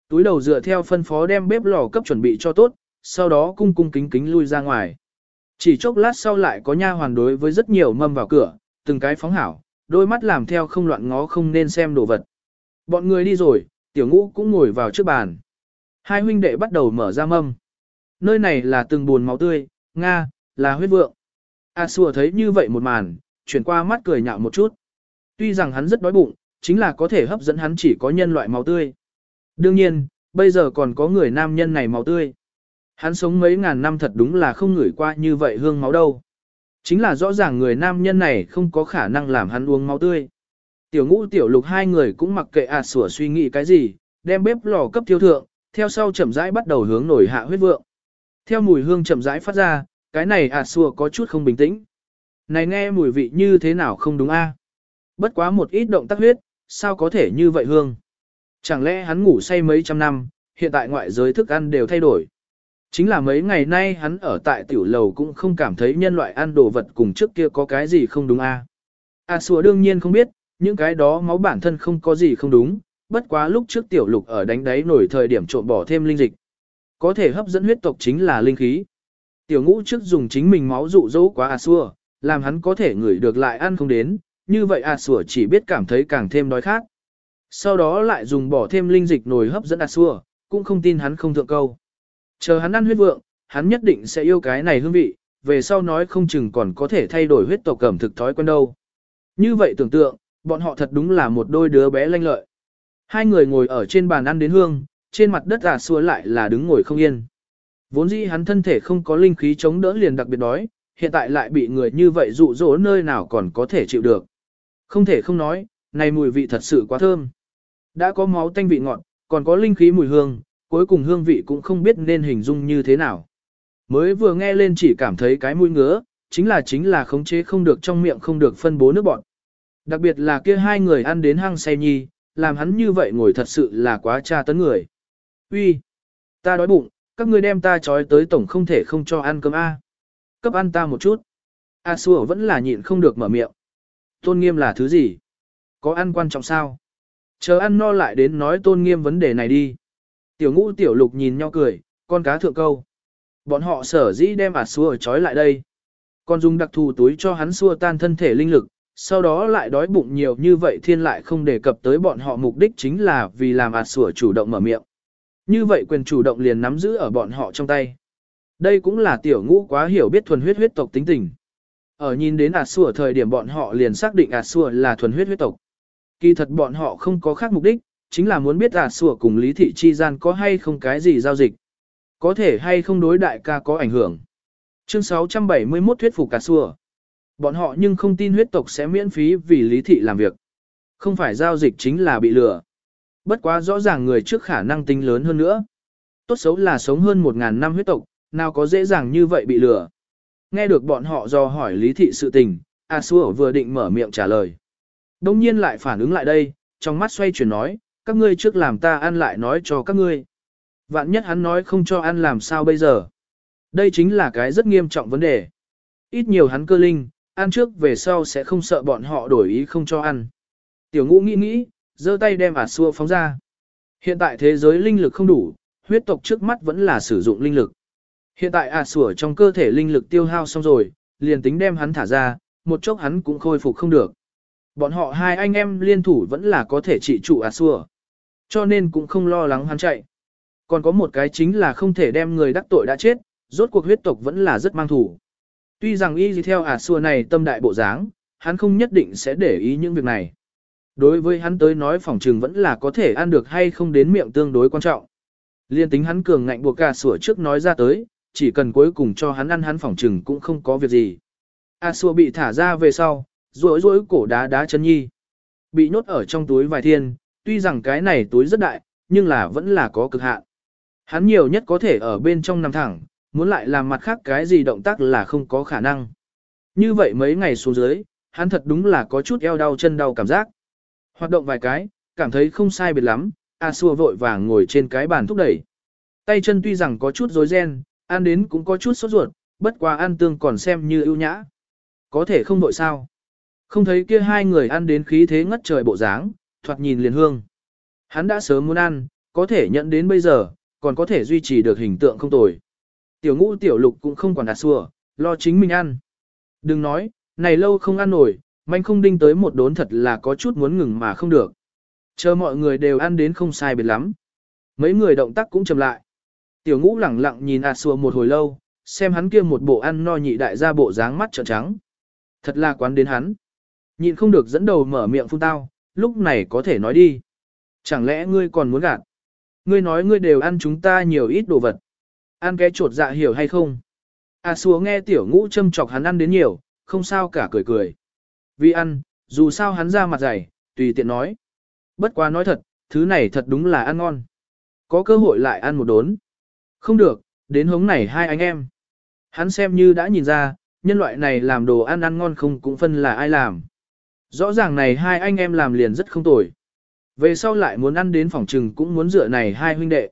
Túi đầu dựa theo phân phó đem bếp lò cấp chuẩn bị cho tốt, sau đó cung cung kính kính lui ra ngoài. Chỉ chốc lát sau lại có nha hoàn đối với rất nhiều mâm vào cửa, từng cái phóng hảo, đôi mắt làm theo không loạn ngó không nên xem đồ vật. Bọn người đi rồi, tiểu ngũ cũng ngồi vào trước bàn. Hai huynh đệ bắt đầu mở ra mâm. Nơi này là từng buồn máu tươi, Nga, là huyết vượng. A xua thấy như vậy một màn, chuyển qua mắt cười nhạo một chút. Tuy rằng hắn rất đói bụng, chính là có thể hấp dẫn hắn chỉ có nhân loại máu tươi. Đương nhiên, bây giờ còn có người nam nhân này máu tươi. Hắn sống mấy ngàn năm thật đúng là không ngửi qua như vậy hương máu đâu. Chính là rõ ràng người nam nhân này không có khả năng làm hắn uống máu tươi. Tiểu ngũ tiểu lục hai người cũng mặc kệ ạt à sủa suy nghĩ cái gì, đem bếp lò cấp tiêu thượng, theo sau chậm rãi bắt đầu hướng nổi hạ huyết vượng. Theo mùi hương chậm rãi phát ra, cái này ạt à sủa có chút không bình tĩnh. Này nghe mùi vị như thế nào không đúng a? Bất quá một ít động tác huyết, sao có thể như vậy hương? Chẳng lẽ hắn ngủ say mấy trăm năm, hiện tại ngoại giới thức ăn đều thay đổi. Chính là mấy ngày nay hắn ở tại tiểu lầu cũng không cảm thấy nhân loại ăn đồ vật cùng trước kia có cái gì không đúng a. À, à sủa đương nhiên không biết, những cái đó máu bản thân không có gì không đúng, bất quá lúc trước tiểu lục ở đánh đáy nổi thời điểm trộn bỏ thêm linh dịch. Có thể hấp dẫn huyết tộc chính là linh khí. Tiểu ngũ trước dùng chính mình máu dụ dỗ quá à xua, làm hắn có thể ngửi được lại ăn không đến, như vậy à xua chỉ biết cảm thấy càng thêm đói khát. Sau đó lại dùng bỏ thêm linh dịch nồi hấp dẫn à xua cũng không tin hắn không thượng câu. Chờ hắn ăn huyết vượng, hắn nhất định sẽ yêu cái này hương vị, về sau nói không chừng còn có thể thay đổi huyết tộc cẩm thực thói quen đâu. Như vậy tưởng tượng, bọn họ thật đúng là một đôi đứa bé lanh lợi. Hai người ngồi ở trên bàn ăn đến hương, trên mặt đất à xua lại là đứng ngồi không yên. Vốn dĩ hắn thân thể không có linh khí chống đỡ liền đặc biệt đói, hiện tại lại bị người như vậy dụ dỗ nơi nào còn có thể chịu được. Không thể không nói, này mùi vị thật sự quá thơm. Đã có máu tanh vị ngọt, còn có linh khí mùi hương, cuối cùng hương vị cũng không biết nên hình dung như thế nào. Mới vừa nghe lên chỉ cảm thấy cái mũi ngứa, chính là chính là khống chế không được trong miệng không được phân bố nước bọt. Đặc biệt là kia hai người ăn đến hang say nhi, làm hắn như vậy ngồi thật sự là quá tra tấn người. Uy, ta đói bụng, các ngươi đem ta trói tới tổng không thể không cho ăn cơm A. Cấp ăn ta một chút. A xua vẫn là nhịn không được mở miệng. Tôn nghiêm là thứ gì? Có ăn quan trọng sao? Chờ ăn no lại đến nói tôn nghiêm vấn đề này đi. Tiểu ngũ tiểu lục nhìn nhau cười, con cá thượng câu. Bọn họ sở dĩ đem ạt xua trói lại đây. Còn dùng đặc thù túi cho hắn xua tan thân thể linh lực, sau đó lại đói bụng nhiều như vậy thiên lại không đề cập tới bọn họ mục đích chính là vì làm ạt sủa chủ động mở miệng. Như vậy quyền chủ động liền nắm giữ ở bọn họ trong tay. Đây cũng là tiểu ngũ quá hiểu biết thuần huyết huyết tộc tính tình. Ở nhìn đến ạt sủa thời điểm bọn họ liền xác định ạt sủa là thuần huyết huyết tộc. Kỳ thật bọn họ không có khác mục đích, chính là muốn biết ạt sủa cùng lý thị chi gian có hay không cái gì giao dịch. Có thể hay không đối đại ca có ảnh hưởng. Chương 671 thuyết phục ạt sủa. Bọn họ nhưng không tin huyết tộc sẽ miễn phí vì lý thị làm việc. Không phải giao dịch chính là bị lừa. Bất quá rõ ràng người trước khả năng tính lớn hơn nữa. Tốt xấu là sống hơn 1.000 năm huyết tộc, nào có dễ dàng như vậy bị lừa. Nghe được bọn họ do hỏi lý thị sự tình, A Xua vừa định mở miệng trả lời. Đông nhiên lại phản ứng lại đây, trong mắt xoay chuyển nói, các ngươi trước làm ta ăn lại nói cho các ngươi. Vạn nhất hắn nói không cho ăn làm sao bây giờ. Đây chính là cái rất nghiêm trọng vấn đề. Ít nhiều hắn cơ linh, ăn trước về sau sẽ không sợ bọn họ đổi ý không cho ăn. Tiểu ngũ nghĩ nghĩ, giơ tay đem ả xua phóng ra. Hiện tại thế giới linh lực không đủ, huyết tộc trước mắt vẫn là sử dụng linh lực. Hiện tại à sủa trong cơ thể linh lực tiêu hao xong rồi, liền tính đem hắn thả ra, một chốc hắn cũng khôi phục không được. Bọn họ hai anh em liên thủ vẫn là có thể trị trụ à sủa. Cho nên cũng không lo lắng hắn chạy. Còn có một cái chính là không thể đem người đắc tội đã chết, rốt cuộc huyết tộc vẫn là rất mang thủ. Tuy rằng y gì theo à xua này tâm đại bộ dáng, hắn không nhất định sẽ để ý những việc này. Đối với hắn tới nói phòng trừng vẫn là có thể ăn được hay không đến miệng tương đối quan trọng. Liên tính hắn cường ngạnh buộc cả sủa trước nói ra tới, chỉ cần cuối cùng cho hắn ăn hắn phòng trừng cũng không có việc gì. A xua bị thả ra về sau, rối rối cổ đá đá chân nhi. Bị nhốt ở trong túi vài thiên, tuy rằng cái này túi rất đại, nhưng là vẫn là có cực hạn. Hắn nhiều nhất có thể ở bên trong nằm thẳng, muốn lại làm mặt khác cái gì động tác là không có khả năng. Như vậy mấy ngày xuống dưới, hắn thật đúng là có chút eo đau chân đau cảm giác. Hoạt động vài cái, cảm thấy không sai biệt lắm, A xua vội vàng ngồi trên cái bàn thúc đẩy. Tay chân tuy rằng có chút rối ren, ăn đến cũng có chút sốt ruột, bất quá ăn tương còn xem như ưu nhã. Có thể không vội sao. Không thấy kia hai người ăn đến khí thế ngất trời bộ dáng, thoạt nhìn liền hương. Hắn đã sớm muốn ăn, có thể nhận đến bây giờ, còn có thể duy trì được hình tượng không tồi. Tiểu ngũ tiểu lục cũng không quản đạt xua, lo chính mình ăn. Đừng nói, này lâu không ăn nổi, manh không đinh tới một đốn thật là có chút muốn ngừng mà không được. Chờ mọi người đều ăn đến không sai biệt lắm. Mấy người động tác cũng chậm lại. Tiểu ngũ lẳng lặng nhìn ạt xua một hồi lâu, xem hắn kia một bộ ăn no nhị đại ra bộ dáng mắt trợn trắng. Thật là quán đến hắn. Nhịn không được dẫn đầu mở miệng phun tao, lúc này có thể nói đi. Chẳng lẽ ngươi còn muốn gạt? Ngươi nói ngươi đều ăn chúng ta nhiều ít đồ vật. Ăn cái trột dạ hiểu hay không? À xúa nghe tiểu ngũ châm chọc hắn ăn đến nhiều, không sao cả cười cười. Vì ăn, dù sao hắn ra mặt dày, tùy tiện nói. Bất quá nói thật, thứ này thật đúng là ăn ngon. Có cơ hội lại ăn một đốn. Không được, đến hống này hai anh em. Hắn xem như đã nhìn ra, nhân loại này làm đồ ăn ăn ngon không cũng phân là ai làm. Rõ ràng này hai anh em làm liền rất không tồi. Về sau lại muốn ăn đến phòng trừng cũng muốn dựa này hai huynh đệ.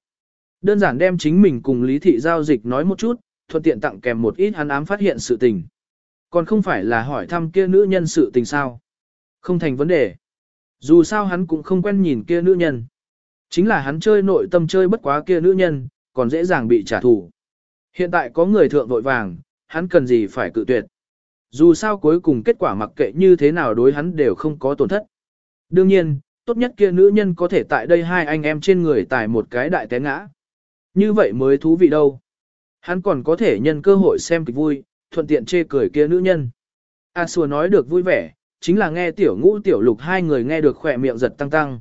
Đơn giản đem chính mình cùng lý thị giao dịch nói một chút, thuận tiện tặng kèm một ít hắn ám phát hiện sự tình. Còn không phải là hỏi thăm kia nữ nhân sự tình sao. Không thành vấn đề. Dù sao hắn cũng không quen nhìn kia nữ nhân. Chính là hắn chơi nội tâm chơi bất quá kia nữ nhân, còn dễ dàng bị trả thù. Hiện tại có người thượng vội vàng, hắn cần gì phải cự tuyệt. Dù sao cuối cùng kết quả mặc kệ như thế nào đối hắn đều không có tổn thất. Đương nhiên, tốt nhất kia nữ nhân có thể tại đây hai anh em trên người tải một cái đại té ngã. Như vậy mới thú vị đâu. Hắn còn có thể nhân cơ hội xem kịch vui, thuận tiện chê cười kia nữ nhân. A à, nói được vui vẻ, chính là nghe tiểu ngũ tiểu lục hai người nghe được khỏe miệng giật tăng tăng.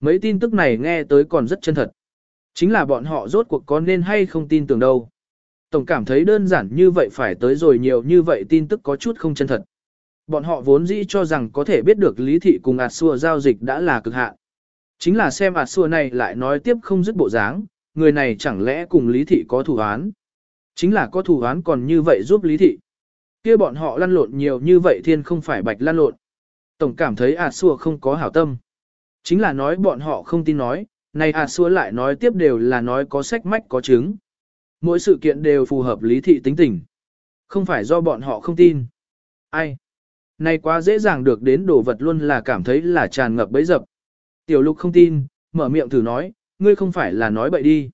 Mấy tin tức này nghe tới còn rất chân thật. Chính là bọn họ rốt cuộc có nên hay không tin tưởng đâu. Tổng cảm thấy đơn giản như vậy phải tới rồi nhiều như vậy tin tức có chút không chân thật. Bọn họ vốn dĩ cho rằng có thể biết được lý thị cùng ạt xua giao dịch đã là cực hạn. Chính là xem ạt xua này lại nói tiếp không dứt bộ dáng, người này chẳng lẽ cùng lý thị có thủ án. Chính là có thủ án còn như vậy giúp lý thị. kia bọn họ lăn lộn nhiều như vậy thiên không phải bạch lăn lộn. Tổng cảm thấy À xua không có hảo tâm. Chính là nói bọn họ không tin nói, này À xua lại nói tiếp đều là nói có sách mách có chứng. Mỗi sự kiện đều phù hợp lý thị tính tình. Không phải do bọn họ không tin. Ai? Này quá dễ dàng được đến đồ vật luôn là cảm thấy là tràn ngập bấy dập. Tiểu lục không tin, mở miệng thử nói, ngươi không phải là nói bậy đi.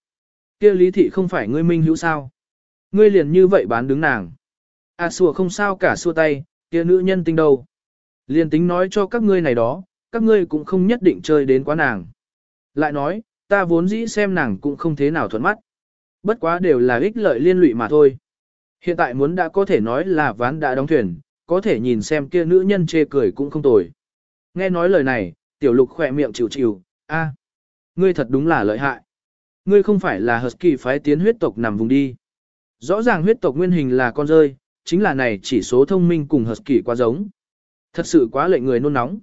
kia lý thị không phải ngươi minh hữu sao. Ngươi liền như vậy bán đứng nàng. À xùa không sao cả xua tay, kia nữ nhân tinh đâu. Liền tính nói cho các ngươi này đó, các ngươi cũng không nhất định chơi đến quá nàng. Lại nói, ta vốn dĩ xem nàng cũng không thế nào thuận mắt. Bất quá đều là ích lợi liên lụy mà thôi. Hiện tại muốn đã có thể nói là ván đã đóng thuyền, có thể nhìn xem kia nữ nhân chê cười cũng không tồi. Nghe nói lời này, tiểu lục khỏe miệng chịu chịu, a, ngươi thật đúng là lợi hại. Ngươi không phải là Husky phái tiến huyết tộc nằm vùng đi. Rõ ràng huyết tộc nguyên hình là con rơi, chính là này chỉ số thông minh cùng Husky quá giống. Thật sự quá lợi người nôn nóng.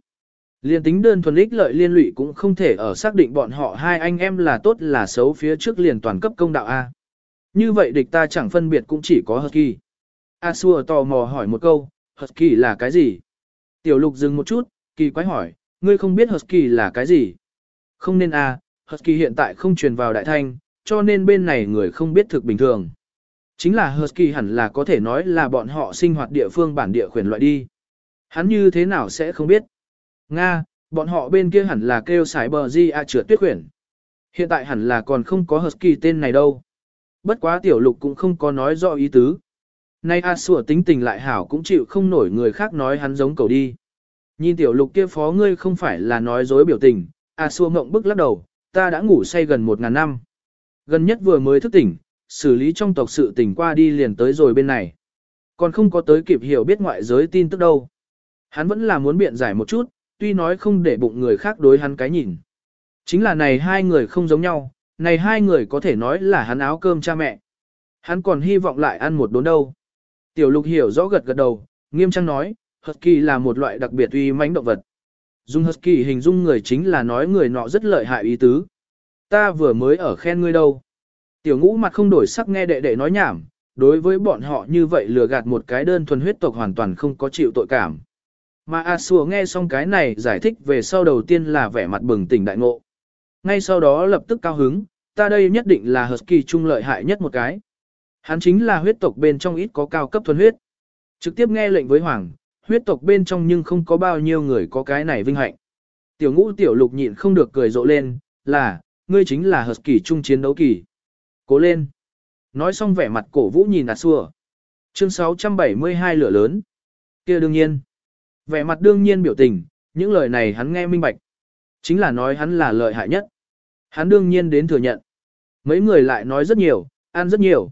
Liên tính đơn thuần ích lợi liên lụy cũng không thể ở xác định bọn họ hai anh em là tốt là xấu phía trước liền toàn cấp công đạo A. Như vậy địch ta chẳng phân biệt cũng chỉ có Husky. A Xua tò mò hỏi một câu, Husky là cái gì? Tiểu lục dừng một chút, kỳ quái hỏi, ngươi không biết Husky là cái gì? Không nên A, Husky hiện tại không truyền vào đại thanh, cho nên bên này người không biết thực bình thường. Chính là Husky hẳn là có thể nói là bọn họ sinh hoạt địa phương bản địa khuyển loại đi. Hắn như thế nào sẽ không biết? Nga, bọn họ bên kia hẳn là kêu sải bờ di a trượt tuyết khuyển. Hiện tại hẳn là còn không có Husky tên này đâu. Bất quá tiểu lục cũng không có nói rõ ý tứ. Nay A sủa tính tình lại hảo cũng chịu không nổi người khác nói hắn giống cầu đi. Nhìn tiểu lục kia phó ngươi không phải là nói dối biểu tình, A sủa ngộng bức lắc đầu, ta đã ngủ say gần một ngàn năm. Gần nhất vừa mới thức tỉnh, xử lý trong tộc sự tỉnh qua đi liền tới rồi bên này. Còn không có tới kịp hiểu biết ngoại giới tin tức đâu. Hắn vẫn là muốn biện giải một chút, tuy nói không để bụng người khác đối hắn cái nhìn. Chính là này hai người không giống nhau, này hai người có thể nói là hắn áo cơm cha mẹ. Hắn còn hy vọng lại ăn một đốn đâu. Tiểu lục hiểu rõ gật gật đầu, nghiêm trang nói, Husky là một loại đặc biệt uy mãnh động vật. Dùng Husky hình dung người chính là nói người nọ rất lợi hại ý tứ. Ta vừa mới ở khen ngươi đâu. Tiểu ngũ mặt không đổi sắc nghe đệ đệ nói nhảm, đối với bọn họ như vậy lừa gạt một cái đơn thuần huyết tộc hoàn toàn không có chịu tội cảm. Mà A Sùa nghe xong cái này giải thích về sau đầu tiên là vẻ mặt bừng tỉnh đại ngộ. Ngay sau đó lập tức cao hứng, ta đây nhất định là Husky trung lợi hại nhất một cái. Hắn chính là huyết tộc bên trong ít có cao cấp thuần huyết. Trực tiếp nghe lệnh với Hoàng, huyết tộc bên trong nhưng không có bao nhiêu người có cái này vinh hạnh. Tiểu ngũ tiểu lục nhịn không được cười rộ lên, là, ngươi chính là Husky trung chiến đấu kỳ. Cố lên. Nói xong vẻ mặt cổ vũ nhìn A xua Chương 672 lửa lớn. kia đương nhiên. Vẻ mặt đương nhiên biểu tình, những lời này hắn nghe minh bạch. Chính là nói hắn là lợi hại nhất. Hắn đương nhiên đến thừa nhận. Mấy người lại nói rất nhiều, ăn rất nhiều.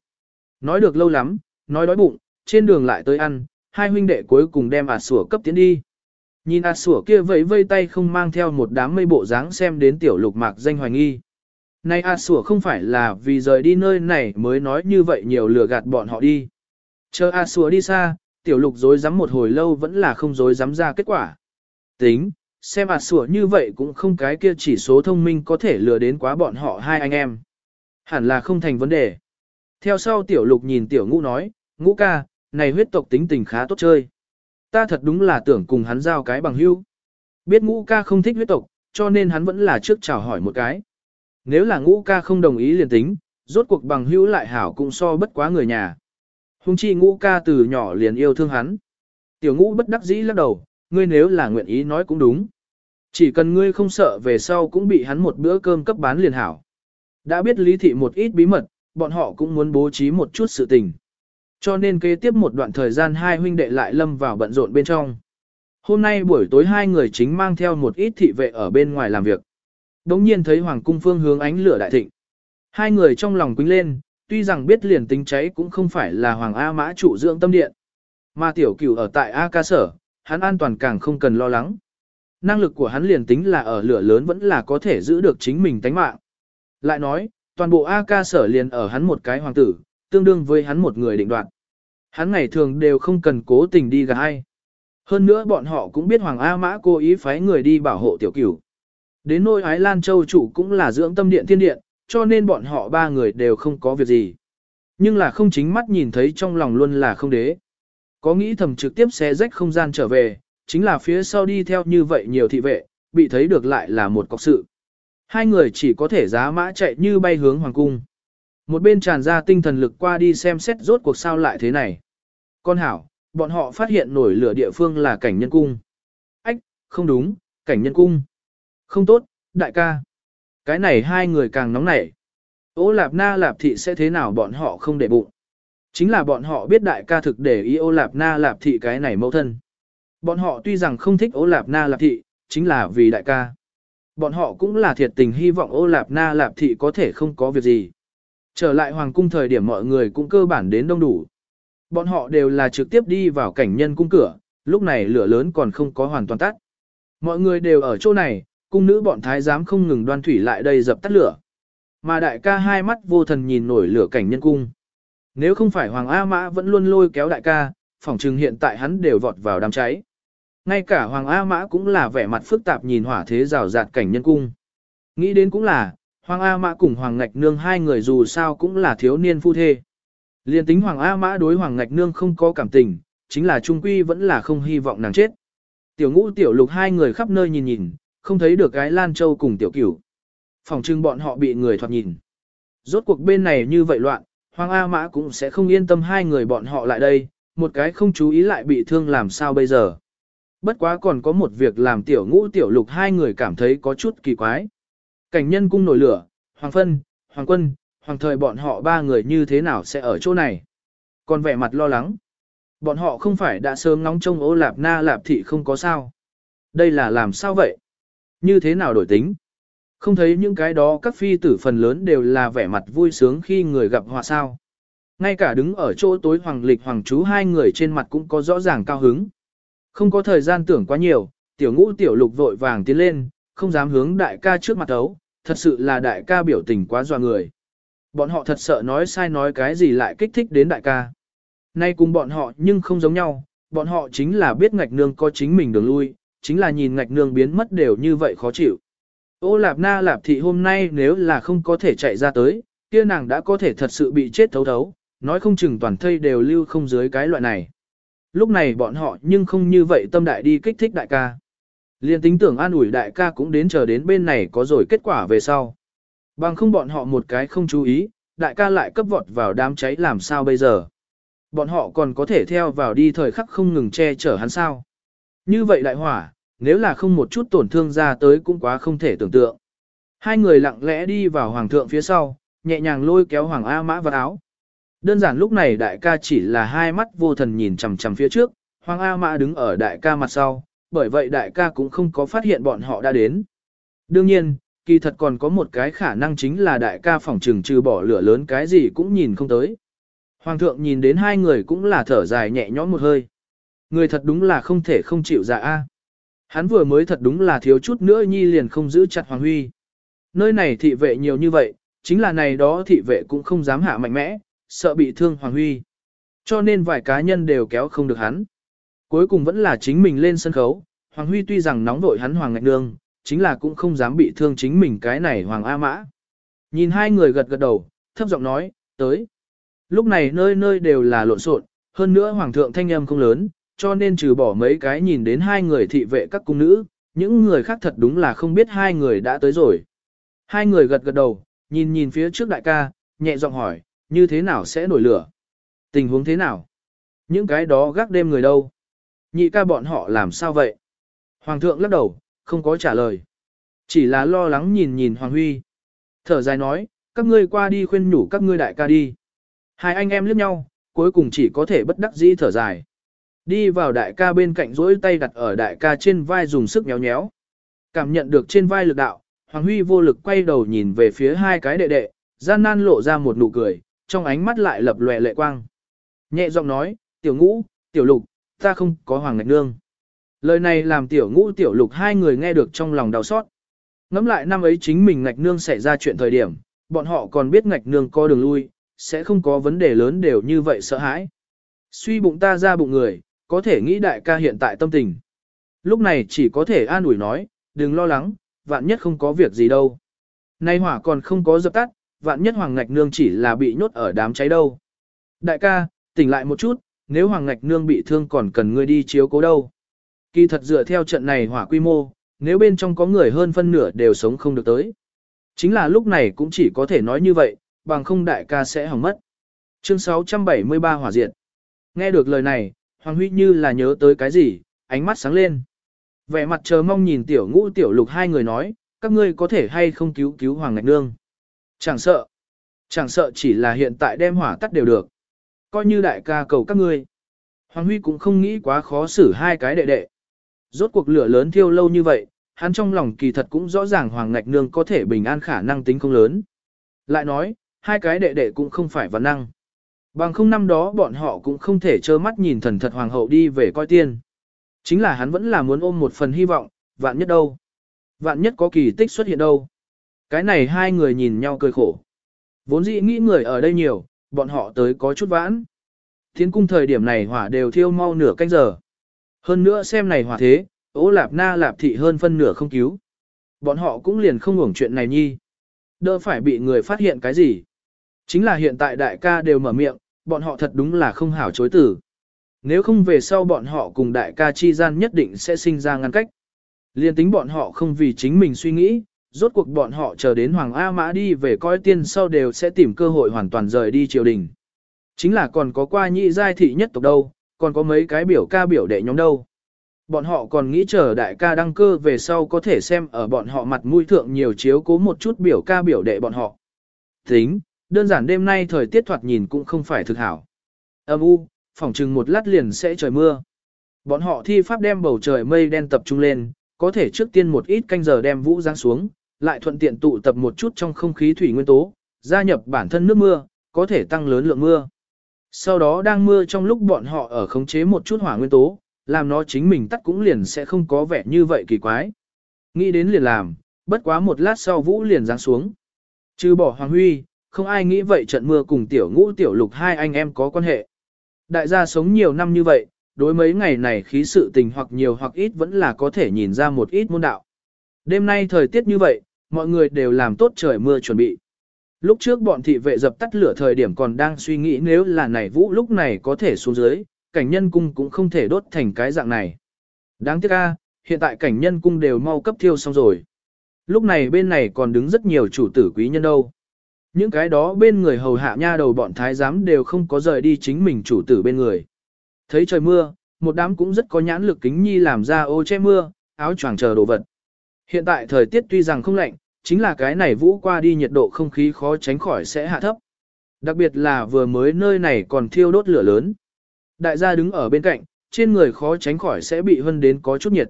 Nói được lâu lắm, nói đói bụng, trên đường lại tới ăn, hai huynh đệ cuối cùng đem ạt sủa cấp tiến đi. Nhìn ạt sủa kia vẫy vây tay không mang theo một đám mây bộ dáng xem đến tiểu lục mạc danh hoài nghi. Này ạt sủa không phải là vì rời đi nơi này mới nói như vậy nhiều lừa gạt bọn họ đi. Chờ ạt sủa đi xa, tiểu lục dối rắm một hồi lâu vẫn là không dối rắm ra kết quả. Tính, xem ạt sủa như vậy cũng không cái kia chỉ số thông minh có thể lừa đến quá bọn họ hai anh em. Hẳn là không thành vấn đề. Theo sau tiểu lục nhìn tiểu ngũ nói, ngũ ca, này huyết tộc tính tình khá tốt chơi. Ta thật đúng là tưởng cùng hắn giao cái bằng hữu. Biết ngũ ca không thích huyết tộc, cho nên hắn vẫn là trước chào hỏi một cái. Nếu là ngũ ca không đồng ý liền tính, rốt cuộc bằng hữu lại hảo cũng so bất quá người nhà. Hùng chi ngũ ca từ nhỏ liền yêu thương hắn. Tiểu ngũ bất đắc dĩ lắc đầu, ngươi nếu là nguyện ý nói cũng đúng. Chỉ cần ngươi không sợ về sau cũng bị hắn một bữa cơm cấp bán liền hảo. Đã biết lý thị một ít bí mật, bọn họ cũng muốn bố trí một chút sự tình. Cho nên kế tiếp một đoạn thời gian hai huynh đệ lại lâm vào bận rộn bên trong. Hôm nay buổi tối hai người chính mang theo một ít thị vệ ở bên ngoài làm việc. Đống nhiên thấy Hoàng cung phương hướng ánh lửa đại thịnh. Hai người trong lòng quính lên, tuy rằng biết liền tính cháy cũng không phải là Hoàng A Mã trụ dưỡng tâm điện. Mà tiểu cửu ở tại A ca sở, hắn an toàn càng không cần lo lắng. Năng lực của hắn liền tính là ở lửa lớn vẫn là có thể giữ được chính mình tánh mạng. Lại nói, toàn bộ A ca sở liền ở hắn một cái hoàng tử, tương đương với hắn một người định đoạt. Hắn ngày thường đều không cần cố tình đi gà ai. Hơn nữa bọn họ cũng biết Hoàng A Mã cố ý phái người đi bảo hộ tiểu cửu. Đến nôi Ái Lan Châu chủ cũng là dưỡng tâm điện thiên điện, cho nên bọn họ ba người đều không có việc gì. Nhưng là không chính mắt nhìn thấy trong lòng luôn là không đế. Có nghĩ thầm trực tiếp xé rách không gian trở về, chính là phía sau đi theo như vậy nhiều thị vệ, bị thấy được lại là một cọc sự. Hai người chỉ có thể giá mã chạy như bay hướng hoàng cung. Một bên tràn ra tinh thần lực qua đi xem xét rốt cuộc sao lại thế này. Con hảo, bọn họ phát hiện nổi lửa địa phương là cảnh nhân cung. Ách, không đúng, cảnh nhân cung. Không tốt, đại ca. Cái này hai người càng nóng nảy. Ô lạp na lạp thị sẽ thế nào bọn họ không để bụng. Chính là bọn họ biết đại ca thực để ý ô lạp na lạp thị cái này mâu thân. Bọn họ tuy rằng không thích ô lạp na lạp thị, chính là vì đại ca. Bọn họ cũng là thiệt tình hy vọng ô lạp na lạp thị có thể không có việc gì. Trở lại hoàng cung thời điểm mọi người cũng cơ bản đến đông đủ. Bọn họ đều là trực tiếp đi vào cảnh nhân cung cửa, lúc này lửa lớn còn không có hoàn toàn tắt. Mọi người đều ở chỗ này, cung nữ bọn thái giám không ngừng đoan thủy lại đây dập tắt lửa. Mà đại ca hai mắt vô thần nhìn nổi lửa cảnh nhân cung. Nếu không phải Hoàng A Mã vẫn luôn lôi kéo đại ca, phỏng chừng hiện tại hắn đều vọt vào đám cháy. Ngay cả Hoàng A Mã cũng là vẻ mặt phức tạp nhìn hỏa thế rào rạt cảnh nhân cung. Nghĩ đến cũng là, Hoàng A Mã cùng Hoàng Ngạch Nương hai người dù sao cũng là thiếu niên phu thê. Liên tính Hoàng A Mã đối Hoàng Ngạch Nương không có cảm tình, chính là trung quy vẫn là không hy vọng nàng chết. Tiểu ngũ tiểu lục hai người khắp nơi nhìn nhìn, không thấy được gái Lan Châu cùng tiểu cửu. Phòng trưng bọn họ bị người thoạt nhìn. Rốt cuộc bên này như vậy loạn, Hoàng A Mã cũng sẽ không yên tâm hai người bọn họ lại đây, một cái không chú ý lại bị thương làm sao bây giờ. Bất quá còn có một việc làm tiểu ngũ tiểu lục hai người cảm thấy có chút kỳ quái. Cảnh nhân cung nổi lửa, Hoàng Phân, Hoàng Quân, Hoàng Thời bọn họ ba người như thế nào sẽ ở chỗ này. Còn vẻ mặt lo lắng. Bọn họ không phải đã sớm ngóng trông ô lạp na lạp thị không có sao. Đây là làm sao vậy? Như thế nào đổi tính? Không thấy những cái đó các phi tử phần lớn đều là vẻ mặt vui sướng khi người gặp họa sao. Ngay cả đứng ở chỗ tối hoàng lịch hoàng chú hai người trên mặt cũng có rõ ràng cao hứng. Không có thời gian tưởng quá nhiều, tiểu ngũ tiểu lục vội vàng tiến lên, không dám hướng đại ca trước mặt ấu, thật sự là đại ca biểu tình quá dọa người. Bọn họ thật sợ nói sai nói cái gì lại kích thích đến đại ca. Nay cùng bọn họ nhưng không giống nhau, bọn họ chính là biết ngạch nương có chính mình đường lui, chính là nhìn ngạch nương biến mất đều như vậy khó chịu. Ô lạp na lạp thị hôm nay nếu là không có thể chạy ra tới, kia nàng đã có thể thật sự bị chết thấu thấu, nói không chừng toàn thây đều lưu không dưới cái loại này. Lúc này bọn họ nhưng không như vậy tâm đại đi kích thích đại ca. Liên tính tưởng an ủi đại ca cũng đến chờ đến bên này có rồi kết quả về sau. Bằng không bọn họ một cái không chú ý, đại ca lại cấp vọt vào đám cháy làm sao bây giờ. Bọn họ còn có thể theo vào đi thời khắc không ngừng che chở hắn sao. Như vậy đại hỏa, nếu là không một chút tổn thương ra tới cũng quá không thể tưởng tượng. Hai người lặng lẽ đi vào hoàng thượng phía sau, nhẹ nhàng lôi kéo hoàng A mã vào áo. Đơn giản lúc này đại ca chỉ là hai mắt vô thần nhìn chằm chằm phía trước, hoàng A mã đứng ở đại ca mặt sau, bởi vậy đại ca cũng không có phát hiện bọn họ đã đến. Đương nhiên, kỳ thật còn có một cái khả năng chính là đại ca phỏng trừng trừ bỏ lửa lớn cái gì cũng nhìn không tới. Hoàng thượng nhìn đến hai người cũng là thở dài nhẹ nhõm một hơi. Người thật đúng là không thể không chịu dạ a. Hắn vừa mới thật đúng là thiếu chút nữa nhi liền không giữ chặt Hoàng Huy. Nơi này thị vệ nhiều như vậy, chính là này đó thị vệ cũng không dám hạ mạnh mẽ, sợ bị thương Hoàng Huy. Cho nên vài cá nhân đều kéo không được hắn. Cuối cùng vẫn là chính mình lên sân khấu, Hoàng Huy tuy rằng nóng vội hắn Hoàng Ngạch Nương, chính là cũng không dám bị thương chính mình cái này Hoàng A Mã. Nhìn hai người gật gật đầu, thấp giọng nói, tới. Lúc này nơi nơi đều là lộn xộn, hơn nữa Hoàng thượng thanh âm không lớn, cho nên trừ bỏ mấy cái nhìn đến hai người thị vệ các cung nữ, những người khác thật đúng là không biết hai người đã tới rồi. Hai người gật gật đầu, nhìn nhìn phía trước đại ca, nhẹ giọng hỏi, như thế nào sẽ nổi lửa? Tình huống thế nào? Những cái đó gác đêm người đâu? Nhị ca bọn họ làm sao vậy? Hoàng thượng lắc đầu, không có trả lời. Chỉ là lo lắng nhìn nhìn Hoàng Huy. Thở dài nói, các ngươi qua đi khuyên nhủ các ngươi đại ca đi. Hai anh em liếc nhau, cuối cùng chỉ có thể bất đắc dĩ thở dài. Đi vào đại ca bên cạnh rỗi tay đặt ở đại ca trên vai dùng sức nhéo nhéo. Cảm nhận được trên vai lực đạo, Hoàng Huy vô lực quay đầu nhìn về phía hai cái đệ đệ, gian nan lộ ra một nụ cười, trong ánh mắt lại lập lòe lệ quang. Nhẹ giọng nói, tiểu ngũ, tiểu lục, ta không có hoàng ngạch nương. Lời này làm tiểu ngũ tiểu lục hai người nghe được trong lòng đau xót. Ngắm lại năm ấy chính mình ngạch nương xảy ra chuyện thời điểm, bọn họ còn biết ngạch nương có đường lui, sẽ không có vấn đề lớn đều như vậy sợ hãi. Suy bụng ta ra bụng người, có thể nghĩ đại ca hiện tại tâm tình. Lúc này chỉ có thể an ủi nói, đừng lo lắng, vạn nhất không có việc gì đâu. Nay hỏa còn không có dập tắt, vạn nhất Hoàng Ngạch Nương chỉ là bị nhốt ở đám cháy đâu. Đại ca, tỉnh lại một chút, nếu Hoàng Ngạch Nương bị thương còn cần ngươi đi chiếu cố đâu. Kỳ thật dựa theo trận này hỏa quy mô, nếu bên trong có người hơn phân nửa đều sống không được tới. Chính là lúc này cũng chỉ có thể nói như vậy, bằng không đại ca sẽ hỏng mất. Chương 673 hỏa diệt. Nghe được lời này, Hoàng Huy như là nhớ tới cái gì, ánh mắt sáng lên. Vẻ mặt chờ mong nhìn tiểu ngũ tiểu lục hai người nói, các ngươi có thể hay không cứu cứu Hoàng Ngạch Nương. Chẳng sợ. Chẳng sợ chỉ là hiện tại đem hỏa tắt đều được. Coi như đại ca cầu các ngươi. Hoàng Huy cũng không nghĩ quá khó xử hai cái đệ đệ. Rốt cuộc lửa lớn thiêu lâu như vậy, hắn trong lòng kỳ thật cũng rõ ràng Hoàng Ngạch Nương có thể bình an khả năng tính không lớn. Lại nói, hai cái đệ đệ cũng không phải văn năng. Bằng không năm đó bọn họ cũng không thể trơ mắt nhìn thần thật hoàng hậu đi về coi tiên. Chính là hắn vẫn là muốn ôm một phần hy vọng, vạn nhất đâu. Vạn nhất có kỳ tích xuất hiện đâu. Cái này hai người nhìn nhau cười khổ. Vốn dĩ nghĩ người ở đây nhiều, bọn họ tới có chút vãn. Thiến cung thời điểm này hỏa đều thiêu mau nửa canh giờ. Hơn nữa xem này hỏa thế, ố lạp na lạp thị hơn phân nửa không cứu. Bọn họ cũng liền không hưởng chuyện này nhi. Đỡ phải bị người phát hiện cái gì. Chính là hiện tại đại ca đều mở miệng, bọn họ thật đúng là không hảo chối tử. Nếu không về sau bọn họ cùng đại ca chi gian nhất định sẽ sinh ra ngăn cách. Liên tính bọn họ không vì chính mình suy nghĩ, rốt cuộc bọn họ chờ đến Hoàng A Mã đi về coi tiên sau đều sẽ tìm cơ hội hoàn toàn rời đi triều đình. Chính là còn có qua nhị giai thị nhất tộc đâu, còn có mấy cái biểu ca biểu đệ nhóm đâu. bọn họ còn nghĩ chờ đại ca đăng cơ về sau có thể xem ở bọn họ mặt mũi thượng nhiều chiếu cố một chút biểu ca biểu đệ bọn họ. Tính, đơn giản đêm nay thời tiết thoạt nhìn cũng không phải thực hảo. Âm u, phỏng chừng một lát liền sẽ trời mưa. Bọn họ thi pháp đem bầu trời mây đen tập trung lên, có thể trước tiên một ít canh giờ đem vũ giáng xuống, lại thuận tiện tụ tập một chút trong không khí thủy nguyên tố, gia nhập bản thân nước mưa, có thể tăng lớn lượng mưa. Sau đó đang mưa trong lúc bọn họ ở khống chế một chút hỏa nguyên tố, làm nó chính mình tắt cũng liền sẽ không có vẻ như vậy kỳ quái. Nghĩ đến liền làm, bất quá một lát sau vũ liền giáng xuống. Trừ bỏ Hoàng Huy, không ai nghĩ vậy trận mưa cùng tiểu ngũ tiểu lục hai anh em có quan hệ. Đại gia sống nhiều năm như vậy, đối mấy ngày này khí sự tình hoặc nhiều hoặc ít vẫn là có thể nhìn ra một ít môn đạo. Đêm nay thời tiết như vậy, mọi người đều làm tốt trời mưa chuẩn bị. Lúc trước bọn thị vệ dập tắt lửa thời điểm còn đang suy nghĩ nếu là nảy vũ lúc này có thể xuống dưới, cảnh nhân cung cũng không thể đốt thành cái dạng này. Đáng tiếc a, hiện tại cảnh nhân cung đều mau cấp thiêu xong rồi. Lúc này bên này còn đứng rất nhiều chủ tử quý nhân đâu. Những cái đó bên người hầu hạ nha đầu bọn thái giám đều không có rời đi chính mình chủ tử bên người. Thấy trời mưa, một đám cũng rất có nhãn lực kính nhi làm ra ô che mưa, áo choàng chờ đồ vật. Hiện tại thời tiết tuy rằng không lạnh, chính là cái này vũ qua đi nhiệt độ không khí khó tránh khỏi sẽ hạ thấp. Đặc biệt là vừa mới nơi này còn thiêu đốt lửa lớn. Đại gia đứng ở bên cạnh, trên người khó tránh khỏi sẽ bị hân đến có chút nhiệt.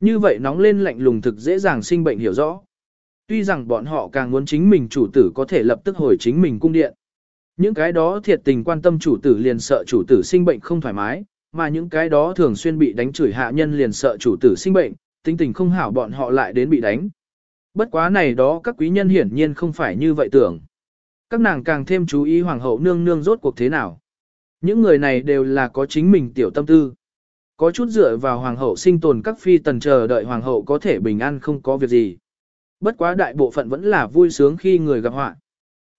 Như vậy nóng lên lạnh lùng thực dễ dàng sinh bệnh hiểu rõ. Tuy rằng bọn họ càng muốn chính mình chủ tử có thể lập tức hồi chính mình cung điện. Những cái đó thiệt tình quan tâm chủ tử liền sợ chủ tử sinh bệnh không thoải mái, mà những cái đó thường xuyên bị đánh chửi hạ nhân liền sợ chủ tử sinh bệnh, tính tình không hảo bọn họ lại đến bị đánh. Bất quá này đó các quý nhân hiển nhiên không phải như vậy tưởng. Các nàng càng thêm chú ý hoàng hậu nương nương rốt cuộc thế nào. Những người này đều là có chính mình tiểu tâm tư. Có chút dựa vào hoàng hậu sinh tồn các phi tần chờ đợi hoàng hậu có thể bình an không có việc gì. Bất quá đại bộ phận vẫn là vui sướng khi người gặp họa.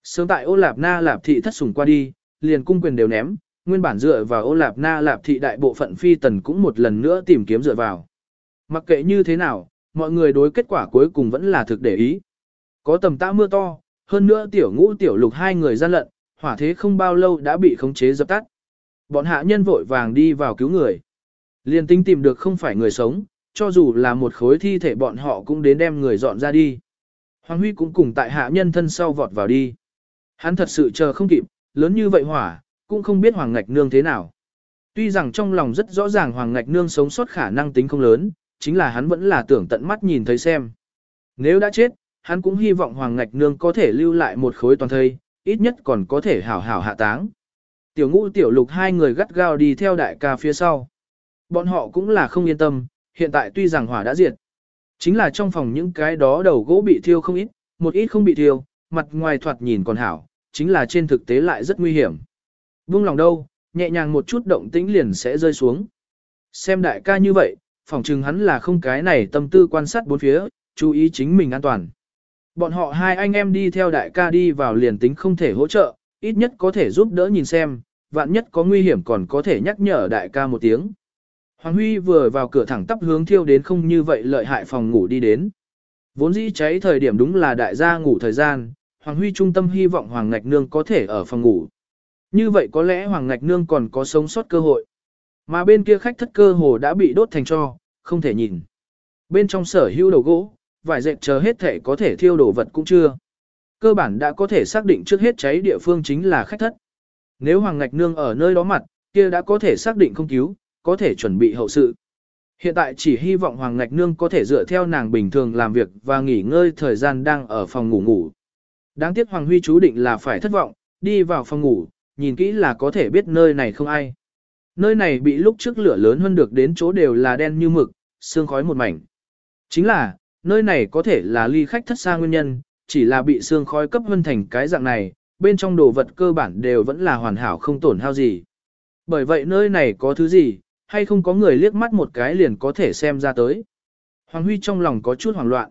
Sớm tại ô lạp na lạp thị thất sủng qua đi, liền cung quyền đều ném, nguyên bản dựa vào ô lạp na lạp thị đại bộ phận phi tần cũng một lần nữa tìm kiếm dựa vào. Mặc kệ như thế nào, mọi người đối kết quả cuối cùng vẫn là thực để ý. Có tầm tã mưa to, hơn nữa tiểu ngũ tiểu lục hai người gian lận, hỏa thế không bao lâu đã bị khống chế dập tắt. Bọn hạ nhân vội vàng đi vào cứu người. Liên tính tìm được không phải người sống, cho dù là một khối thi thể bọn họ cũng đến đem người dọn ra đi. Hoàng Huy cũng cùng tại hạ nhân thân sau vọt vào đi. Hắn thật sự chờ không kịp, lớn như vậy hỏa, cũng không biết Hoàng Ngạch Nương thế nào. Tuy rằng trong lòng rất rõ ràng Hoàng Ngạch Nương sống sót khả năng tính không lớn, chính là hắn vẫn là tưởng tận mắt nhìn thấy xem. Nếu đã chết, hắn cũng hy vọng Hoàng Ngạch Nương có thể lưu lại một khối toàn thây, ít nhất còn có thể hảo hảo hạ táng. Tiểu ngũ tiểu lục hai người gắt gao đi theo đại ca phía sau. Bọn họ cũng là không yên tâm, hiện tại tuy rằng hỏa đã diệt. Chính là trong phòng những cái đó đầu gỗ bị thiêu không ít, một ít không bị thiêu, mặt ngoài thoạt nhìn còn hảo, chính là trên thực tế lại rất nguy hiểm. Buông lòng đâu, nhẹ nhàng một chút động tĩnh liền sẽ rơi xuống. Xem đại ca như vậy, phòng chừng hắn là không cái này tâm tư quan sát bốn phía, chú ý chính mình an toàn. Bọn họ hai anh em đi theo đại ca đi vào liền tính không thể hỗ trợ, ít nhất có thể giúp đỡ nhìn xem, vạn nhất có nguy hiểm còn có thể nhắc nhở đại ca một tiếng. Hoàng Huy vừa vào cửa thẳng tắp hướng thiêu đến không như vậy lợi hại phòng ngủ đi đến. Vốn dĩ cháy thời điểm đúng là đại gia ngủ thời gian, Hoàng Huy trung tâm hy vọng Hoàng Ngạch Nương có thể ở phòng ngủ. Như vậy có lẽ Hoàng Ngạch Nương còn có sống sót cơ hội. Mà bên kia khách thất cơ hồ đã bị đốt thành cho, không thể nhìn. Bên trong sở hữu đầu gỗ, vải dệt chờ hết thể có thể thiêu đổ vật cũng chưa. Cơ bản đã có thể xác định trước hết cháy địa phương chính là khách thất. Nếu Hoàng Ngạch Nương ở nơi đó mặt, kia đã có thể xác định không cứu, có thể chuẩn bị hậu sự. Hiện tại chỉ hy vọng Hoàng Ngạch Nương có thể dựa theo nàng bình thường làm việc và nghỉ ngơi thời gian đang ở phòng ngủ ngủ. Đáng tiếc Hoàng Huy chú định là phải thất vọng, đi vào phòng ngủ, nhìn kỹ là có thể biết nơi này không ai. Nơi này bị lúc trước lửa lớn hơn được đến chỗ đều là đen như mực, sương khói một mảnh. Chính là, nơi này có thể là ly khách thất xa nguyên nhân, chỉ là bị sương khói cấp hơn thành cái dạng này, bên trong đồ vật cơ bản đều vẫn là hoàn hảo không tổn hao gì. Bởi vậy nơi này có thứ gì, hay không có người liếc mắt một cái liền có thể xem ra tới. Hoàng Huy trong lòng có chút hoảng loạn.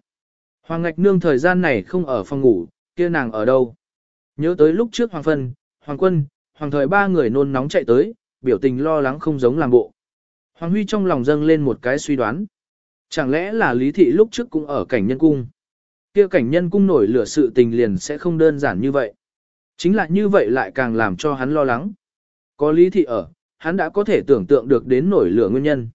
Hoàng Ngạch Nương thời gian này không ở phòng ngủ, kia nàng ở đâu? Nhớ tới lúc trước Hoàng Phân, Hoàng Quân, Hoàng Thời ba người nôn nóng chạy tới, biểu tình lo lắng không giống làm bộ. Hoàng Huy trong lòng dâng lên một cái suy đoán. Chẳng lẽ là Lý Thị lúc trước cũng ở cảnh nhân cung? Kia cảnh nhân cung nổi lửa sự tình liền sẽ không đơn giản như vậy. Chính là như vậy lại càng làm cho hắn lo lắng. Có Lý Thị ở, hắn đã có thể tưởng tượng được đến nổi lửa nguyên nhân.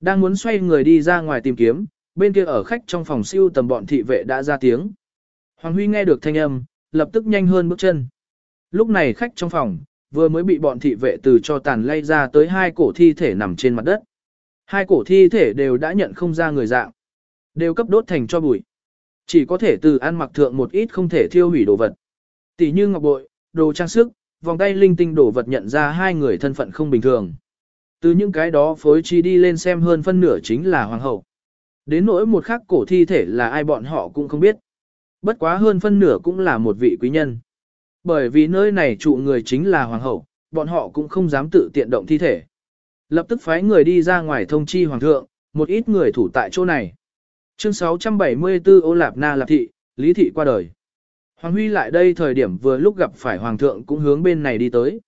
Đang muốn xoay người đi ra ngoài tìm kiếm, bên kia ở khách trong phòng siêu tầm bọn thị vệ đã ra tiếng. Hoàng Huy nghe được thanh âm, lập tức nhanh hơn bước chân. Lúc này khách trong phòng, vừa mới bị bọn thị vệ từ cho tàn lay ra tới hai cổ thi thể nằm trên mặt đất. Hai cổ thi thể đều đã nhận không ra người dạng. Đều cấp đốt thành cho bụi. Chỉ có thể từ ăn mặc thượng một ít không thể thiêu hủy đồ vật. Tỷ như ngọc bội, đồ trang sức, vòng tay linh tinh đồ vật nhận ra hai người thân phận không bình thường. Từ những cái đó phối trí đi lên xem hơn phân nửa chính là hoàng hậu. Đến nỗi một khắc cổ thi thể là ai bọn họ cũng không biết. Bất quá hơn phân nửa cũng là một vị quý nhân. Bởi vì nơi này trụ người chính là hoàng hậu, bọn họ cũng không dám tự tiện động thi thể. Lập tức phái người đi ra ngoài thông chi hoàng thượng, một ít người thủ tại chỗ này. Chương 674 Ô Lạp Na Lạp Thị, Lý Thị qua đời. Hoàng Huy lại đây thời điểm vừa lúc gặp phải Hoàng thượng cũng hướng bên này đi tới.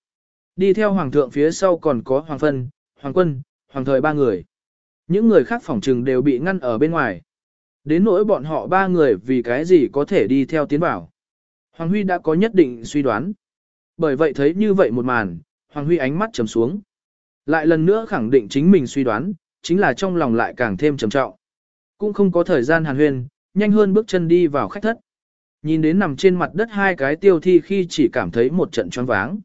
Đi theo Hoàng thượng phía sau còn có Hoàng Phân, Hoàng Quân, Hoàng Thời ba người. Những người khác phỏng trừng đều bị ngăn ở bên ngoài. Đến nỗi bọn họ ba người vì cái gì có thể đi theo tiến bảo. Hoàng Huy đã có nhất định suy đoán. Bởi vậy thấy như vậy một màn, Hoàng Huy ánh mắt trầm xuống. Lại lần nữa khẳng định chính mình suy đoán, chính là trong lòng lại càng thêm trầm trọng. Cũng không có thời gian hàn huyên, nhanh hơn bước chân đi vào khách thất. Nhìn đến nằm trên mặt đất hai cái tiêu thi khi chỉ cảm thấy một trận choáng váng.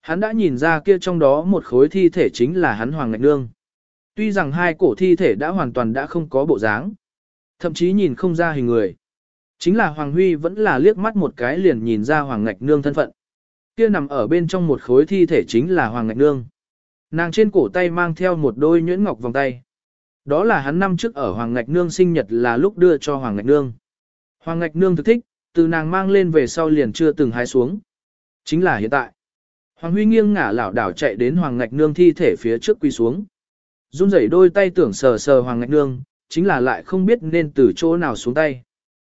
Hắn đã nhìn ra kia trong đó một khối thi thể chính là hắn Hoàng Ngạch Nương. Tuy rằng hai cổ thi thể đã hoàn toàn đã không có bộ dáng. Thậm chí nhìn không ra hình người. Chính là Hoàng Huy vẫn là liếc mắt một cái liền nhìn ra Hoàng Ngạch Nương thân phận. Kia nằm ở bên trong một khối thi thể chính là Hoàng Ngạch Nương. Nàng trên cổ tay mang theo một đôi nhuyễn ngọc vòng tay. Đó là hắn năm trước ở Hoàng Ngạch Nương sinh nhật là lúc đưa cho Hoàng Ngạch Nương. Hoàng Ngạch Nương thực thích, từ nàng mang lên về sau liền chưa từng hái xuống. Chính là hiện tại. Hoàng Huy nghiêng ngả lảo đảo chạy đến Hoàng Ngạch Nương thi thể phía trước quy xuống. Run rẩy đôi tay tưởng sờ sờ Hoàng Ngạch Nương, chính là lại không biết nên từ chỗ nào xuống tay.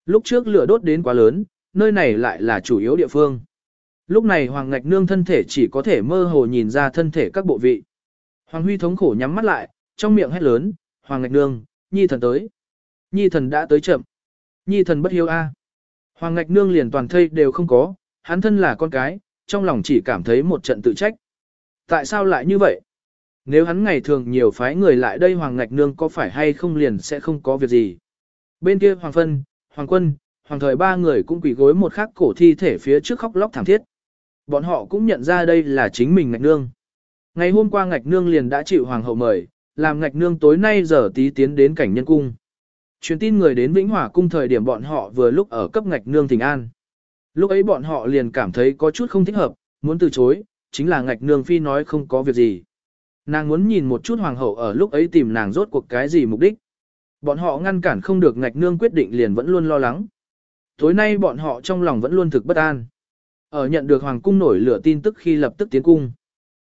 Lúc trước lửa đốt đến quá lớn, nơi này lại là chủ yếu địa phương. Lúc này Hoàng Ngạch Nương thân thể chỉ có thể mơ hồ nhìn ra thân thể các bộ vị. Hoàng Huy thống khổ nhắm mắt lại, trong miệng hét lớn, Hoàng Ngạch Nương, Nhi thần tới. Nhi thần đã tới chậm. Nhi thần bất hiếu a. Hoàng Ngạch Nương liền toàn thây đều không có, hắn thân là con cái, trong lòng chỉ cảm thấy một trận tự trách. Tại sao lại như vậy? Nếu hắn ngày thường nhiều phái người lại đây Hoàng Ngạch Nương có phải hay không liền sẽ không có việc gì. Bên kia Hoàng Phân, Hoàng Quân, Hoàng Thời ba người cũng quỳ gối một khắc cổ thi thể phía trước khóc lóc thảm thiết. Bọn họ cũng nhận ra đây là chính mình Ngạch Nương. Ngày hôm qua Ngạch Nương liền đã chịu Hoàng hậu mời, làm Ngạch Nương tối nay giờ tí tiến đến cảnh nhân cung. Truyền tin người đến Vĩnh Hòa cung thời điểm bọn họ vừa lúc ở cấp Ngạch Nương thỉnh an. Lúc ấy bọn họ liền cảm thấy có chút không thích hợp, muốn từ chối, chính là Ngạch Nương phi nói không có việc gì. Nàng muốn nhìn một chút hoàng hậu ở lúc ấy tìm nàng rốt cuộc cái gì mục đích. Bọn họ ngăn cản không được ngạch nương quyết định liền vẫn luôn lo lắng. Tối nay bọn họ trong lòng vẫn luôn thực bất an. Ở nhận được hoàng cung nổi lửa tin tức khi lập tức tiến cung.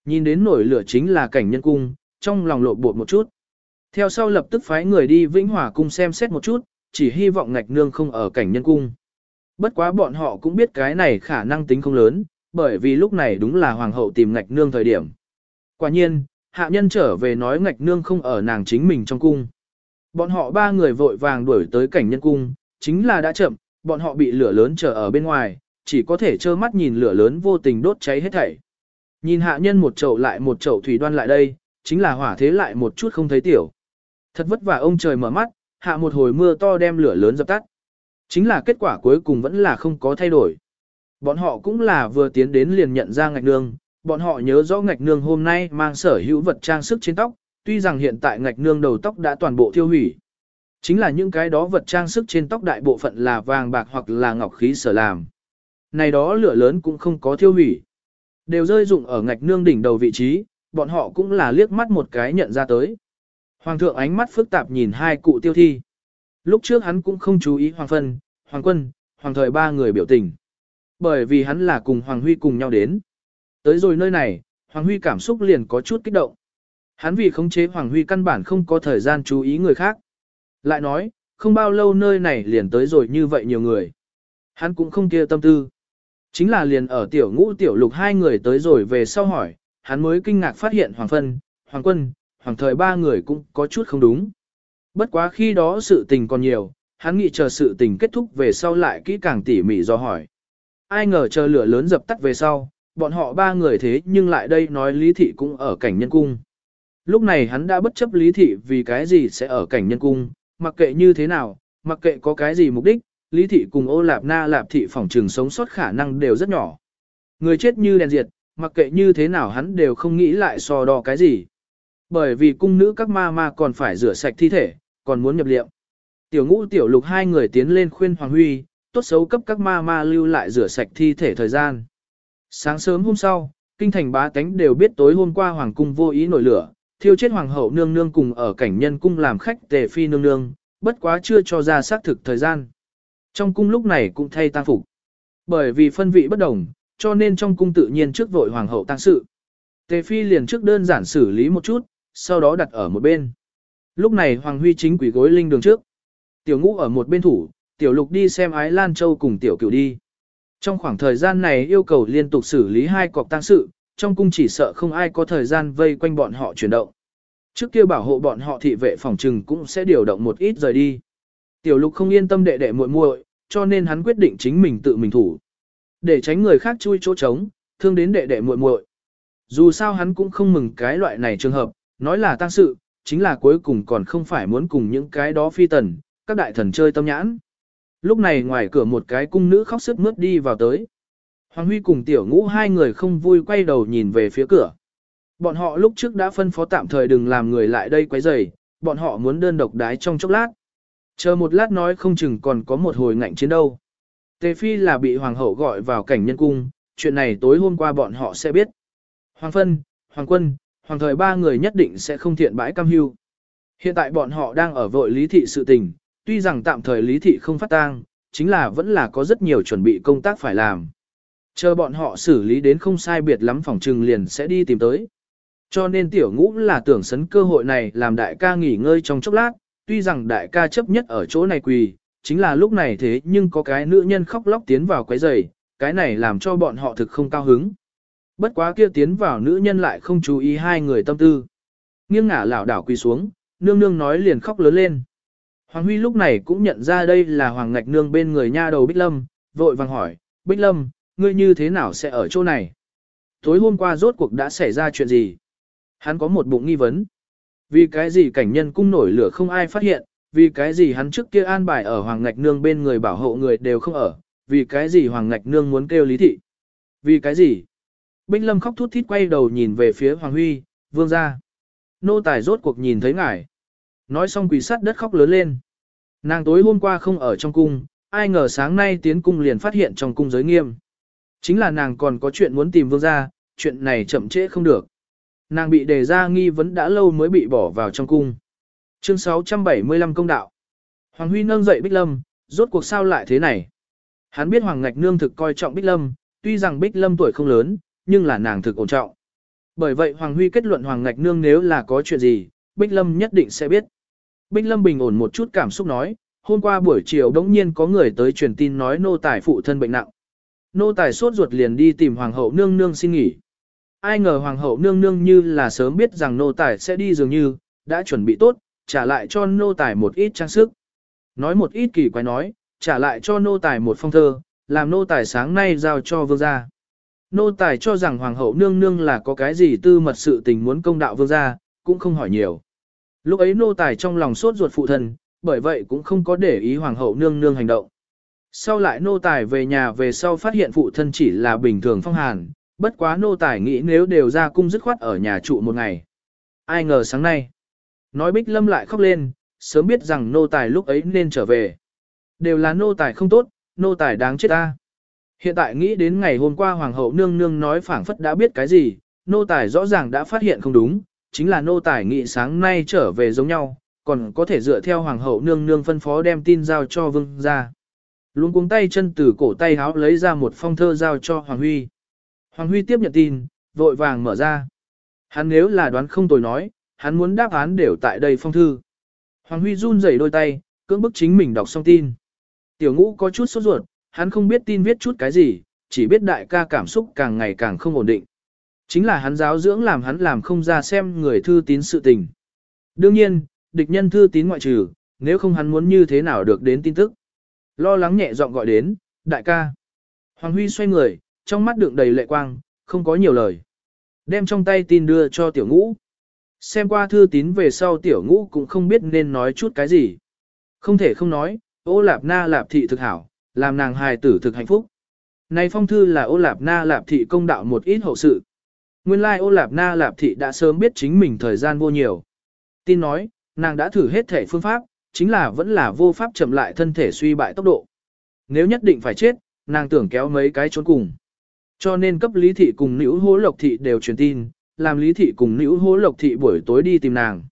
Nhìn đến nổi lửa chính là cảnh nhân cung, trong lòng lộ bột một chút. Theo sau lập tức phái người đi Vĩnh Hòa cung xem xét một chút, chỉ hy vọng ngạch nương không ở cảnh nhân cung. Bất quá bọn họ cũng biết cái này khả năng tính không lớn, bởi vì lúc này đúng là hoàng hậu tìm ngạch nương thời điểm. Quả nhiên, hạ nhân trở về nói ngạch nương không ở nàng chính mình trong cung. Bọn họ ba người vội vàng đuổi tới cảnh nhân cung, chính là đã chậm, bọn họ bị lửa lớn chờ ở bên ngoài, chỉ có thể trơ mắt nhìn lửa lớn vô tình đốt cháy hết thảy. Nhìn hạ nhân một chậu lại một chậu thủy đoan lại đây, chính là hỏa thế lại một chút không thấy tiểu. Thật vất vả ông trời mở mắt, hạ một hồi mưa to đem lửa lớn dập tắt. Chính là kết quả cuối cùng vẫn là không có thay đổi. Bọn họ cũng là vừa tiến đến liền nhận ra ngạch nương, bọn họ nhớ rõ ngạch nương hôm nay mang sở hữu vật trang sức trên tóc, tuy rằng hiện tại ngạch nương đầu tóc đã toàn bộ tiêu hủy. Chính là những cái đó vật trang sức trên tóc đại bộ phận là vàng bạc hoặc là ngọc khí sở làm. Này đó lửa lớn cũng không có tiêu hủy. Đều rơi dụng ở ngạch nương đỉnh đầu vị trí, bọn họ cũng là liếc mắt một cái nhận ra tới. Hoàng thượng ánh mắt phức tạp nhìn hai cụ tiêu thi. Lúc trước hắn cũng không chú ý Hoàng Phân, Hoàng Quân, Hoàng Thời ba người biểu tình. Bởi vì hắn là cùng Hoàng Huy cùng nhau đến. Tới rồi nơi này, Hoàng Huy cảm xúc liền có chút kích động. Hắn vì khống chế Hoàng Huy căn bản không có thời gian chú ý người khác. Lại nói, không bao lâu nơi này liền tới rồi như vậy nhiều người. Hắn cũng không kia tâm tư. Chính là liền ở tiểu ngũ tiểu lục hai người tới rồi về sau hỏi, hắn mới kinh ngạc phát hiện Hoàng Phân, Hoàng Quân, Hoàng Thời ba người cũng có chút không đúng. Bất quá khi đó sự tình còn nhiều, hắn nghĩ chờ sự tình kết thúc về sau lại kỹ càng tỉ mỉ do hỏi. Ai ngờ chờ lửa lớn dập tắt về sau, bọn họ ba người thế nhưng lại đây nói lý thị cũng ở cảnh nhân cung lúc này hắn đã bất chấp lý thị vì cái gì sẽ ở cảnh nhân cung, mặc kệ như thế nào, mặc kệ có cái gì mục đích, lý thị cùng ô lạp na lạp thị phỏng trường sống sót khả năng đều rất nhỏ. Người chết như đèn diệt, mặc kệ như thế nào hắn đều không nghĩ lại so đo cái gì. Bởi vì cung nữ các ma ma còn phải rửa sạch thi thể, còn muốn nhập liệm. Tiểu ngũ tiểu lục hai người tiến lên khuyên Hoàng Huy, tốt xấu cấp các ma ma lưu lại rửa sạch thi thể thời gian. Sáng sớm hôm sau, kinh thành bá tánh đều biết tối hôm qua Hoàng cung vô ý nổi lửa, thiêu chết Hoàng hậu nương nương cùng ở cảnh nhân cung làm khách tề phi nương nương, bất quá chưa cho ra xác thực thời gian. Trong cung lúc này cũng thay tang phục. Bởi vì phân vị bất đồng, cho nên trong cung tự nhiên trước vội Hoàng hậu tang sự. Tề phi liền trước đơn giản xử lý một chút, sau đó đặt ở một bên. Lúc này Hoàng Huy chính quỷ gối linh đường trước. Tiểu ngũ ở một bên thủ, tiểu lục đi xem ái Lan Châu cùng tiểu cửu đi. Trong khoảng thời gian này yêu cầu liên tục xử lý hai cọc tăng sự, trong cung chỉ sợ không ai có thời gian vây quanh bọn họ chuyển động. Trước kia bảo hộ bọn họ thị vệ phòng trừng cũng sẽ điều động một ít rời đi. Tiểu lục không yên tâm đệ đệ muội muội, cho nên hắn quyết định chính mình tự mình thủ. Để tránh người khác chui chỗ trống, thương đến đệ đệ muội muội. Dù sao hắn cũng không mừng cái loại này trường hợp, nói là tăng sự, chính là cuối cùng còn không phải muốn cùng những cái đó phi tần, các đại thần chơi tâm nhãn. Lúc này ngoài cửa một cái cung nữ khóc sức mướt đi vào tới. Hoàng Huy cùng tiểu ngũ hai người không vui quay đầu nhìn về phía cửa. Bọn họ lúc trước đã phân phó tạm thời đừng làm người lại đây quấy rầy, bọn họ muốn đơn độc đái trong chốc lát. Chờ một lát nói không chừng còn có một hồi ngạnh chiến đâu. Tề Phi là bị Hoàng hậu gọi vào cảnh nhân cung, chuyện này tối hôm qua bọn họ sẽ biết. Hoàng Phân, Hoàng Quân, Hoàng thời ba người nhất định sẽ không thiện bãi cam hưu. Hiện tại bọn họ đang ở vội lý thị sự tình, tuy rằng tạm thời lý thị không phát tang, chính là vẫn là có rất nhiều chuẩn bị công tác phải làm. Chờ bọn họ xử lý đến không sai biệt lắm phòng trừng liền sẽ đi tìm tới. Cho nên tiểu ngũ là tưởng sấn cơ hội này làm đại ca nghỉ ngơi trong chốc lát, tuy rằng đại ca chấp nhất ở chỗ này quỳ, chính là lúc này thế nhưng có cái nữ nhân khóc lóc tiến vào quấy giày, cái này làm cho bọn họ thực không cao hứng. Bất quá kia tiến vào nữ nhân lại không chú ý hai người tâm tư. Nghiêng ngả lảo đảo quỳ xuống, nương nương nói liền khóc lớn lên. Hoàng Huy lúc này cũng nhận ra đây là Hoàng Ngạch Nương bên người nha đầu Bích Lâm, vội vàng hỏi, Bích Lâm, ngươi như thế nào sẽ ở chỗ này? Tối hôm qua rốt cuộc đã xảy ra chuyện gì? Hắn có một bụng nghi vấn. Vì cái gì cảnh nhân cung nổi lửa không ai phát hiện, vì cái gì hắn trước kia an bài ở Hoàng Ngạch Nương bên người bảo hộ người đều không ở, vì cái gì Hoàng Ngạch Nương muốn kêu lý thị? Vì cái gì? Binh Lâm khóc thút thít quay đầu nhìn về phía Hoàng Huy, vương ra. Nô tài rốt cuộc nhìn thấy ngài. Nói xong quỳ sát đất khóc lớn lên. Nàng tối hôm qua không ở trong cung, ai ngờ sáng nay tiến cung liền phát hiện trong cung giới nghiêm. Chính là nàng còn có chuyện muốn tìm vương gia, chuyện này chậm trễ không được. Nàng bị đề ra nghi vấn đã lâu mới bị bỏ vào trong cung. Chương 675 công đạo. Hoàng Huy nâng dậy Bích Lâm, rốt cuộc sao lại thế này? Hắn biết Hoàng Ngạch Nương thực coi trọng Bích Lâm, tuy rằng Bích Lâm tuổi không lớn, nhưng là nàng thực ổn trọng. Bởi vậy Hoàng Huy kết luận Hoàng Ngạch Nương nếu là có chuyện gì, Bích Lâm nhất định sẽ biết. Bích Lâm bình ổn một chút cảm xúc nói, hôm qua buổi chiều đống nhiên có người tới truyền tin nói nô tài phụ thân bệnh nặng. Nô tài sốt ruột liền đi tìm hoàng hậu nương nương xin nghỉ. Ai ngờ hoàng hậu nương nương như là sớm biết rằng nô tài sẽ đi dường như, đã chuẩn bị tốt, trả lại cho nô tài một ít trang sức. Nói một ít kỳ quái nói, trả lại cho nô tài một phong thơ, làm nô tài sáng nay giao cho vương gia. Nô tài cho rằng hoàng hậu nương nương là có cái gì tư mật sự tình muốn công đạo vương gia, cũng không hỏi nhiều. Lúc ấy nô tài trong lòng sốt ruột phụ thân, bởi vậy cũng không có để ý hoàng hậu nương nương hành động. Sau lại nô tài về nhà về sau phát hiện phụ thân chỉ là bình thường phong hàn, bất quá nô tài nghĩ nếu đều ra cung dứt khoát ở nhà trụ một ngày. Ai ngờ sáng nay, nói bích lâm lại khóc lên, sớm biết rằng nô tài lúc ấy nên trở về. Đều là nô tài không tốt, nô tài đáng chết ta. Hiện tại nghĩ đến ngày hôm qua hoàng hậu nương nương nói phảng phất đã biết cái gì, nô tài rõ ràng đã phát hiện không đúng, chính là nô tài nghĩ sáng nay trở về giống nhau, còn có thể dựa theo hoàng hậu nương nương phân phó đem tin giao cho vương ra. Luôn cuống tay chân từ cổ tay háo lấy ra một phong thơ giao cho Hoàng Huy. Hoàng Huy tiếp nhận tin, vội vàng mở ra. Hắn nếu là đoán không tồi nói, hắn muốn đáp án đều tại đây phong thư. Hoàng Huy run rẩy đôi tay, cưỡng bức chính mình đọc xong tin. Tiểu ngũ có chút sốt ruột, hắn không biết tin viết chút cái gì, chỉ biết đại ca cảm xúc càng ngày càng không ổn định. Chính là hắn giáo dưỡng làm hắn làm không ra xem người thư tín sự tình. Đương nhiên, địch nhân thư tín ngoại trừ, nếu không hắn muốn như thế nào được đến tin tức. Lo lắng nhẹ giọng gọi đến, đại ca. Hoàng Huy xoay người, trong mắt đựng đầy lệ quang, không có nhiều lời. Đem trong tay tin đưa cho tiểu ngũ. Xem qua thư tín về sau tiểu ngũ cũng không biết nên nói chút cái gì. Không thể không nói, ô lạp na lạp thị thực hảo, làm nàng hài tử thực hạnh phúc. Này phong thư là ô lạp na lạp thị công đạo một ít hậu sự. Nguyên lai like ô lạp na lạp thị đã sớm biết chính mình thời gian vô nhiều. Tin nói, nàng đã thử hết thể phương pháp, chính là vẫn là vô pháp chậm lại thân thể suy bại tốc độ. Nếu nhất định phải chết, nàng tưởng kéo mấy cái trốn cùng. Cho nên cấp lý thị cùng nữ hố lộc thị đều truyền tin, làm lý thị cùng nữ hố lộc thị buổi tối đi tìm nàng.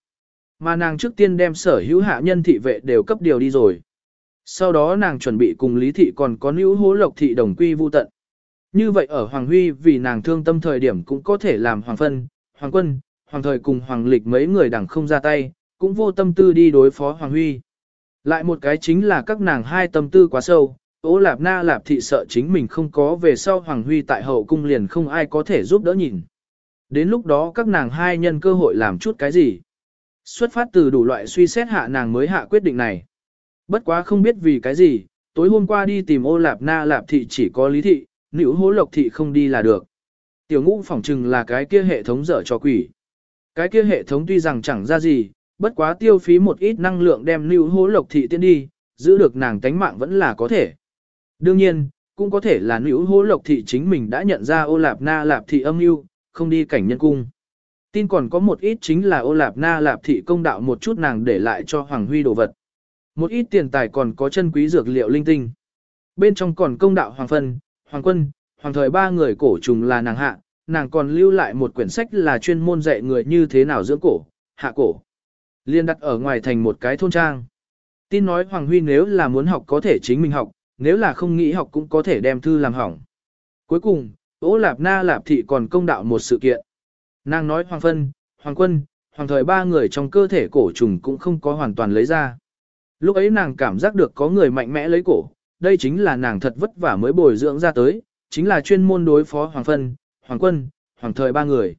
Mà nàng trước tiên đem sở hữu hạ nhân thị vệ đều cấp điều đi rồi. Sau đó nàng chuẩn bị cùng lý thị còn có nữ hố lộc thị đồng quy vu tận. Như vậy ở Hoàng Huy vì nàng thương tâm thời điểm cũng có thể làm Hoàng Phân, Hoàng Quân, Hoàng Thời cùng Hoàng Lịch mấy người đẳng không ra tay, cũng vô tâm tư đi đối phó Hoàng Huy. Lại một cái chính là các nàng hai tâm tư quá sâu, ố Lạp Na Lạp thị sợ chính mình không có về sau Hoàng Huy tại hậu cung liền không ai có thể giúp đỡ nhìn. Đến lúc đó các nàng hai nhân cơ hội làm chút cái gì. Xuất phát từ đủ loại suy xét hạ nàng mới hạ quyết định này. Bất quá không biết vì cái gì, tối hôm qua đi tìm ô lạp na lạp thị chỉ có lý thị, nữ hố lộc thị không đi là được. Tiểu ngũ phỏng chừng là cái kia hệ thống dở cho quỷ. Cái kia hệ thống tuy rằng chẳng ra gì, bất quá tiêu phí một ít năng lượng đem Lưu hố lộc thị tiễn đi, giữ được nàng tánh mạng vẫn là có thể. Đương nhiên, cũng có thể là nữ hố lộc thị chính mình đã nhận ra ô lạp na lạp thị âm mưu không đi cảnh nhân cung. Tin còn có một ít chính là ô lạp na lạp thị công đạo một chút nàng để lại cho Hoàng Huy đồ vật. Một ít tiền tài còn có chân quý dược liệu linh tinh. Bên trong còn công đạo Hoàng Phân, Hoàng Quân, Hoàng Thời ba người cổ trùng là nàng hạ, nàng còn lưu lại một quyển sách là chuyên môn dạy người như thế nào dưỡng cổ, hạ cổ. Liên đặt ở ngoài thành một cái thôn trang. Tin nói Hoàng Huy nếu là muốn học có thể chính mình học, nếu là không nghĩ học cũng có thể đem thư làm hỏng. Cuối cùng, Ô Lạp Na Lạp Thị còn công đạo một sự kiện. Nàng nói Hoàng Phân, Hoàng Quân, Hoàng Thời ba người trong cơ thể cổ trùng cũng không có hoàn toàn lấy ra. Lúc ấy nàng cảm giác được có người mạnh mẽ lấy cổ, đây chính là nàng thật vất vả mới bồi dưỡng ra tới, chính là chuyên môn đối phó Hoàng Phân, Hoàng Quân, Hoàng Thời ba người.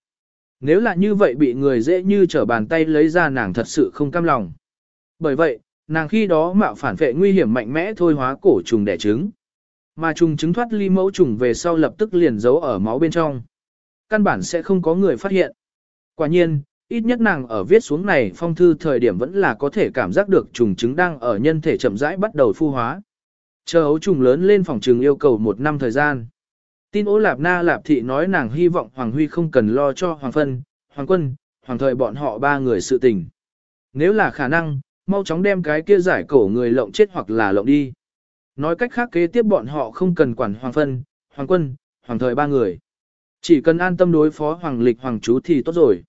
Nếu là như vậy bị người dễ như trở bàn tay lấy ra nàng thật sự không cam lòng. Bởi vậy, nàng khi đó mạo phản vệ nguy hiểm mạnh mẽ thôi hóa cổ trùng đẻ trứng. Mà trùng trứng thoát ly mẫu trùng về sau lập tức liền giấu ở máu bên trong. Căn bản sẽ không có người phát hiện. Quả nhiên, ít nhất nàng ở viết xuống này phong thư thời điểm vẫn là có thể cảm giác được trùng trứng đang ở nhân thể chậm rãi bắt đầu phu hóa. Chờ ấu trùng lớn lên phòng trừng yêu cầu một năm thời gian. Tin ố lạp na lạp thị nói nàng hy vọng Hoàng Huy không cần lo cho Hoàng Phân, Hoàng Quân, Hoàng Thời bọn họ ba người sự tình. Nếu là khả năng, mau chóng đem cái kia giải cổ người lộng chết hoặc là lộng đi. Nói cách khác kế tiếp bọn họ không cần quản Hoàng Phân, Hoàng Quân, Hoàng Thời ba người. Chỉ cần an tâm đối phó Hoàng Lịch Hoàng Chú thì tốt rồi.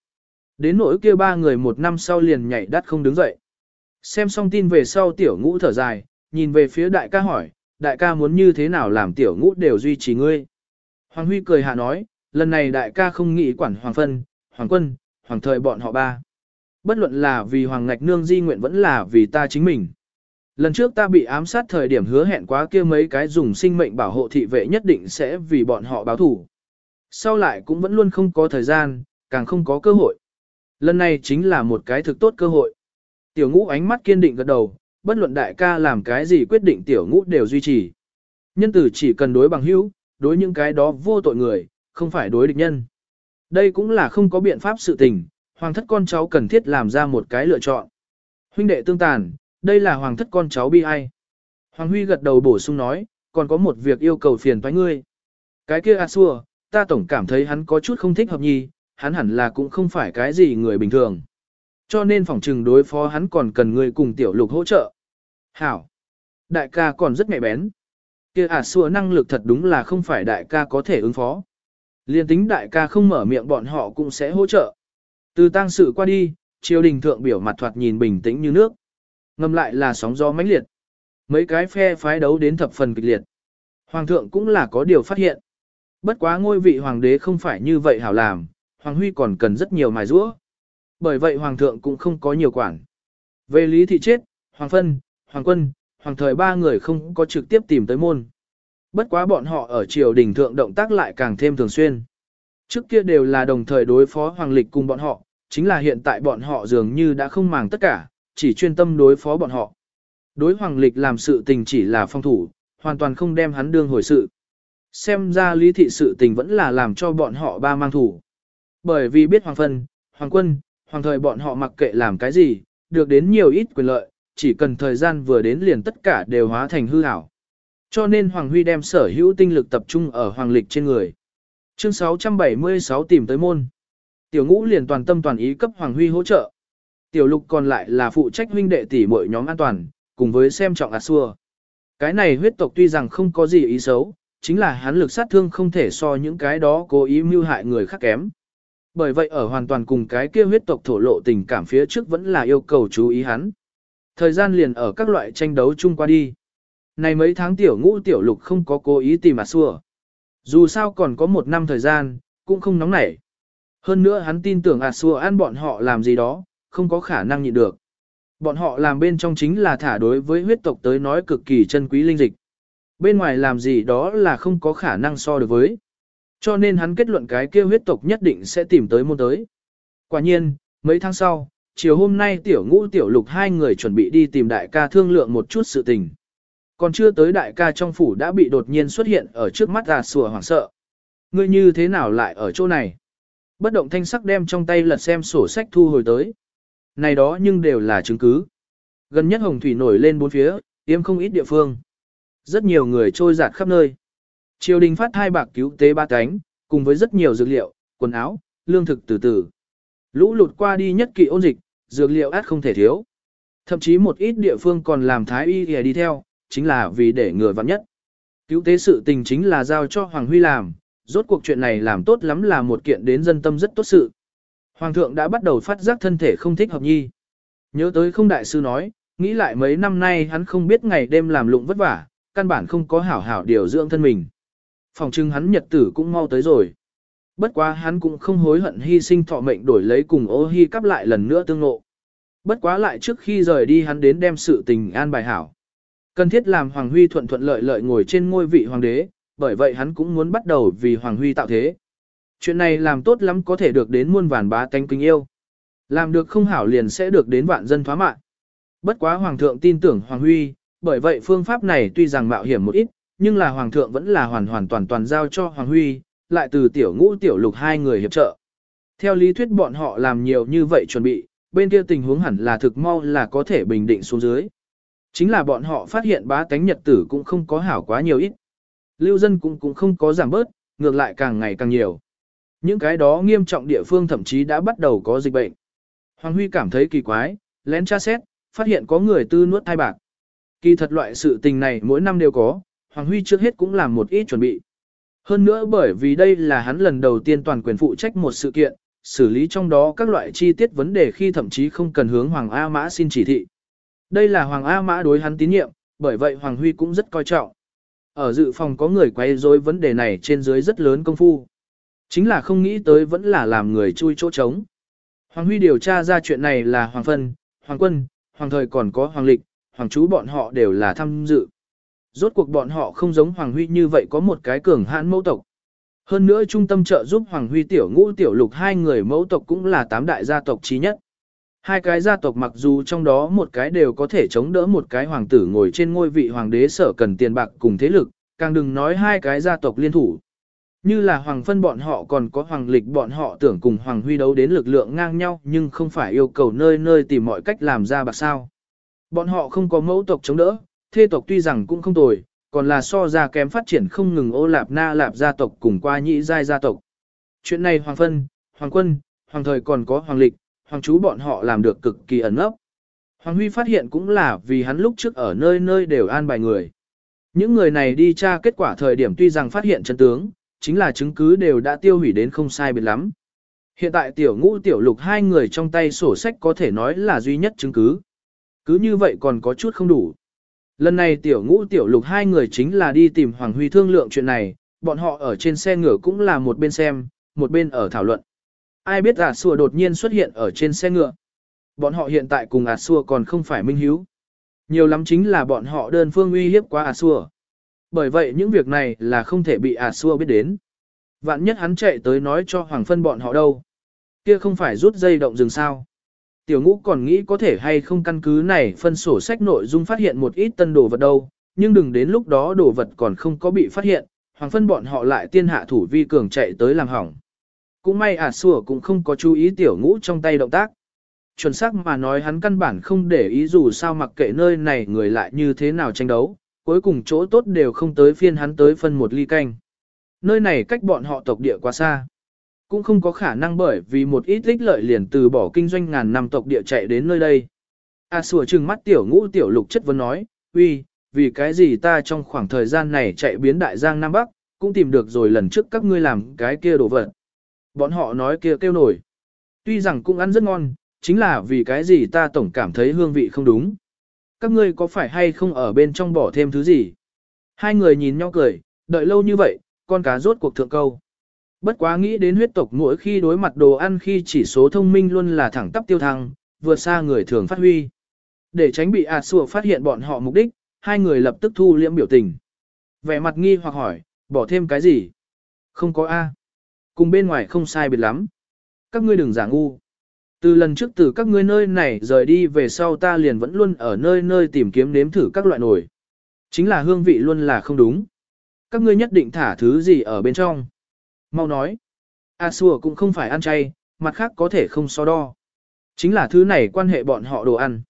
Đến nỗi kia ba người một năm sau liền nhảy đắt không đứng dậy. Xem xong tin về sau tiểu ngũ thở dài, nhìn về phía đại ca hỏi, đại ca muốn như thế nào làm tiểu ngũ đều duy trì ngươi. Hoàng Huy cười hạ nói, lần này đại ca không nghĩ quản Hoàng Phân, Hoàng Quân, Hoàng Thời bọn họ ba. Bất luận là vì Hoàng Ngạch Nương di nguyện vẫn là vì ta chính mình. Lần trước ta bị ám sát thời điểm hứa hẹn quá kia mấy cái dùng sinh mệnh bảo hộ thị vệ nhất định sẽ vì bọn họ báo thủ. Sau lại cũng vẫn luôn không có thời gian, càng không có cơ hội. Lần này chính là một cái thực tốt cơ hội. Tiểu ngũ ánh mắt kiên định gật đầu, bất luận đại ca làm cái gì quyết định tiểu ngũ đều duy trì. Nhân tử chỉ cần đối bằng hữu, đối những cái đó vô tội người, không phải đối địch nhân. Đây cũng là không có biện pháp sự tình, hoàng thất con cháu cần thiết làm ra một cái lựa chọn. Huynh đệ tương tàn, đây là hoàng thất con cháu bi ai. Hoàng Huy gật đầu bổ sung nói, còn có một việc yêu cầu phiền toái ngươi. Cái kia A xua, ta tổng cảm thấy hắn có chút không thích hợp nhi, hắn hẳn là cũng không phải cái gì người bình thường. Cho nên phòng trừng đối phó hắn còn cần người cùng tiểu lục hỗ trợ. Hảo! Đại ca còn rất nhạy bén kia à xua năng lực thật đúng là không phải đại ca có thể ứng phó. Liên tính đại ca không mở miệng bọn họ cũng sẽ hỗ trợ. Từ tang sự qua đi, triều đình thượng biểu mặt thoạt nhìn bình tĩnh như nước. Ngầm lại là sóng gió mãnh liệt. Mấy cái phe phái đấu đến thập phần kịch liệt. Hoàng thượng cũng là có điều phát hiện. Bất quá ngôi vị hoàng đế không phải như vậy hảo làm, Hoàng Huy còn cần rất nhiều mài rũa. Bởi vậy Hoàng thượng cũng không có nhiều quản. Về lý thị chết, Hoàng Phân, Hoàng Quân, Hoàng Thời ba người không có trực tiếp tìm tới môn. Bất quá bọn họ ở triều đình thượng động tác lại càng thêm thường xuyên. Trước kia đều là đồng thời đối phó Hoàng Lịch cùng bọn họ, chính là hiện tại bọn họ dường như đã không màng tất cả, chỉ chuyên tâm đối phó bọn họ. Đối Hoàng Lịch làm sự tình chỉ là phong thủ, hoàn toàn không đem hắn đương hồi sự. Xem ra lý thị sự tình vẫn là làm cho bọn họ ba mang thủ bởi vì biết Hoàng Phân, Hoàng Quân, hoàng thời bọn họ mặc kệ làm cái gì, được đến nhiều ít quyền lợi, chỉ cần thời gian vừa đến liền tất cả đều hóa thành hư ảo. Cho nên Hoàng Huy đem sở hữu tinh lực tập trung ở Hoàng Lịch trên người. Chương 676 tìm tới môn. Tiểu ngũ liền toàn tâm toàn ý cấp Hoàng Huy hỗ trợ. Tiểu lục còn lại là phụ trách huynh đệ tỷ mọi nhóm an toàn, cùng với xem trọng A Xua. Cái này huyết tộc tuy rằng không có gì ý xấu, chính là hắn lực sát thương không thể so những cái đó cố ý mưu hại người khác kém. Bởi vậy ở hoàn toàn cùng cái kia huyết tộc thổ lộ tình cảm phía trước vẫn là yêu cầu chú ý hắn. Thời gian liền ở các loại tranh đấu chung qua đi. Này mấy tháng tiểu ngũ tiểu lục không có cố ý tìm mà Xua. Dù sao còn có một năm thời gian, cũng không nóng nảy. Hơn nữa hắn tin tưởng à Xua ăn bọn họ làm gì đó, không có khả năng nhịn được. Bọn họ làm bên trong chính là thả đối với huyết tộc tới nói cực kỳ chân quý linh dịch. Bên ngoài làm gì đó là không có khả năng so được với. Cho nên hắn kết luận cái kia huyết tộc nhất định sẽ tìm tới môn tới. Quả nhiên, mấy tháng sau, chiều hôm nay tiểu ngũ tiểu lục hai người chuẩn bị đi tìm đại ca thương lượng một chút sự tình. Còn chưa tới đại ca trong phủ đã bị đột nhiên xuất hiện ở trước mắt gà sủa hoảng sợ. Ngươi như thế nào lại ở chỗ này? Bất động thanh sắc đem trong tay lật xem sổ sách thu hồi tới. Này đó nhưng đều là chứng cứ. Gần nhất hồng thủy nổi lên bốn phía, yếm không ít địa phương. Rất nhiều người trôi giạt khắp nơi. Triều đình phát hai bạc cứu tế ba cánh, cùng với rất nhiều dược liệu, quần áo, lương thực từ từ. Lũ lụt qua đi nhất kỵ ôn dịch, dược liệu át không thể thiếu. Thậm chí một ít địa phương còn làm thái y đi theo, chính là vì để ngừa vặn nhất. Cứu tế sự tình chính là giao cho Hoàng Huy làm, rốt cuộc chuyện này làm tốt lắm là một kiện đến dân tâm rất tốt sự. Hoàng thượng đã bắt đầu phát giác thân thể không thích hợp nhi. Nhớ tới không đại sư nói, nghĩ lại mấy năm nay hắn không biết ngày đêm làm lụng vất vả, căn bản không có hảo hảo điều dưỡng thân mình. Phòng trưng hắn nhật tử cũng mau tới rồi. Bất quá hắn cũng không hối hận hy sinh thọ mệnh đổi lấy cùng ô hy cắp lại lần nữa tương ngộ. Bất quá lại trước khi rời đi hắn đến đem sự tình an bài hảo. Cần thiết làm Hoàng Huy thuận thuận lợi lợi ngồi trên ngôi vị hoàng đế, bởi vậy hắn cũng muốn bắt đầu vì Hoàng Huy tạo thế. Chuyện này làm tốt lắm có thể được đến muôn vàn bá tánh kính yêu. Làm được không hảo liền sẽ được đến vạn dân thoá mạng. Bất quá Hoàng thượng tin tưởng Hoàng Huy, bởi vậy phương pháp này tuy rằng mạo hiểm một ít, nhưng là Hoàng thượng vẫn là hoàn hoàn toàn toàn giao cho Hoàng Huy, lại từ tiểu ngũ tiểu lục hai người hiệp trợ. Theo lý thuyết bọn họ làm nhiều như vậy chuẩn bị, bên kia tình huống hẳn là thực mau là có thể bình định xuống dưới. Chính là bọn họ phát hiện bá tánh nhật tử cũng không có hảo quá nhiều ít. Lưu dân cũng cũng không có giảm bớt, ngược lại càng ngày càng nhiều. Những cái đó nghiêm trọng địa phương thậm chí đã bắt đầu có dịch bệnh. Hoàng Huy cảm thấy kỳ quái, lén tra xét, phát hiện có người tư nuốt thai bạc. Kỳ thật loại sự tình này mỗi năm đều có, Hoàng Huy trước hết cũng làm một ít chuẩn bị. Hơn nữa bởi vì đây là hắn lần đầu tiên toàn quyền phụ trách một sự kiện, xử lý trong đó các loại chi tiết vấn đề khi thậm chí không cần hướng Hoàng A Mã xin chỉ thị. Đây là Hoàng A Mã đối hắn tín nhiệm, bởi vậy Hoàng Huy cũng rất coi trọng. Ở dự phòng có người quay rối vấn đề này trên dưới rất lớn công phu. Chính là không nghĩ tới vẫn là làm người chui chỗ trống. Hoàng Huy điều tra ra chuyện này là Hoàng Phân, Hoàng Quân, Hoàng Thời còn có Hoàng Lịch, Hoàng Chú bọn họ đều là tham dự. Rốt cuộc bọn họ không giống Hoàng Huy như vậy có một cái cường hãn mẫu tộc. Hơn nữa trung tâm trợ giúp Hoàng Huy tiểu ngũ tiểu lục hai người mẫu tộc cũng là tám đại gia tộc trí nhất. Hai cái gia tộc mặc dù trong đó một cái đều có thể chống đỡ một cái hoàng tử ngồi trên ngôi vị hoàng đế sở cần tiền bạc cùng thế lực, càng đừng nói hai cái gia tộc liên thủ. Như là hoàng phân bọn họ còn có hoàng lịch bọn họ tưởng cùng hoàng huy đấu đến lực lượng ngang nhau nhưng không phải yêu cầu nơi nơi tìm mọi cách làm ra bạc sao. Bọn họ không có mẫu tộc chống đỡ, thê tộc tuy rằng cũng không tồi, còn là so ra kém phát triển không ngừng ô lạp na lạp gia tộc cùng qua nhị giai gia tộc. Chuyện này hoàng phân, hoàng quân, hoàng thời còn có hoàng lịch, hoàng chú bọn họ làm được cực kỳ ẩn ấp. Hoàng Huy phát hiện cũng là vì hắn lúc trước ở nơi nơi đều an bài người. Những người này đi tra kết quả thời điểm tuy rằng phát hiện chân tướng, chính là chứng cứ đều đã tiêu hủy đến không sai biệt lắm. Hiện tại tiểu ngũ tiểu lục hai người trong tay sổ sách có thể nói là duy nhất chứng cứ. Cứ như vậy còn có chút không đủ. Lần này tiểu ngũ tiểu lục hai người chính là đi tìm Hoàng Huy thương lượng chuyện này, bọn họ ở trên xe ngựa cũng là một bên xem, một bên ở thảo luận. Ai biết ả xua đột nhiên xuất hiện ở trên xe ngựa. Bọn họ hiện tại cùng ả xua còn không phải minh hiếu. Nhiều lắm chính là bọn họ đơn phương uy hiếp qua ả xua. Bởi vậy những việc này là không thể bị ả xua biết đến. Vạn nhất hắn chạy tới nói cho Hoàng Phân bọn họ đâu. Kia không phải rút dây động rừng sao. Tiểu ngũ còn nghĩ có thể hay không căn cứ này phân sổ sách nội dung phát hiện một ít tân đồ vật đâu, nhưng đừng đến lúc đó đồ vật còn không có bị phát hiện, Hoàng Phân bọn họ lại tiên hạ thủ vi cường chạy tới làm hỏng. Cũng may ả à xua cũng không có chú ý tiểu ngũ trong tay động tác. Chuẩn xác mà nói hắn căn bản không để ý dù sao mặc kệ nơi này người lại như thế nào tranh đấu, cuối cùng chỗ tốt đều không tới phiên hắn tới phân một ly canh. Nơi này cách bọn họ tộc địa quá xa. Cũng không có khả năng bởi vì một ít ích lợi liền từ bỏ kinh doanh ngàn năm tộc địa chạy đến nơi đây. A à, sủa trừng mắt tiểu ngũ tiểu lục chất vấn nói, uy, vì cái gì ta trong khoảng thời gian này chạy biến đại giang Nam Bắc, cũng tìm được rồi lần trước các ngươi làm cái kia đồ vật. Bọn họ nói kia kêu nổi. Tuy rằng cũng ăn rất ngon, chính là vì cái gì ta tổng cảm thấy hương vị không đúng. Các ngươi có phải hay không ở bên trong bỏ thêm thứ gì? Hai người nhìn nhau cười, đợi lâu như vậy, con cá rốt cuộc thượng câu. Bất quá nghĩ đến huyết tộc mỗi khi đối mặt đồ ăn khi chỉ số thông minh luôn là thẳng tắp tiêu thăng, vượt xa người thường phát huy. Để tránh bị ạt sủa phát hiện bọn họ mục đích, hai người lập tức thu liễm biểu tình. Vẻ mặt nghi hoặc hỏi, bỏ thêm cái gì? Không có A. Cùng bên ngoài không sai biệt lắm. Các ngươi đừng giả ngu. Từ lần trước từ các ngươi nơi này rời đi về sau ta liền vẫn luôn ở nơi nơi tìm kiếm nếm thử các loại nồi. Chính là hương vị luôn là không đúng. Các ngươi nhất định thả thứ gì ở bên trong. Mau nói. A xua cũng không phải ăn chay, mặt khác có thể không so đo. Chính là thứ này quan hệ bọn họ đồ ăn.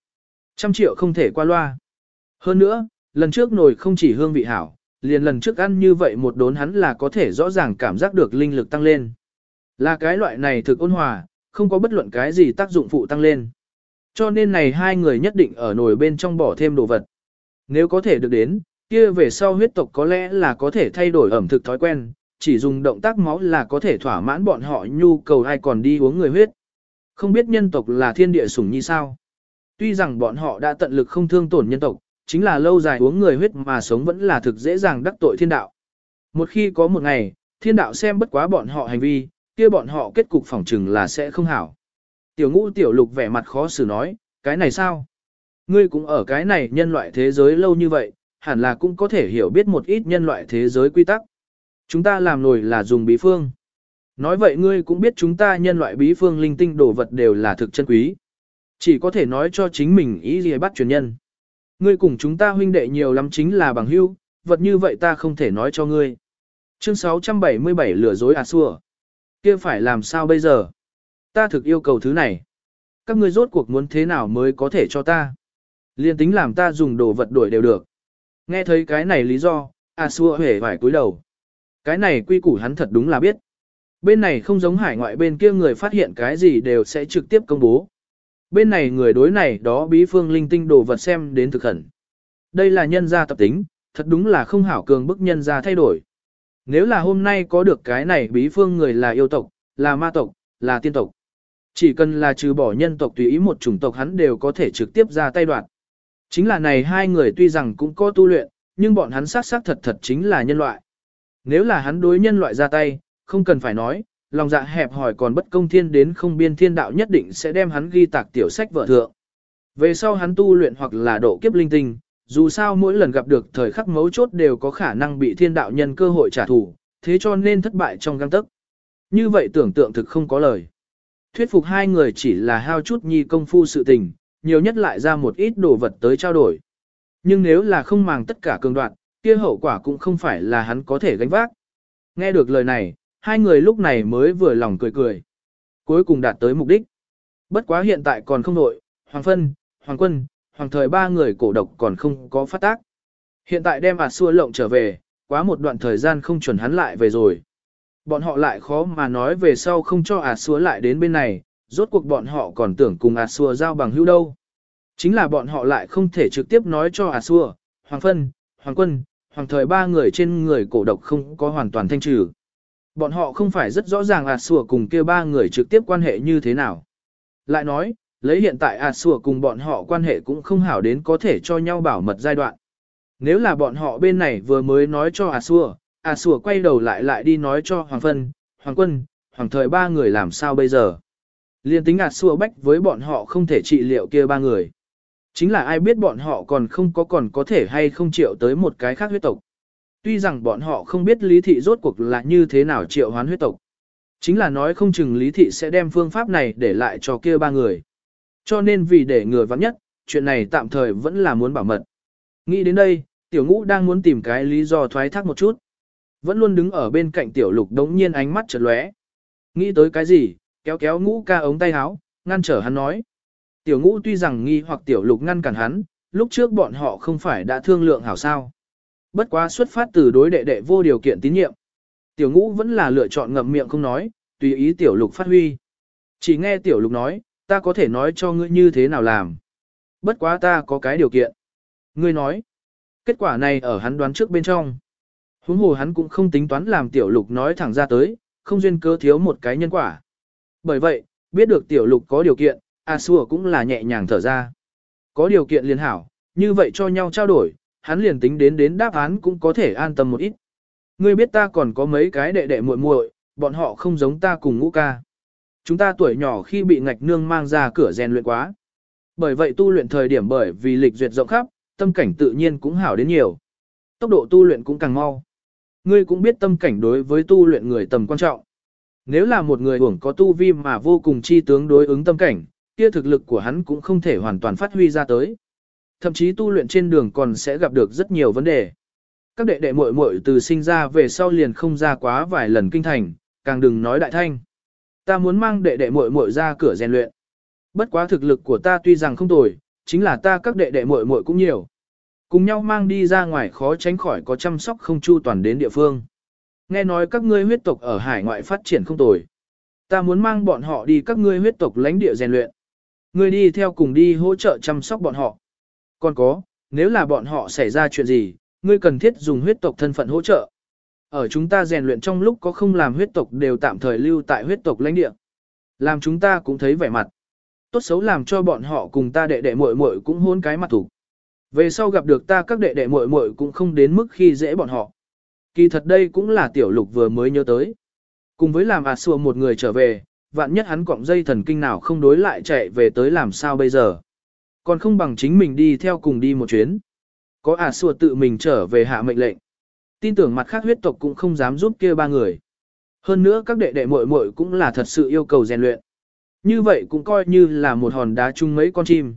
Trăm triệu không thể qua loa. Hơn nữa, lần trước nồi không chỉ hương vị hảo, liền lần trước ăn như vậy một đốn hắn là có thể rõ ràng cảm giác được linh lực tăng lên. Là cái loại này thực ôn hòa, không có bất luận cái gì tác dụng phụ tăng lên. Cho nên này hai người nhất định ở nồi bên trong bỏ thêm đồ vật. Nếu có thể được đến, kia về sau huyết tộc có lẽ là có thể thay đổi ẩm thực thói quen, chỉ dùng động tác máu là có thể thỏa mãn bọn họ nhu cầu ai còn đi uống người huyết. Không biết nhân tộc là thiên địa sủng như sao. Tuy rằng bọn họ đã tận lực không thương tổn nhân tộc, chính là lâu dài uống người huyết mà sống vẫn là thực dễ dàng đắc tội thiên đạo. Một khi có một ngày, thiên đạo xem bất quá bọn họ hành vi, kia bọn họ kết cục phỏng chừng là sẽ không hảo. Tiểu ngũ tiểu lục vẻ mặt khó xử nói, cái này sao? Ngươi cũng ở cái này nhân loại thế giới lâu như vậy, hẳn là cũng có thể hiểu biết một ít nhân loại thế giới quy tắc. Chúng ta làm nổi là dùng bí phương. Nói vậy ngươi cũng biết chúng ta nhân loại bí phương linh tinh đồ vật đều là thực chân quý. Chỉ có thể nói cho chính mình ý gì bắt truyền nhân. Ngươi cùng chúng ta huynh đệ nhiều lắm chính là bằng hữu, vật như vậy ta không thể nói cho ngươi. Chương 677 lừa dối à xua. kia phải làm sao bây giờ? Ta thực yêu cầu thứ này. Các ngươi rốt cuộc muốn thế nào mới có thể cho ta? Liên tính làm ta dùng đồ vật đổi đều được. Nghe thấy cái này lý do, à xua hề vải cúi đầu. Cái này quy củ hắn thật đúng là biết. Bên này không giống hải ngoại bên kia người phát hiện cái gì đều sẽ trực tiếp công bố. Bên này người đối này đó bí phương linh tinh đồ vật xem đến thực khẩn. Đây là nhân gia tập tính, thật đúng là không hảo cường bức nhân gia thay đổi. Nếu là hôm nay có được cái này bí phương người là yêu tộc, là ma tộc, là tiên tộc. Chỉ cần là trừ bỏ nhân tộc tùy ý một chủng tộc hắn đều có thể trực tiếp ra tay đoạt. Chính là này hai người tuy rằng cũng có tu luyện, nhưng bọn hắn sát sát thật thật chính là nhân loại. Nếu là hắn đối nhân loại ra tay, không cần phải nói, lòng dạ hẹp hỏi còn bất công thiên đến không biên thiên đạo nhất định sẽ đem hắn ghi tạc tiểu sách vợ thượng. Về sau hắn tu luyện hoặc là độ kiếp linh tinh, dù sao mỗi lần gặp được thời khắc mấu chốt đều có khả năng bị thiên đạo nhân cơ hội trả thù, thế cho nên thất bại trong găng tức. Như vậy tưởng tượng thực không có lời. Thuyết phục hai người chỉ là hao chút nhi công phu sự tình, nhiều nhất lại ra một ít đồ vật tới trao đổi. Nhưng nếu là không màng tất cả cường đoạn, kia hậu quả cũng không phải là hắn có thể gánh vác. Nghe được lời này, hai người lúc này mới vừa lòng cười cười. Cuối cùng đạt tới mục đích. Bất quá hiện tại còn không nội, Hoàng Phân, Hoàng Quân, Hoàng Thời ba người cổ độc còn không có phát tác. Hiện tại đem ạt xua lộng trở về, quá một đoạn thời gian không chuẩn hắn lại về rồi. Bọn họ lại khó mà nói về sau không cho ạt xua lại đến bên này, rốt cuộc bọn họ còn tưởng cùng ạt xua giao bằng hữu đâu. Chính là bọn họ lại không thể trực tiếp nói cho ạt xua, Hoàng Phân, Hoàng Quân, Hoàng Thời ba người trên người cổ độc không có hoàn toàn thanh trừ. Bọn họ không phải rất rõ ràng ạt sủa cùng kia ba người trực tiếp quan hệ như thế nào. Lại nói, lấy hiện tại ạt sủa cùng bọn họ quan hệ cũng không hảo đến có thể cho nhau bảo mật giai đoạn. Nếu là bọn họ bên này vừa mới nói cho ạt sủa, ạt sủa quay đầu lại lại đi nói cho Hoàng Phân, Hoàng Quân, Hoàng Thời ba người làm sao bây giờ. Liên tính ạt sủa bách với bọn họ không thể trị liệu kia ba người. Chính là ai biết bọn họ còn không có còn có thể hay không triệu tới một cái khác huyết tộc. Tuy rằng bọn họ không biết lý thị rốt cuộc là như thế nào triệu hoán huyết tộc. Chính là nói không chừng lý thị sẽ đem phương pháp này để lại cho kia ba người. Cho nên vì để người vắng nhất, chuyện này tạm thời vẫn là muốn bảo mật. Nghĩ đến đây, tiểu ngũ đang muốn tìm cái lý do thoái thác một chút. Vẫn luôn đứng ở bên cạnh tiểu lục đống nhiên ánh mắt chợt lóe. Nghĩ tới cái gì, kéo kéo ngũ ca ống tay áo, ngăn trở hắn nói. Tiểu ngũ tuy rằng nghi hoặc tiểu lục ngăn cản hắn, lúc trước bọn họ không phải đã thương lượng hảo sao. Bất quá xuất phát từ đối đệ đệ vô điều kiện tín nhiệm. Tiểu ngũ vẫn là lựa chọn ngậm miệng không nói, tùy ý tiểu lục phát huy. Chỉ nghe tiểu lục nói, ta có thể nói cho ngươi như thế nào làm. Bất quá ta có cái điều kiện. Ngươi nói, kết quả này ở hắn đoán trước bên trong. Huống hồ hắn cũng không tính toán làm tiểu lục nói thẳng ra tới, không duyên cơ thiếu một cái nhân quả. Bởi vậy, biết được tiểu lục có điều kiện, A Xua cũng là nhẹ nhàng thở ra. Có điều kiện liền hảo, như vậy cho nhau trao đổi, hắn liền tính đến đến đáp án cũng có thể an tâm một ít. Ngươi biết ta còn có mấy cái đệ đệ muội muội, bọn họ không giống ta cùng ngũ ca. Chúng ta tuổi nhỏ khi bị ngạch nương mang ra cửa rèn luyện quá. Bởi vậy tu luyện thời điểm bởi vì lịch duyệt rộng khắp, tâm cảnh tự nhiên cũng hảo đến nhiều. Tốc độ tu luyện cũng càng mau. Ngươi cũng biết tâm cảnh đối với tu luyện người tầm quan trọng. Nếu là một người hưởng có tu vi mà vô cùng chi tướng đối ứng tâm cảnh, kia thực lực của hắn cũng không thể hoàn toàn phát huy ra tới. Thậm chí tu luyện trên đường còn sẽ gặp được rất nhiều vấn đề. Các đệ đệ muội muội từ sinh ra về sau liền không ra quá vài lần kinh thành, càng đừng nói đại thanh. Ta muốn mang đệ đệ muội muội ra cửa rèn luyện. Bất quá thực lực của ta tuy rằng không tồi, chính là ta các đệ đệ muội muội cũng nhiều. Cùng nhau mang đi ra ngoài khó tránh khỏi có chăm sóc không chu toàn đến địa phương. Nghe nói các ngươi huyết tộc ở hải ngoại phát triển không tồi. Ta muốn mang bọn họ đi các ngươi huyết tộc lãnh địa rèn luyện. Ngươi đi theo cùng đi hỗ trợ chăm sóc bọn họ. Còn có, nếu là bọn họ xảy ra chuyện gì, ngươi cần thiết dùng huyết tộc thân phận hỗ trợ. Ở chúng ta rèn luyện trong lúc có không làm huyết tộc đều tạm thời lưu tại huyết tộc lãnh địa. Làm chúng ta cũng thấy vẻ mặt. Tốt xấu làm cho bọn họ cùng ta đệ đệ muội muội cũng hôn cái mặt thủ. Về sau gặp được ta các đệ đệ muội muội cũng không đến mức khi dễ bọn họ. Kỳ thật đây cũng là tiểu lục vừa mới nhớ tới. Cùng với làm à xua một người trở về, vạn nhất hắn cọng dây thần kinh nào không đối lại chạy về tới làm sao bây giờ. Còn không bằng chính mình đi theo cùng đi một chuyến. Có à xua tự mình trở về hạ mệnh lệnh. Tin tưởng mặt khác huyết tộc cũng không dám giúp kia ba người. Hơn nữa các đệ đệ muội muội cũng là thật sự yêu cầu rèn luyện. Như vậy cũng coi như là một hòn đá chung mấy con chim.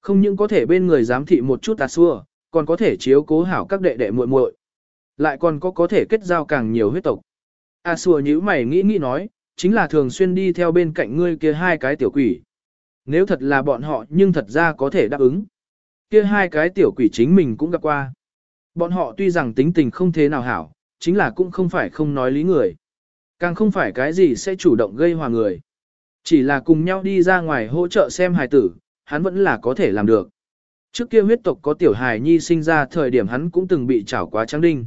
Không những có thể bên người giám thị một chút à xua, còn có thể chiếu cố hảo các đệ đệ muội muội. Lại còn có có thể kết giao càng nhiều huyết tộc. A xua nhíu mày nghĩ nghĩ nói, chính là thường xuyên đi theo bên cạnh ngươi kia hai cái tiểu quỷ. Nếu thật là bọn họ nhưng thật ra có thể đáp ứng. Kia hai cái tiểu quỷ chính mình cũng gặp qua. Bọn họ tuy rằng tính tình không thế nào hảo, chính là cũng không phải không nói lý người. Càng không phải cái gì sẽ chủ động gây hòa người. Chỉ là cùng nhau đi ra ngoài hỗ trợ xem hài tử, hắn vẫn là có thể làm được. Trước kia huyết tộc có tiểu hài nhi sinh ra thời điểm hắn cũng từng bị chảo quá trắng đinh.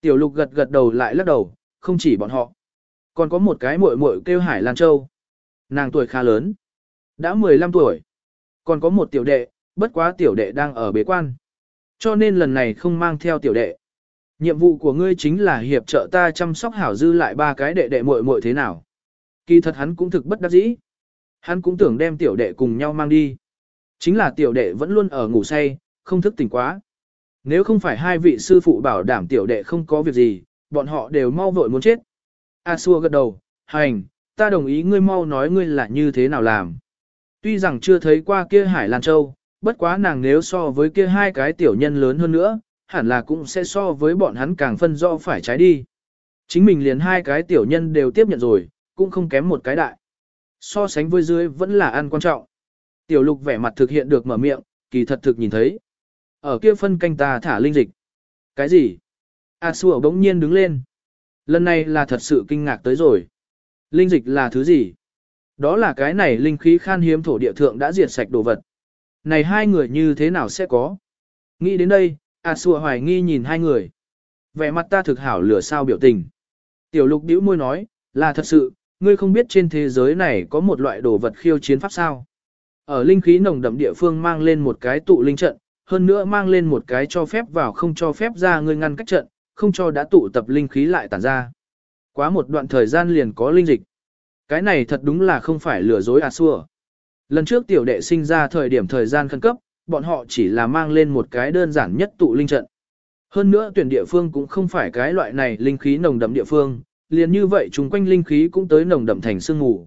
Tiểu lục gật gật đầu lại lắc đầu, không chỉ bọn họ. Còn có một cái muội muội kêu Hải Lan Châu. Nàng tuổi khá lớn. Đã 15 tuổi. Còn có một tiểu đệ, bất quá tiểu đệ đang ở bế quan. Cho nên lần này không mang theo tiểu đệ. Nhiệm vụ của ngươi chính là hiệp trợ ta chăm sóc hảo dư lại ba cái đệ đệ muội muội thế nào. Kỳ thật hắn cũng thực bất đắc dĩ. Hắn cũng tưởng đem tiểu đệ cùng nhau mang đi. Chính là tiểu đệ vẫn luôn ở ngủ say, không thức tỉnh quá. Nếu không phải hai vị sư phụ bảo đảm tiểu đệ không có việc gì, bọn họ đều mau vội muốn chết. A xua gật đầu, hành, ta đồng ý ngươi mau nói ngươi là như thế nào làm. Tuy rằng chưa thấy qua kia Hải Lan Châu, bất quá nàng nếu so với kia hai cái tiểu nhân lớn hơn nữa, hẳn là cũng sẽ so với bọn hắn càng phân rõ phải trái đi. Chính mình liền hai cái tiểu nhân đều tiếp nhận rồi, cũng không kém một cái đại. So sánh với dưới vẫn là ăn quan trọng. Tiểu lục vẻ mặt thực hiện được mở miệng, kỳ thật thực nhìn thấy. Ở kia phân canh ta thả linh dịch. Cái gì? A xua bỗng nhiên đứng lên. Lần này là thật sự kinh ngạc tới rồi. Linh dịch là thứ gì? Đó là cái này linh khí khan hiếm thổ địa thượng đã diệt sạch đồ vật. Này hai người như thế nào sẽ có? Nghĩ đến đây, A Sùa hoài nghi nhìn hai người. Vẻ mặt ta thực hảo lửa sao biểu tình. Tiểu lục bĩu môi nói, là thật sự, ngươi không biết trên thế giới này có một loại đồ vật khiêu chiến pháp sao. Ở linh khí nồng đậm địa phương mang lên một cái tụ linh trận, hơn nữa mang lên một cái cho phép vào không cho phép ra ngươi ngăn cách trận, không cho đã tụ tập linh khí lại tản ra. Quá một đoạn thời gian liền có linh dịch. Cái này thật đúng là không phải lừa dối à xua. Lần trước tiểu đệ sinh ra thời điểm thời gian khẩn cấp, bọn họ chỉ là mang lên một cái đơn giản nhất tụ linh trận. Hơn nữa tuyển địa phương cũng không phải cái loại này linh khí nồng đậm địa phương, liền như vậy chung quanh linh khí cũng tới nồng đậm thành sương mù.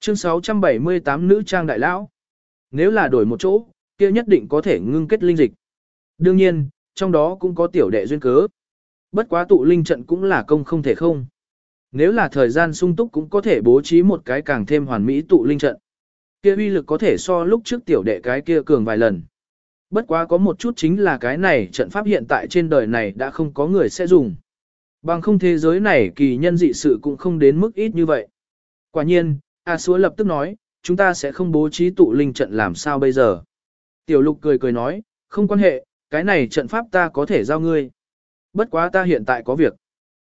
Chương 678 nữ trang đại lão. Nếu là đổi một chỗ, kia nhất định có thể ngưng kết linh dịch. Đương nhiên, trong đó cũng có tiểu đệ duyên cớ. Bất quá tụ linh trận cũng là công không thể không. Nếu là thời gian sung túc cũng có thể bố trí một cái càng thêm hoàn mỹ tụ linh trận. kia uy lực có thể so lúc trước tiểu đệ cái kia cường vài lần. Bất quá có một chút chính là cái này trận pháp hiện tại trên đời này đã không có người sẽ dùng. Bằng không thế giới này kỳ nhân dị sự cũng không đến mức ít như vậy. Quả nhiên, A Súa lập tức nói, chúng ta sẽ không bố trí tụ linh trận làm sao bây giờ. Tiểu lục cười cười nói, không quan hệ, cái này trận pháp ta có thể giao ngươi. Bất quá ta hiện tại có việc.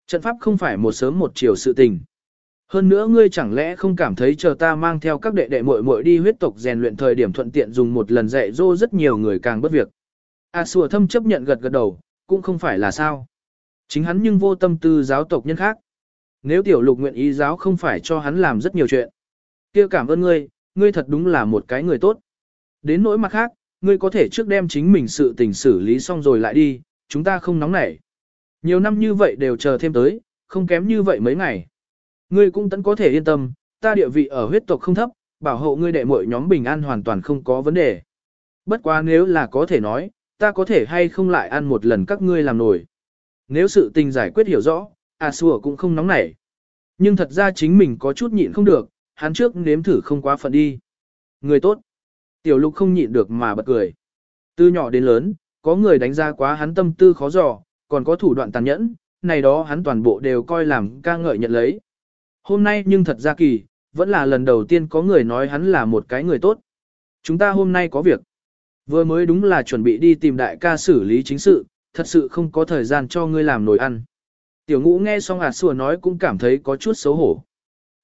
Trận pháp không phải một sớm một chiều sự tình. Hơn nữa ngươi chẳng lẽ không cảm thấy chờ ta mang theo các đệ đệ muội muội đi huyết tộc rèn luyện thời điểm thuận tiện dùng một lần dạy dỗ rất nhiều người càng bất việc. A Sùa thâm chấp nhận gật gật đầu, cũng không phải là sao. Chính hắn nhưng vô tâm tư giáo tộc nhân khác. Nếu tiểu lục nguyện ý giáo không phải cho hắn làm rất nhiều chuyện. kia cảm ơn ngươi, ngươi thật đúng là một cái người tốt. Đến nỗi mặt khác, ngươi có thể trước đem chính mình sự tình xử lý xong rồi lại đi, chúng ta không nóng nảy. Nhiều năm như vậy đều chờ thêm tới, không kém như vậy mấy ngày. Ngươi cũng tẫn có thể yên tâm, ta địa vị ở huyết tộc không thấp, bảo hộ ngươi đệ muội nhóm bình an hoàn toàn không có vấn đề. Bất quá nếu là có thể nói, ta có thể hay không lại ăn một lần các ngươi làm nổi. Nếu sự tình giải quyết hiểu rõ, à sủa cũng không nóng nảy. Nhưng thật ra chính mình có chút nhịn không được, hắn trước nếm thử không quá phận đi. Người tốt. Tiểu lục không nhịn được mà bật cười. Từ nhỏ đến lớn, có người đánh giá quá hắn tâm tư khó dò, còn có thủ đoạn tàn nhẫn, này đó hắn toàn bộ đều coi làm ca ngợi nhận lấy. Hôm nay nhưng thật ra kỳ, vẫn là lần đầu tiên có người nói hắn là một cái người tốt. Chúng ta hôm nay có việc. Vừa mới đúng là chuẩn bị đi tìm đại ca xử lý chính sự, thật sự không có thời gian cho ngươi làm nồi ăn. Tiểu ngũ nghe xong ạt à nói cũng cảm thấy có chút xấu hổ.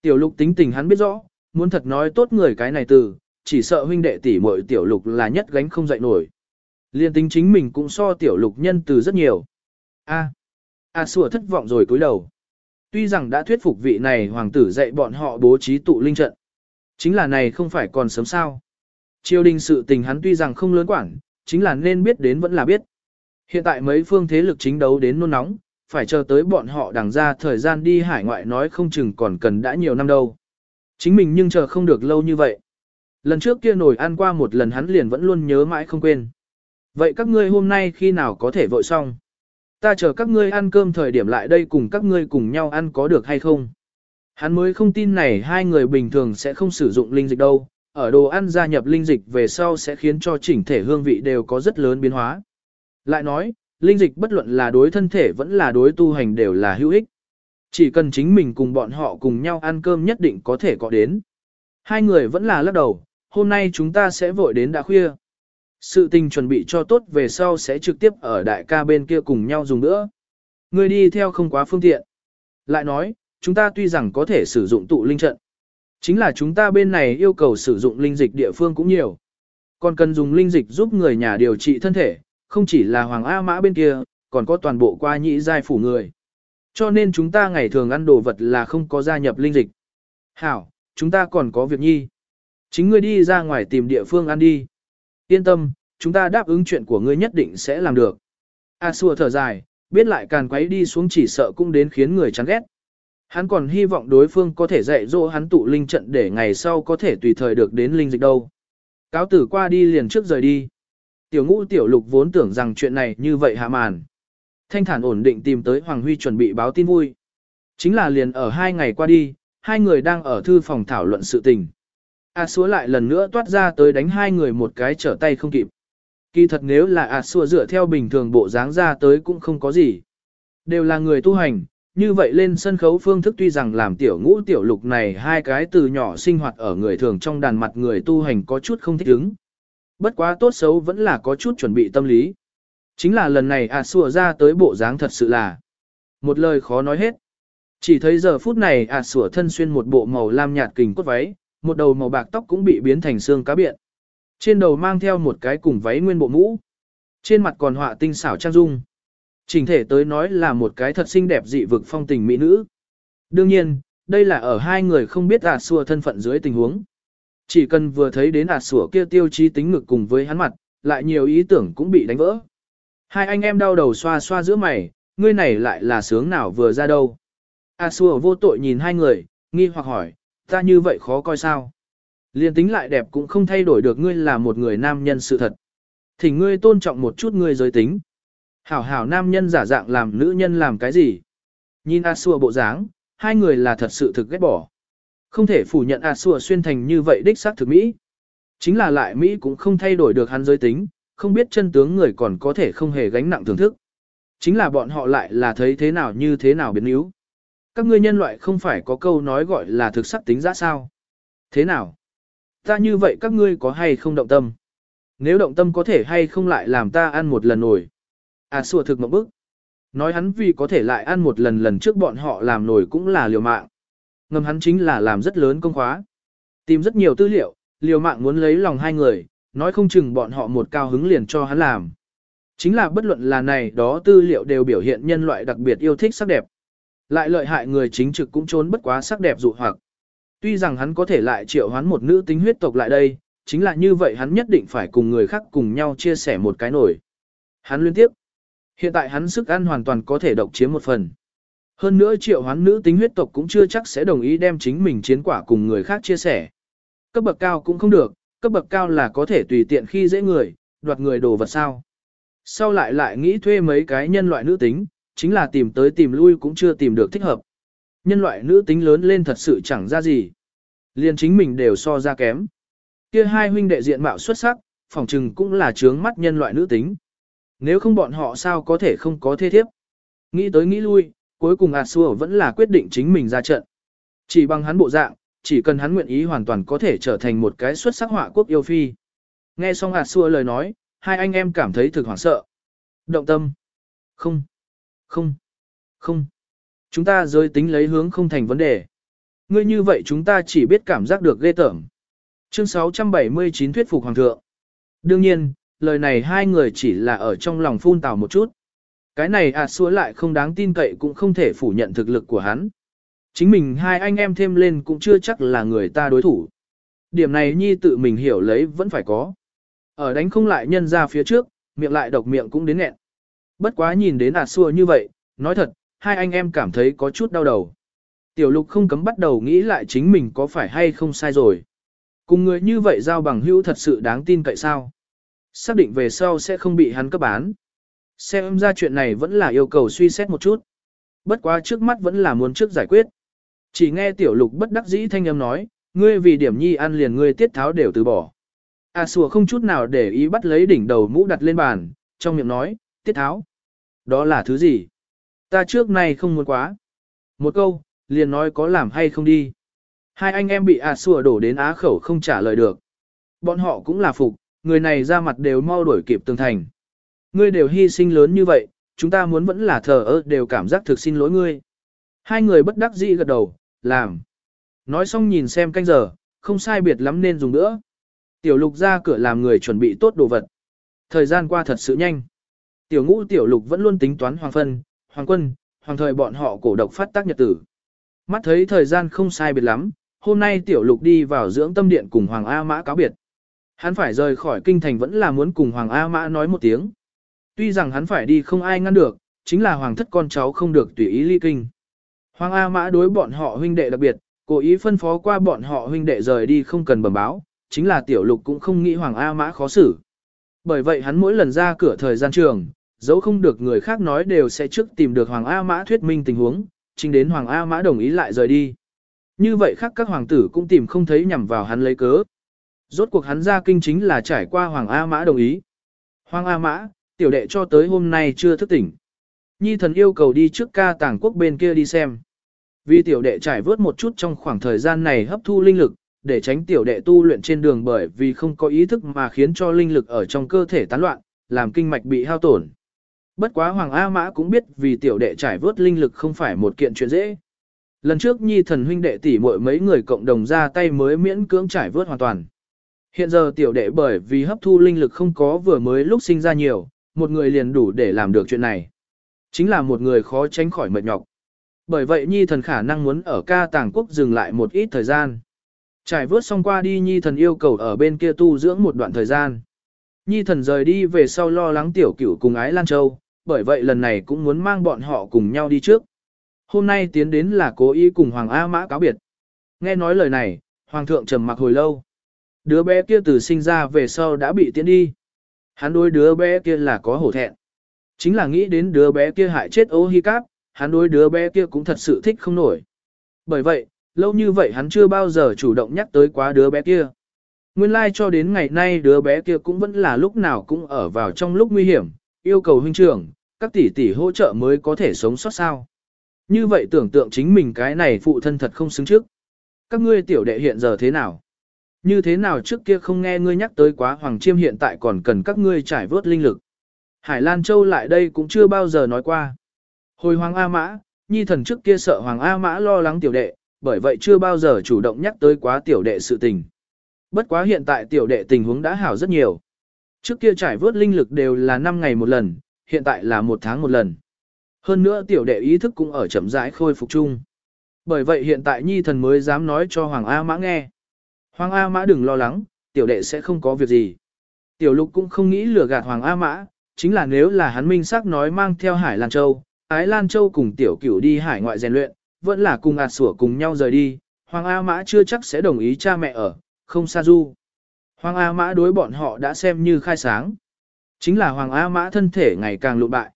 Tiểu lục tính tình hắn biết rõ, muốn thật nói tốt người cái này từ, chỉ sợ huynh đệ tỷ muội tiểu lục là nhất gánh không dậy nổi. Liên tính chính mình cũng so tiểu lục nhân từ rất nhiều. A, a à sủa thất vọng rồi cúi đầu. Tuy rằng đã thuyết phục vị này hoàng tử dạy bọn họ bố trí tụ linh trận. Chính là này không phải còn sớm sao. Triều đình sự tình hắn tuy rằng không lớn quản, chính là nên biết đến vẫn là biết. Hiện tại mấy phương thế lực chính đấu đến nôn nóng, phải chờ tới bọn họ đằng ra thời gian đi hải ngoại nói không chừng còn cần đã nhiều năm đâu. Chính mình nhưng chờ không được lâu như vậy. Lần trước kia nổi ăn qua một lần hắn liền vẫn luôn nhớ mãi không quên. Vậy các ngươi hôm nay khi nào có thể vội xong? Ta chờ các ngươi ăn cơm thời điểm lại đây cùng các ngươi cùng nhau ăn có được hay không? Hắn mới không tin này hai người bình thường sẽ không sử dụng linh dịch đâu, ở đồ ăn gia nhập linh dịch về sau sẽ khiến cho chỉnh thể hương vị đều có rất lớn biến hóa. Lại nói, linh dịch bất luận là đối thân thể vẫn là đối tu hành đều là hữu ích. Chỉ cần chính mình cùng bọn họ cùng nhau ăn cơm nhất định có thể có đến. Hai người vẫn là lắc đầu, hôm nay chúng ta sẽ vội đến đã khuya. Sự tình chuẩn bị cho tốt về sau sẽ trực tiếp ở đại ca bên kia cùng nhau dùng nữa. Người đi theo không quá phương tiện. Lại nói, chúng ta tuy rằng có thể sử dụng tụ linh trận. Chính là chúng ta bên này yêu cầu sử dụng linh dịch địa phương cũng nhiều. Còn cần dùng linh dịch giúp người nhà điều trị thân thể, không chỉ là Hoàng A Mã bên kia, còn có toàn bộ qua nhị giai phủ người. Cho nên chúng ta ngày thường ăn đồ vật là không có gia nhập linh dịch. Hảo, chúng ta còn có việc nhi. Chính ngươi đi ra ngoài tìm địa phương ăn đi. Yên tâm, chúng ta đáp ứng chuyện của ngươi nhất định sẽ làm được. A xua thở dài, biết lại càn quấy đi xuống chỉ sợ cũng đến khiến người chán ghét. Hắn còn hy vọng đối phương có thể dạy dỗ hắn tụ linh trận để ngày sau có thể tùy thời được đến linh dịch đâu. Cáo tử qua đi liền trước rời đi. Tiểu ngũ tiểu lục vốn tưởng rằng chuyện này như vậy hạ màn. Thanh thản ổn định tìm tới Hoàng Huy chuẩn bị báo tin vui. Chính là liền ở hai ngày qua đi, hai người đang ở thư phòng thảo luận sự tình. A xúa lại lần nữa toát ra tới đánh hai người một cái trở tay không kịp. Kỳ thật nếu là A xúa dựa theo bình thường bộ dáng ra tới cũng không có gì. Đều là người tu hành, như vậy lên sân khấu phương thức tuy rằng làm tiểu ngũ tiểu lục này hai cái từ nhỏ sinh hoạt ở người thường trong đàn mặt người tu hành có chút không thích ứng. Bất quá tốt xấu vẫn là có chút chuẩn bị tâm lý. Chính là lần này A xúa ra tới bộ dáng thật sự là một lời khó nói hết. Chỉ thấy giờ phút này A xúa thân xuyên một bộ màu lam nhạt kình cốt váy, một đầu màu bạc tóc cũng bị biến thành xương cá biện. Trên đầu mang theo một cái cùng váy nguyên bộ mũ. Trên mặt còn họa tinh xảo trang dung. Trình thể tới nói là một cái thật xinh đẹp dị vực phong tình mỹ nữ. Đương nhiên, đây là ở hai người không biết ạt xua thân phận dưới tình huống. Chỉ cần vừa thấy đến ạt xua kia tiêu chí tính ngực cùng với hắn mặt, lại nhiều ý tưởng cũng bị đánh vỡ. Hai anh em đau đầu xoa xoa giữa mày, ngươi này lại là sướng nào vừa ra đâu. A xua vô tội nhìn hai người, nghi hoặc hỏi, ta như vậy khó coi sao. Liên tính lại đẹp cũng không thay đổi được ngươi là một người nam nhân sự thật. Thì ngươi tôn trọng một chút ngươi giới tính. Hảo hảo nam nhân giả dạng làm nữ nhân làm cái gì? Nhìn A xua bộ dáng, hai người là thật sự thực ghét bỏ. Không thể phủ nhận a sùa xuyên thành như vậy đích xác thực Mỹ. Chính là lại Mỹ cũng không thay đổi được hắn giới tính, không biết chân tướng người còn có thể không hề gánh nặng thưởng thức. Chính là bọn họ lại là thấy thế nào như thế nào biến yếu. Các ngươi nhân loại không phải có câu nói gọi là thực sắc tính giã sao. Thế nào? Ta như vậy các ngươi có hay không động tâm? Nếu động tâm có thể hay không lại làm ta ăn một lần nổi. À xua thực một bức. Nói hắn vì có thể lại ăn một lần lần trước bọn họ làm nổi cũng là liều mạng. Ngầm hắn chính là làm rất lớn công khóa. Tìm rất nhiều tư liệu, liều mạng muốn lấy lòng hai người, nói không chừng bọn họ một cao hứng liền cho hắn làm. Chính là bất luận là này đó tư liệu đều biểu hiện nhân loại đặc biệt yêu thích sắc đẹp. Lại lợi hại người chính trực cũng trốn bất quá sắc đẹp dụ hoặc. Tuy rằng hắn có thể lại triệu hoán một nữ tính huyết tộc lại đây, chính là như vậy hắn nhất định phải cùng người khác cùng nhau chia sẻ một cái nổi. Hắn liên tiếp. Hiện tại hắn sức ăn hoàn toàn có thể độc chiếm một phần. Hơn nữa triệu hoán nữ tính huyết tộc cũng chưa chắc sẽ đồng ý đem chính mình chiến quả cùng người khác chia sẻ. Cấp bậc cao cũng không được, cấp bậc cao là có thể tùy tiện khi dễ người, đoạt người đồ vật sao. Sau lại lại nghĩ thuê mấy cái nhân loại nữ tính, chính là tìm tới tìm lui cũng chưa tìm được thích hợp. Nhân loại nữ tính lớn lên thật sự chẳng ra gì. liền chính mình đều so ra kém. Kia hai huynh đệ diện mạo xuất sắc, phỏng trừng cũng là trướng mắt nhân loại nữ tính. Nếu không bọn họ sao có thể không có thế thiếp. Nghĩ tới nghĩ lui, cuối cùng ạt xua vẫn là quyết định chính mình ra trận. Chỉ bằng hắn bộ dạng, chỉ cần hắn nguyện ý hoàn toàn có thể trở thành một cái xuất sắc họa quốc yêu phi. Nghe xong ạt xua lời nói, hai anh em cảm thấy thực hoảng sợ. Động tâm. Không. Không. Không. Chúng ta giới tính lấy hướng không thành vấn đề. Ngươi như vậy chúng ta chỉ biết cảm giác được ghê tởm. Chương 679 thuyết phục hoàng thượng. Đương nhiên, lời này hai người chỉ là ở trong lòng phun tào một chút. Cái này à xua lại không đáng tin cậy cũng không thể phủ nhận thực lực của hắn. Chính mình hai anh em thêm lên cũng chưa chắc là người ta đối thủ. Điểm này nhi tự mình hiểu lấy vẫn phải có. Ở đánh không lại nhân ra phía trước, miệng lại độc miệng cũng đến nghẹn. Bất quá nhìn đến ạt xua như vậy, nói thật, hai anh em cảm thấy có chút đau đầu. Tiểu lục không cấm bắt đầu nghĩ lại chính mình có phải hay không sai rồi. Cùng người như vậy giao bằng hữu thật sự đáng tin cậy sao. Xác định về sau sẽ không bị hắn cấp bán. Xem ra chuyện này vẫn là yêu cầu suy xét một chút. Bất quá trước mắt vẫn là muốn trước giải quyết. Chỉ nghe tiểu lục bất đắc dĩ thanh âm nói, ngươi vì điểm nhi ăn liền ngươi tiết tháo đều từ bỏ. A à sùa không chút nào để ý bắt lấy đỉnh đầu mũ đặt lên bàn, trong miệng nói, tiết tháo. Đó là thứ gì? Ta trước nay không muốn quá. Một câu, liền nói có làm hay không đi. Hai anh em bị ạt à sùa đổ đến á khẩu không trả lời được. Bọn họ cũng là phục, người này ra mặt đều mau đuổi kịp tường thành. Ngươi đều hy sinh lớn như vậy, chúng ta muốn vẫn là thờ ơ đều cảm giác thực xin lỗi ngươi. Hai người bất đắc dĩ gật đầu, làm. Nói xong nhìn xem canh giờ, không sai biệt lắm nên dùng nữa. Tiểu lục ra cửa làm người chuẩn bị tốt đồ vật. Thời gian qua thật sự nhanh. Tiểu ngũ tiểu lục vẫn luôn tính toán hoàng phân, hoàng quân, hoàng thời bọn họ cổ độc phát tác nhật tử. Mắt thấy thời gian không sai biệt lắm, hôm nay tiểu lục đi vào dưỡng tâm điện cùng hoàng A Mã cáo biệt. Hắn phải rời khỏi kinh thành vẫn là muốn cùng hoàng A Mã nói một tiếng. Tuy rằng hắn phải đi không ai ngăn được, chính là hoàng thất con cháu không được tùy ý ly kinh. Hoàng A Mã đối bọn họ huynh đệ đặc biệt, cố ý phân phó qua bọn họ huynh đệ rời đi không cần bẩm báo, chính là tiểu lục cũng không nghĩ Hoàng A Mã khó xử. Bởi vậy hắn mỗi lần ra cửa thời gian trường, dẫu không được người khác nói đều sẽ trước tìm được Hoàng A Mã thuyết minh tình huống, chính đến Hoàng A Mã đồng ý lại rời đi. Như vậy khác các hoàng tử cũng tìm không thấy nhằm vào hắn lấy cớ. Rốt cuộc hắn ra kinh chính là trải qua Hoàng A Mã đồng ý. Hoàng A Mã, tiểu đệ cho tới hôm nay chưa thức tỉnh. Nhi thần yêu cầu đi trước ca tàng quốc bên kia đi xem. Vì tiểu đệ trải vớt một chút trong khoảng thời gian này hấp thu linh lực, để tránh tiểu đệ tu luyện trên đường bởi vì không có ý thức mà khiến cho linh lực ở trong cơ thể tán loạn, làm kinh mạch bị hao tổn. Bất quá Hoàng A Mã cũng biết vì tiểu đệ trải vớt linh lực không phải một kiện chuyện dễ. Lần trước nhi thần huynh đệ tỷ muội mấy người cộng đồng ra tay mới miễn cưỡng trải vớt hoàn toàn. Hiện giờ tiểu đệ bởi vì hấp thu linh lực không có vừa mới lúc sinh ra nhiều, một người liền đủ để làm được chuyện này. Chính là một người khó tránh khỏi mệt nhọc. Bởi vậy nhi thần khả năng muốn ở ca tàng quốc dừng lại một ít thời gian. Trải vớt xong qua đi nhi thần yêu cầu ở bên kia tu dưỡng một đoạn thời gian. Nhi thần rời đi về sau lo lắng tiểu cửu cùng ái Lan Châu, bởi vậy lần này cũng muốn mang bọn họ cùng nhau đi trước. Hôm nay tiến đến là cố ý cùng Hoàng A Mã cáo biệt. Nghe nói lời này, Hoàng thượng trầm mặc hồi lâu. Đứa bé kia từ sinh ra về sau đã bị tiến đi. Hắn đối đứa bé kia là có hổ thẹn. Chính là nghĩ đến đứa bé kia hại chết ô hi cáp, hắn đối đứa bé kia cũng thật sự thích không nổi. Bởi vậy, lâu như vậy hắn chưa bao giờ chủ động nhắc tới quá đứa bé kia. Nguyên lai like cho đến ngày nay đứa bé kia cũng vẫn là lúc nào cũng ở vào trong lúc nguy hiểm, yêu cầu huynh trưởng, các tỷ tỷ hỗ trợ mới có thể sống sót sao. Như vậy tưởng tượng chính mình cái này phụ thân thật không xứng trước. Các ngươi tiểu đệ hiện giờ thế nào? Như thế nào trước kia không nghe ngươi nhắc tới quá Hoàng Chiêm hiện tại còn cần các ngươi trải vớt linh lực. Hải Lan Châu lại đây cũng chưa bao giờ nói qua. Hồi Hoàng A Mã, Nhi thần trước kia sợ Hoàng A Mã lo lắng tiểu đệ, bởi vậy chưa bao giờ chủ động nhắc tới quá tiểu đệ sự tình. Bất quá hiện tại tiểu đệ tình huống đã hảo rất nhiều. Trước kia trải vớt linh lực đều là 5 ngày một lần, hiện tại là một tháng một lần. Hơn nữa tiểu đệ ý thức cũng ở chậm rãi khôi phục chung. Bởi vậy hiện tại nhi thần mới dám nói cho Hoàng A Mã nghe. Hoàng A Mã đừng lo lắng, tiểu đệ sẽ không có việc gì. Tiểu lục cũng không nghĩ lừa gạt Hoàng A Mã, chính là nếu là hắn minh xác nói mang theo Hải Lan Châu, Ái Lan Châu cùng tiểu cửu đi hải ngoại rèn luyện, vẫn là cùng ạt sủa cùng nhau rời đi, Hoàng A Mã chưa chắc sẽ đồng ý cha mẹ ở, không xa du. Hoàng A Mã đối bọn họ đã xem như khai sáng. Chính là Hoàng A Mã thân thể ngày càng lụ bại.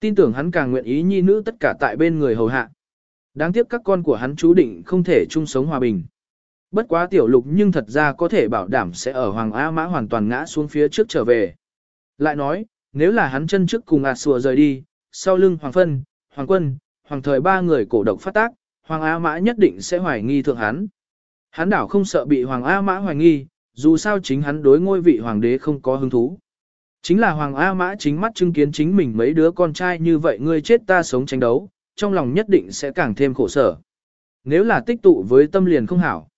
Tin tưởng hắn càng nguyện ý nhi nữ tất cả tại bên người hầu hạ. Đáng tiếc các con của hắn chú định không thể chung sống hòa bình. Bất quá tiểu lục nhưng thật ra có thể bảo đảm sẽ ở Hoàng A Mã hoàn toàn ngã xuống phía trước trở về. Lại nói, nếu là hắn chân trước cùng ạt sùa rời đi, sau lưng Hoàng Phân, Hoàng Quân, Hoàng Thời ba người cổ độc phát tác, Hoàng A Mã nhất định sẽ hoài nghi thượng hắn. Hắn đảo không sợ bị Hoàng A Mã hoài nghi, dù sao chính hắn đối ngôi vị Hoàng đế không có hứng thú. Chính là Hoàng A Mã chính mắt chứng kiến chính mình mấy đứa con trai như vậy ngươi chết ta sống tranh đấu, trong lòng nhất định sẽ càng thêm khổ sở. Nếu là tích tụ với tâm liền không hảo.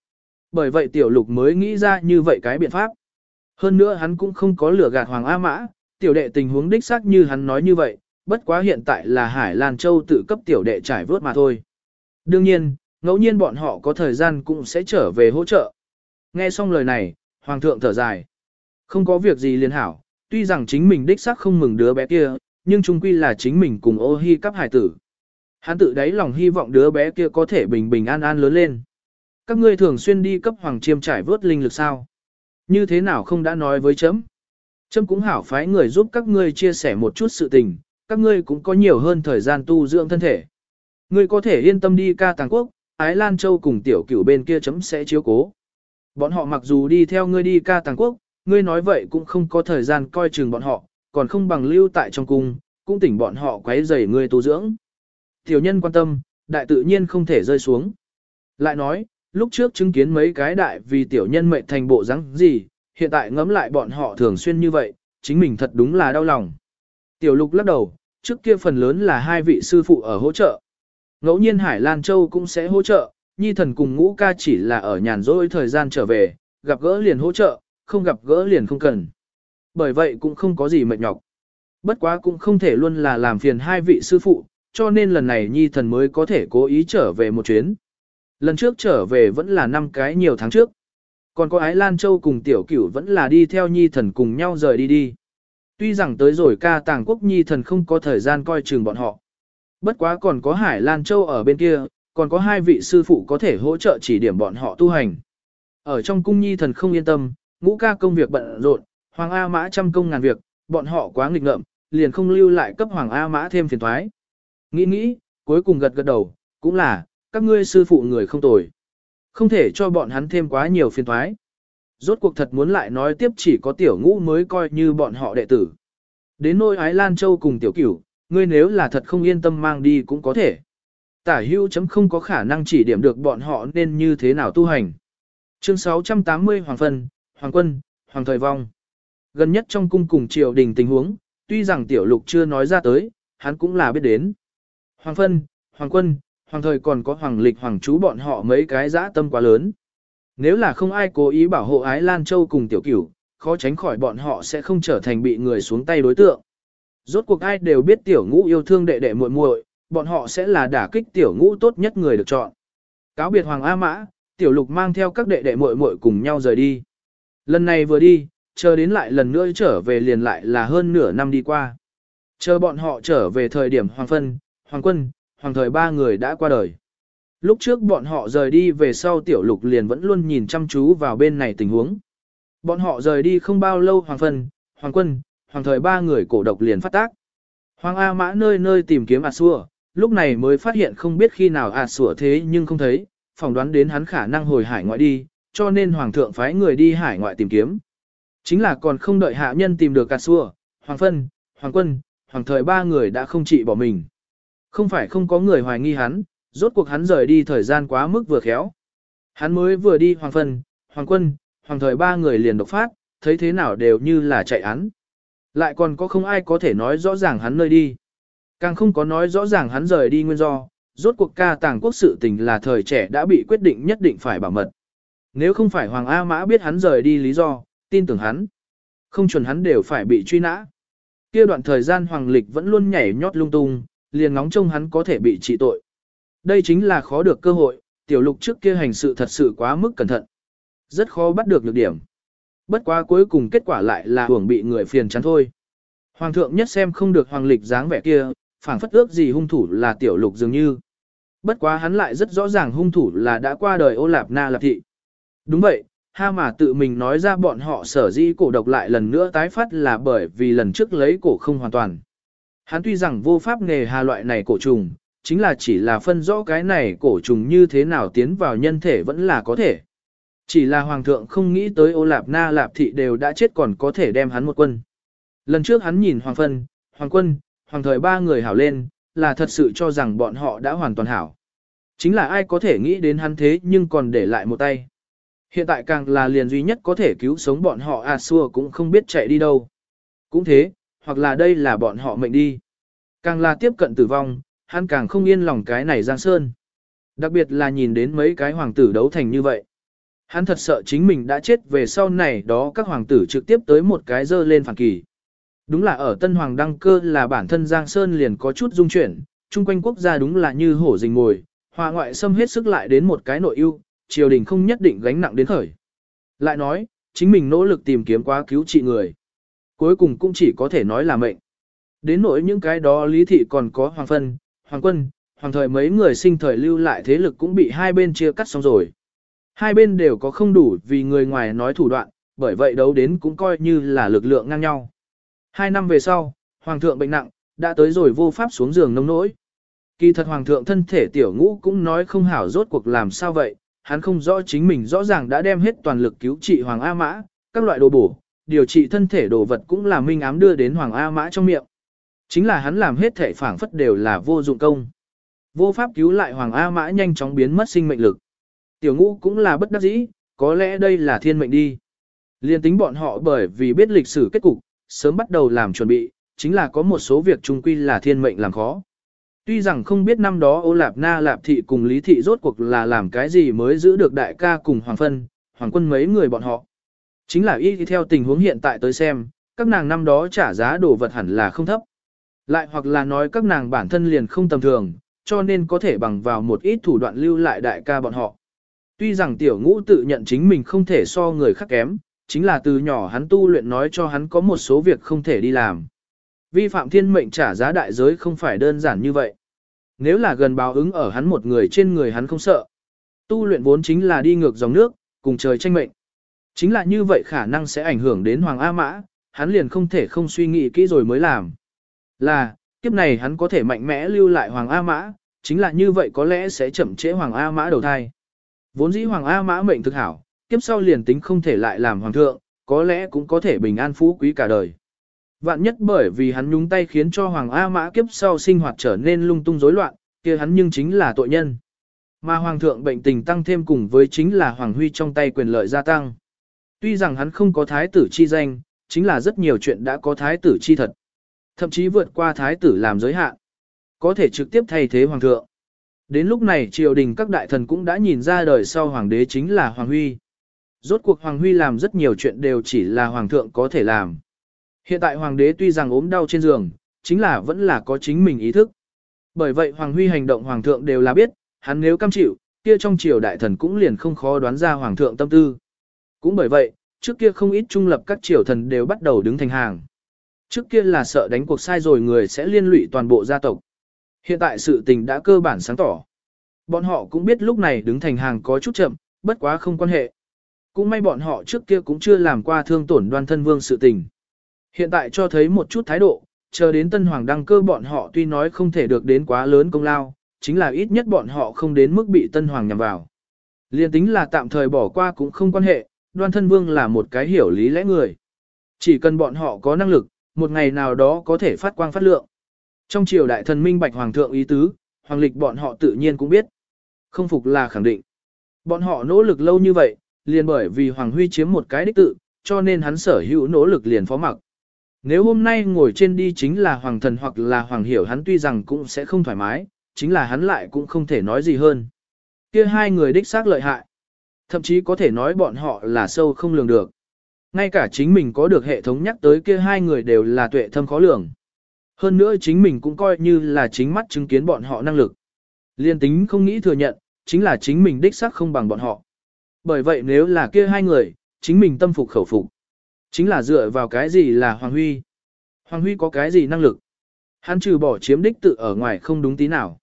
Bởi vậy tiểu lục mới nghĩ ra như vậy cái biện pháp. Hơn nữa hắn cũng không có lừa gạt Hoàng A Mã, tiểu đệ tình huống đích xác như hắn nói như vậy, bất quá hiện tại là Hải Lan Châu tự cấp tiểu đệ trải vớt mà thôi. Đương nhiên, ngẫu nhiên bọn họ có thời gian cũng sẽ trở về hỗ trợ. Nghe xong lời này, Hoàng thượng thở dài. Không có việc gì liền hảo, tuy rằng chính mình đích xác không mừng đứa bé kia, nhưng chung quy là chính mình cùng ô hi cắp hải tử. Hắn tự đáy lòng hy vọng đứa bé kia có thể bình bình an an lớn lên. Các ngươi thường xuyên đi cấp hoàng chiêm trải vớt linh lực sao? Như thế nào không đã nói với chấm? Chấm cũng hảo phái người giúp các ngươi chia sẻ một chút sự tình, các ngươi cũng có nhiều hơn thời gian tu dưỡng thân thể. Ngươi có thể yên tâm đi ca tàng quốc, Ái Lan Châu cùng tiểu cửu bên kia chấm sẽ chiếu cố. Bọn họ mặc dù đi theo ngươi đi ca tàng quốc, ngươi nói vậy cũng không có thời gian coi chừng bọn họ, còn không bằng lưu tại trong cung, cũng tỉnh bọn họ quấy rầy ngươi tu dưỡng. Tiểu nhân quan tâm, đại tự nhiên không thể rơi xuống. Lại nói, lúc trước chứng kiến mấy cái đại vì tiểu nhân mệnh thành bộ rắn gì, hiện tại ngẫm lại bọn họ thường xuyên như vậy, chính mình thật đúng là đau lòng. Tiểu lục lắc đầu, trước kia phần lớn là hai vị sư phụ ở hỗ trợ. Ngẫu nhiên Hải Lan Châu cũng sẽ hỗ trợ, nhi thần cùng ngũ ca chỉ là ở nhàn rỗi thời gian trở về, gặp gỡ liền hỗ trợ, không gặp gỡ liền không cần. Bởi vậy cũng không có gì mệt nhọc. Bất quá cũng không thể luôn là làm phiền hai vị sư phụ, cho nên lần này nhi thần mới có thể cố ý trở về một chuyến. Lần trước trở về vẫn là năm cái nhiều tháng trước. Còn có Ái Lan Châu cùng Tiểu Cửu vẫn là đi theo nhi thần cùng nhau rời đi đi. Tuy rằng tới rồi ca tàng quốc nhi thần không có thời gian coi chừng bọn họ. Bất quá còn có Hải Lan Châu ở bên kia, còn có hai vị sư phụ có thể hỗ trợ chỉ điểm bọn họ tu hành. Ở trong cung nhi thần không yên tâm, ngũ ca công việc bận rộn, Hoàng A Mã trăm công ngàn việc, bọn họ quá nghịch ngợm, liền không lưu lại cấp Hoàng A Mã thêm phiền thoái. Nghĩ nghĩ, cuối cùng gật gật đầu, cũng là, các ngươi sư phụ người không tồi. Không thể cho bọn hắn thêm quá nhiều phiền thoái. Rốt cuộc thật muốn lại nói tiếp chỉ có tiểu ngũ mới coi như bọn họ đệ tử. Đến nôi ái Lan Châu cùng tiểu cửu, ngươi nếu là thật không yên tâm mang đi cũng có thể. Tả hưu chấm không có khả năng chỉ điểm được bọn họ nên như thế nào tu hành. Chương 680 Hoàng Phân, Hoàng Quân, Hoàng Thời Vong. Gần nhất trong cung cùng triều đình tình huống, tuy rằng tiểu lục chưa nói ra tới, hắn cũng là biết đến. Hoàng Phân, Hoàng Quân, Hoàng Thời còn có Hoàng Lịch Hoàng chú bọn họ mấy cái dã tâm quá lớn. Nếu là không ai cố ý bảo hộ Ái Lan Châu cùng tiểu cửu, khó tránh khỏi bọn họ sẽ không trở thành bị người xuống tay đối tượng. Rốt cuộc ai đều biết tiểu ngũ yêu thương đệ đệ muội muội, bọn họ sẽ là đả kích tiểu ngũ tốt nhất người được chọn. Cáo biệt Hoàng A Mã, tiểu lục mang theo các đệ đệ muội muội cùng nhau rời đi. Lần này vừa đi, chờ đến lại lần nữa trở về liền lại là hơn nửa năm đi qua. Chờ bọn họ trở về thời điểm Hoàng Phân, Hoàng Quân, Hoàng Thời ba người đã qua đời. Lúc trước bọn họ rời đi về sau tiểu lục liền vẫn luôn nhìn chăm chú vào bên này tình huống. Bọn họ rời đi không bao lâu Hoàng Phân, Hoàng Quân, Hoàng Thời ba người cổ độc liền phát tác. Hoàng A Mã nơi nơi tìm kiếm A xua lúc này mới phát hiện không biết khi nào à Sủa thế nhưng không thấy, phỏng đoán đến hắn khả năng hồi hải ngoại đi, cho nên hoàng thượng phái người đi hải ngoại tìm kiếm. Chính là còn không đợi hạ nhân tìm được cà sủa, hoàng phân, hoàng quân, hoàng thời ba người đã không trị bỏ mình. Không phải không có người hoài nghi hắn, rốt cuộc hắn rời đi thời gian quá mức vừa khéo. Hắn mới vừa đi hoàng phân, hoàng quân, hoàng thời ba người liền độc phát, thấy thế nào đều như là chạy án. Lại còn có không ai có thể nói rõ ràng hắn nơi đi. Càng không có nói rõ ràng hắn rời đi nguyên do, rốt cuộc ca tàng quốc sự tình là thời trẻ đã bị quyết định nhất định phải bảo mật. Nếu không phải Hoàng A Mã biết hắn rời đi lý do, tin tưởng hắn. Không chuẩn hắn đều phải bị truy nã. Kia đoạn thời gian Hoàng Lịch vẫn luôn nhảy nhót lung tung, liền ngóng trông hắn có thể bị trị tội. Đây chính là khó được cơ hội, tiểu lục trước kia hành sự thật sự quá mức cẩn thận. Rất khó bắt được lược điểm. Bất quá cuối cùng kết quả lại là hưởng bị người phiền chán thôi. Hoàng thượng nhất xem không được hoàng lịch dáng vẻ kia, phảng phất ước gì hung thủ là tiểu lục dường như. Bất quá hắn lại rất rõ ràng hung thủ là đã qua đời ô lạp na lạp thị. Đúng vậy, ha mà tự mình nói ra bọn họ sở dĩ cổ độc lại lần nữa tái phát là bởi vì lần trước lấy cổ không hoàn toàn. Hắn tuy rằng vô pháp nghề hà loại này cổ trùng, chính là chỉ là phân rõ cái này cổ trùng như thế nào tiến vào nhân thể vẫn là có thể. Chỉ là hoàng thượng không nghĩ tới ô lạp na lạp thị đều đã chết còn có thể đem hắn một quân. Lần trước hắn nhìn hoàng phân, hoàng quân, hoàng thời ba người hảo lên, là thật sự cho rằng bọn họ đã hoàn toàn hảo. Chính là ai có thể nghĩ đến hắn thế nhưng còn để lại một tay. Hiện tại càng là liền duy nhất có thể cứu sống bọn họ A xua cũng không biết chạy đi đâu. Cũng thế, hoặc là đây là bọn họ mệnh đi. Càng là tiếp cận tử vong, hắn càng không yên lòng cái này Giang Sơn. Đặc biệt là nhìn đến mấy cái hoàng tử đấu thành như vậy. Hắn thật sợ chính mình đã chết về sau này đó các hoàng tử trực tiếp tới một cái dơ lên phản kỳ. Đúng là ở Tân Hoàng đăng cơ là bản thân Giang Sơn liền có chút dung chuyển, chung quanh quốc gia đúng là như hổ rình ngồi, hòa ngoại xâm hết sức lại đến một cái nội ưu, triều đình không nhất định gánh nặng đến khởi. Lại nói, chính mình nỗ lực tìm kiếm quá cứu trị người. Cuối cùng cũng chỉ có thể nói là mệnh. Đến nỗi những cái đó lý thị còn có hoàng phân, hoàng quân, hoàng thời mấy người sinh thời lưu lại thế lực cũng bị hai bên chia cắt xong rồi. Hai bên đều có không đủ vì người ngoài nói thủ đoạn, bởi vậy đấu đến cũng coi như là lực lượng ngang nhau. Hai năm về sau, hoàng thượng bệnh nặng, đã tới rồi vô pháp xuống giường nông nỗi. Kỳ thật hoàng thượng thân thể tiểu ngũ cũng nói không hảo rốt cuộc làm sao vậy, hắn không rõ chính mình rõ ràng đã đem hết toàn lực cứu trị hoàng A Mã, các loại đồ bổ, điều trị thân thể đồ vật cũng là minh ám đưa đến hoàng A Mã trong miệng. Chính là hắn làm hết thể phản phất đều là vô dụng công. Vô pháp cứu lại hoàng A Mã nhanh chóng biến mất sinh mệnh lực. Tiểu ngũ cũng là bất đắc dĩ, có lẽ đây là thiên mệnh đi. Liên tính bọn họ bởi vì biết lịch sử kết cục, sớm bắt đầu làm chuẩn bị, chính là có một số việc trung quy là thiên mệnh làm khó. Tuy rằng không biết năm đó ô lạp na lạp thị cùng lý thị rốt cuộc là làm cái gì mới giữ được đại ca cùng hoàng phân, hoàng quân mấy người bọn họ. Chính là y theo tình huống hiện tại tới xem, các nàng năm đó trả giá đồ vật hẳn là không thấp. Lại hoặc là nói các nàng bản thân liền không tầm thường, cho nên có thể bằng vào một ít thủ đoạn lưu lại đại ca bọn họ. Tuy rằng tiểu ngũ tự nhận chính mình không thể so người khác kém, chính là từ nhỏ hắn tu luyện nói cho hắn có một số việc không thể đi làm. Vi phạm thiên mệnh trả giá đại giới không phải đơn giản như vậy. Nếu là gần báo ứng ở hắn một người trên người hắn không sợ. Tu luyện vốn chính là đi ngược dòng nước, cùng trời tranh mệnh. Chính là như vậy khả năng sẽ ảnh hưởng đến Hoàng A Mã, hắn liền không thể không suy nghĩ kỹ rồi mới làm. Là, kiếp này hắn có thể mạnh mẽ lưu lại Hoàng A Mã, chính là như vậy có lẽ sẽ chậm trễ Hoàng A Mã đầu thai. Vốn dĩ Hoàng A Mã mệnh thực hảo, kiếp sau liền tính không thể lại làm Hoàng thượng, có lẽ cũng có thể bình an phú quý cả đời. Vạn nhất bởi vì hắn nhúng tay khiến cho Hoàng A Mã kiếp sau sinh hoạt trở nên lung tung rối loạn, kia hắn nhưng chính là tội nhân. Mà Hoàng thượng bệnh tình tăng thêm cùng với chính là Hoàng Huy trong tay quyền lợi gia tăng. Tuy rằng hắn không có thái tử chi danh, chính là rất nhiều chuyện đã có thái tử chi thật. Thậm chí vượt qua thái tử làm giới hạn. Có thể trực tiếp thay thế Hoàng thượng. Đến lúc này triều đình các đại thần cũng đã nhìn ra đời sau Hoàng đế chính là Hoàng Huy. Rốt cuộc Hoàng Huy làm rất nhiều chuyện đều chỉ là Hoàng thượng có thể làm. Hiện tại hoàng đế tuy rằng ốm đau trên giường, chính là vẫn là có chính mình ý thức. Bởi vậy hoàng huy hành động hoàng thượng đều là biết, hắn nếu cam chịu, kia trong triều đại thần cũng liền không khó đoán ra hoàng thượng tâm tư. Cũng bởi vậy, trước kia không ít trung lập các triều thần đều bắt đầu đứng thành hàng. Trước kia là sợ đánh cuộc sai rồi người sẽ liên lụy toàn bộ gia tộc. Hiện tại sự tình đã cơ bản sáng tỏ. Bọn họ cũng biết lúc này đứng thành hàng có chút chậm, bất quá không quan hệ. Cũng may bọn họ trước kia cũng chưa làm qua thương tổn đoan thân vương sự tình. Hiện tại cho thấy một chút thái độ, chờ đến tân hoàng đăng cơ bọn họ tuy nói không thể được đến quá lớn công lao, chính là ít nhất bọn họ không đến mức bị tân hoàng nhằm vào. Liên tính là tạm thời bỏ qua cũng không quan hệ, đoan thân vương là một cái hiểu lý lẽ người. Chỉ cần bọn họ có năng lực, một ngày nào đó có thể phát quang phát lượng. Trong triều đại thần minh bạch hoàng thượng ý tứ, hoàng lịch bọn họ tự nhiên cũng biết. Không phục là khẳng định. Bọn họ nỗ lực lâu như vậy, liền bởi vì Hoàng Huy chiếm một cái đích tự, cho nên hắn sở hữu nỗ lực liền phó mặc. Nếu hôm nay ngồi trên đi chính là Hoàng Thần hoặc là Hoàng Hiểu hắn tuy rằng cũng sẽ không thoải mái, chính là hắn lại cũng không thể nói gì hơn. Kia hai người đích xác lợi hại. Thậm chí có thể nói bọn họ là sâu không lường được. Ngay cả chính mình có được hệ thống nhắc tới kia hai người đều là tuệ thâm khó lường. Hơn nữa chính mình cũng coi như là chính mắt chứng kiến bọn họ năng lực. Liên tính không nghĩ thừa nhận, chính là chính mình đích xác không bằng bọn họ. Bởi vậy nếu là kia hai người, chính mình tâm phục khẩu phục. Chính là dựa vào cái gì là Hoàng Huy. Hoàng Huy có cái gì năng lực. Hắn trừ bỏ chiếm đích tự ở ngoài không đúng tí nào.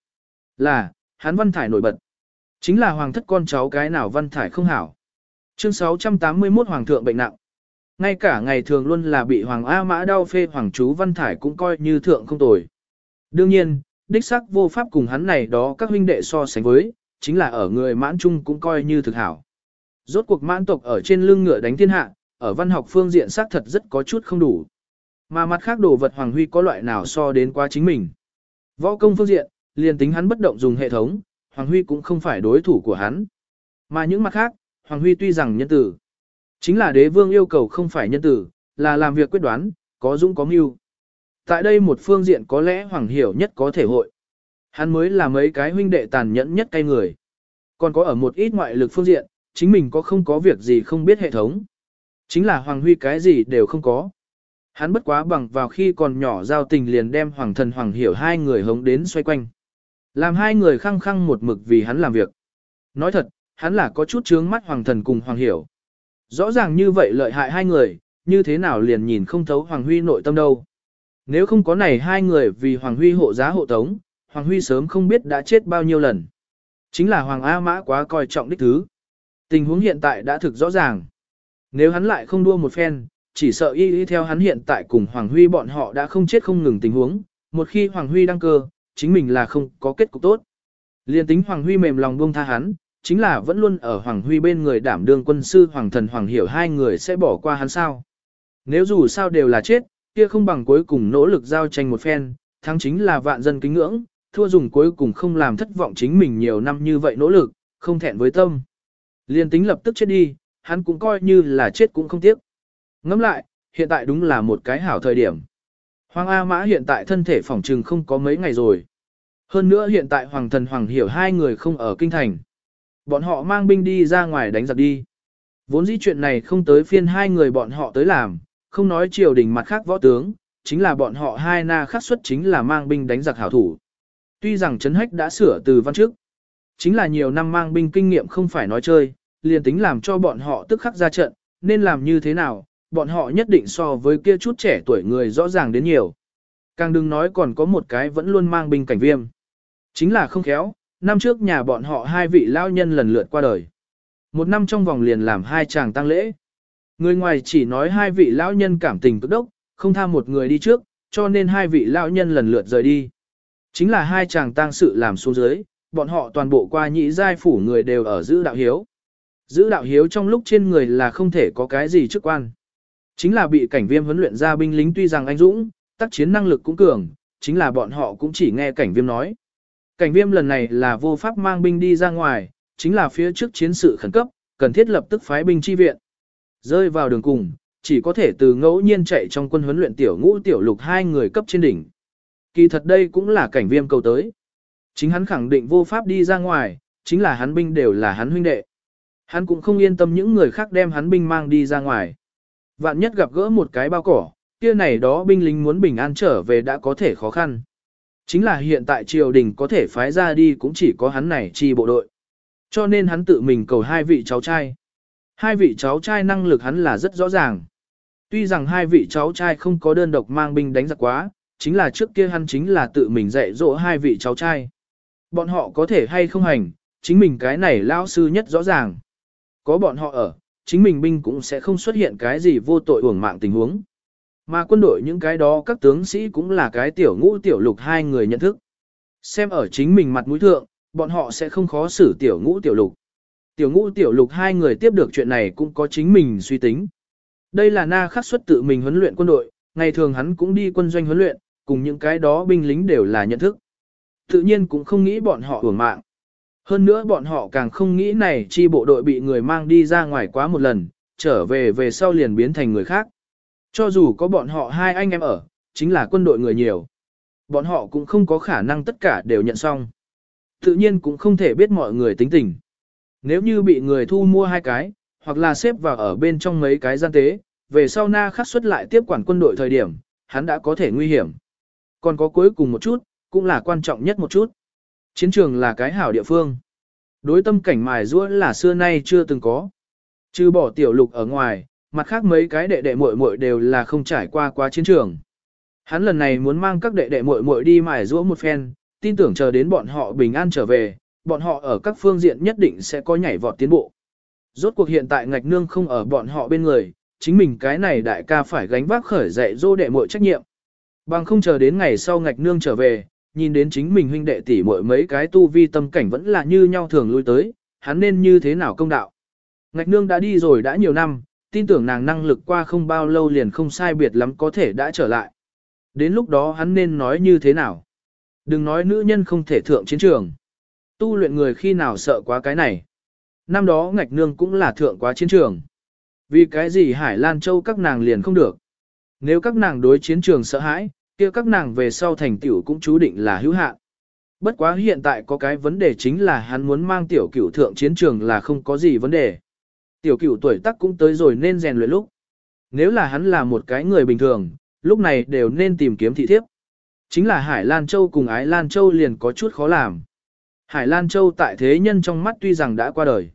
Là, hắn văn thải nổi bật. Chính là hoàng thất con cháu cái nào văn thải không hảo. Chương 681 Hoàng thượng bệnh nặng. Ngay cả ngày thường luôn là bị Hoàng A Mã đau phê Hoàng chú văn thải cũng coi như thượng không tồi. Đương nhiên, đích sắc vô pháp cùng hắn này đó các huynh đệ so sánh với, chính là ở người mãn trung cũng coi như thực hảo. Rốt cuộc mãn tộc ở trên lưng ngựa đánh thiên hạ, ở văn học phương diện xác thật rất có chút không đủ. Mà mặt khác đồ vật Hoàng Huy có loại nào so đến quá chính mình. Võ công phương diện, liền tính hắn bất động dùng hệ thống, Hoàng Huy cũng không phải đối thủ của hắn. Mà những mặt khác, Hoàng Huy tuy rằng nhân tử, chính là đế vương yêu cầu không phải nhân tử, là làm việc quyết đoán, có dũng có mưu. Tại đây một phương diện có lẽ Hoàng Hiểu nhất có thể hội. Hắn mới là mấy cái huynh đệ tàn nhẫn nhất cay người. Còn có ở một ít ngoại lực phương diện, chính mình có không có việc gì không biết hệ thống. Chính là Hoàng Huy cái gì đều không có. Hắn bất quá bằng vào khi còn nhỏ giao tình liền đem Hoàng thần Hoàng Hiểu hai người hống đến xoay quanh. Làm hai người khăng khăng một mực vì hắn làm việc. Nói thật, hắn là có chút chướng mắt Hoàng thần cùng Hoàng Hiểu. Rõ ràng như vậy lợi hại hai người, như thế nào liền nhìn không thấu Hoàng Huy nội tâm đâu. Nếu không có này hai người vì Hoàng Huy hộ giá hộ tống, Hoàng Huy sớm không biết đã chết bao nhiêu lần. Chính là Hoàng A Mã quá coi trọng đích thứ. Tình huống hiện tại đã thực rõ ràng. Nếu hắn lại không đua một phen, chỉ sợ y y theo hắn hiện tại cùng Hoàng Huy bọn họ đã không chết không ngừng tình huống. Một khi Hoàng Huy đăng cơ, chính mình là không có kết cục tốt. Liên tính Hoàng Huy mềm lòng buông tha hắn, chính là vẫn luôn ở Hoàng Huy bên người đảm đương quân sư Hoàng thần Hoàng hiểu hai người sẽ bỏ qua hắn sao. Nếu dù sao đều là chết, kia không bằng cuối cùng nỗ lực giao tranh một phen, thắng chính là vạn dân kính ngưỡng, thua dùng cuối cùng không làm thất vọng chính mình nhiều năm như vậy nỗ lực, không thẹn với tâm. Liên tính lập tức chết đi, hắn cũng coi như là chết cũng không tiếc. Ngẫm lại, hiện tại đúng là một cái hảo thời điểm. Hoàng A Mã hiện tại thân thể phỏng trừng không có mấy ngày rồi. Hơn nữa hiện tại Hoàng thần Hoàng hiểu hai người không ở kinh thành. Bọn họ mang binh đi ra ngoài đánh giặc đi. Vốn dĩ chuyện này không tới phiên hai người bọn họ tới làm, không nói triều đình mặt khác võ tướng, chính là bọn họ hai na khắc xuất chính là mang binh đánh giặc hảo thủ. Tuy rằng Trấn Hách đã sửa từ văn trước, chính là nhiều năm mang binh kinh nghiệm không phải nói chơi, liền tính làm cho bọn họ tức khắc ra trận, nên làm như thế nào, bọn họ nhất định so với kia chút trẻ tuổi người rõ ràng đến nhiều. Càng đừng nói còn có một cái vẫn luôn mang binh cảnh viêm. Chính là không khéo, năm trước nhà bọn họ hai vị lao nhân lần lượt qua đời. Một năm trong vòng liền làm hai chàng tang lễ. Người ngoài chỉ nói hai vị lão nhân cảm tình cực đốc, không tha một người đi trước, cho nên hai vị lão nhân lần lượt rời đi. Chính là hai chàng tang sự làm xuống dưới, bọn họ toàn bộ qua nhị giai phủ người đều ở giữ đạo hiếu. Giữ đạo hiếu trong lúc trên người là không thể có cái gì chức quan. Chính là bị cảnh viêm huấn luyện ra binh lính tuy rằng anh dũng, tác chiến năng lực cũng cường, chính là bọn họ cũng chỉ nghe cảnh viêm nói. Cảnh viêm lần này là vô pháp mang binh đi ra ngoài, chính là phía trước chiến sự khẩn cấp, cần thiết lập tức phái binh chi viện. Rơi vào đường cùng, chỉ có thể từ ngẫu nhiên chạy trong quân huấn luyện tiểu ngũ tiểu lục hai người cấp trên đỉnh. Kỳ thật đây cũng là cảnh viêm cầu tới. Chính hắn khẳng định vô pháp đi ra ngoài, chính là hắn binh đều là hắn huynh đệ. Hắn cũng không yên tâm những người khác đem hắn binh mang đi ra ngoài. Vạn nhất gặp gỡ một cái bao cỏ, kia này đó binh lính muốn bình an trở về đã có thể khó khăn. Chính là hiện tại triều đình có thể phái ra đi cũng chỉ có hắn này chi bộ đội. Cho nên hắn tự mình cầu hai vị cháu trai. Hai vị cháu trai năng lực hắn là rất rõ ràng. Tuy rằng hai vị cháu trai không có đơn độc mang binh đánh giặc quá, chính là trước kia hắn chính là tự mình dạy dỗ hai vị cháu trai. Bọn họ có thể hay không hành, chính mình cái này lao sư nhất rõ ràng. Có bọn họ ở, chính mình binh cũng sẽ không xuất hiện cái gì vô tội uổng mạng tình huống. Mà quân đội những cái đó các tướng sĩ cũng là cái tiểu ngũ tiểu lục hai người nhận thức. Xem ở chính mình mặt mũi thượng, bọn họ sẽ không khó xử tiểu ngũ tiểu lục. Tiểu ngũ tiểu lục hai người tiếp được chuyện này cũng có chính mình suy tính. Đây là na khắc xuất tự mình huấn luyện quân đội, ngày thường hắn cũng đi quân doanh huấn luyện, cùng những cái đó binh lính đều là nhận thức. Tự nhiên cũng không nghĩ bọn họ hưởng mạng. Hơn nữa bọn họ càng không nghĩ này chi bộ đội bị người mang đi ra ngoài quá một lần, trở về về sau liền biến thành người khác. Cho dù có bọn họ hai anh em ở, chính là quân đội người nhiều. Bọn họ cũng không có khả năng tất cả đều nhận xong. Tự nhiên cũng không thể biết mọi người tính tình. Nếu như bị người thu mua hai cái, hoặc là xếp vào ở bên trong mấy cái gian tế, về sau na khắc xuất lại tiếp quản quân đội thời điểm, hắn đã có thể nguy hiểm. Còn có cuối cùng một chút, cũng là quan trọng nhất một chút. Chiến trường là cái hảo địa phương. Đối tâm cảnh mài rũa là xưa nay chưa từng có. Trừ bỏ tiểu lục ở ngoài, mặt khác mấy cái đệ đệ muội muội đều là không trải qua quá chiến trường. Hắn lần này muốn mang các đệ đệ muội muội đi mài rũa một phen, tin tưởng chờ đến bọn họ bình an trở về, bọn họ ở các phương diện nhất định sẽ có nhảy vọt tiến bộ. Rốt cuộc hiện tại ngạch nương không ở bọn họ bên người, chính mình cái này đại ca phải gánh vác khởi dạy dô đệ muội trách nhiệm. Bằng không chờ đến ngày sau ngạch nương trở về, nhìn đến chính mình huynh đệ tỷ muội mấy cái tu vi tâm cảnh vẫn là như nhau thường lui tới, hắn nên như thế nào công đạo. Ngạch nương đã đi rồi đã nhiều năm, tin tưởng nàng năng lực qua không bao lâu liền không sai biệt lắm có thể đã trở lại. Đến lúc đó hắn nên nói như thế nào? Đừng nói nữ nhân không thể thượng chiến trường. Tu luyện người khi nào sợ quá cái này. Năm đó ngạch nương cũng là thượng quá chiến trường. Vì cái gì Hải Lan Châu các nàng liền không được. Nếu các nàng đối chiến trường sợ hãi, kia các nàng về sau thành tiểu cũng chú định là hữu hạn. Bất quá hiện tại có cái vấn đề chính là hắn muốn mang tiểu cửu thượng chiến trường là không có gì vấn đề. Tiểu cửu tuổi tác cũng tới rồi nên rèn luyện lúc. Nếu là hắn là một cái người bình thường, lúc này đều nên tìm kiếm thị thiếp. Chính là Hải Lan Châu cùng Ái Lan Châu liền có chút khó làm. Hải Lan Châu tại thế nhân trong mắt tuy rằng đã qua đời.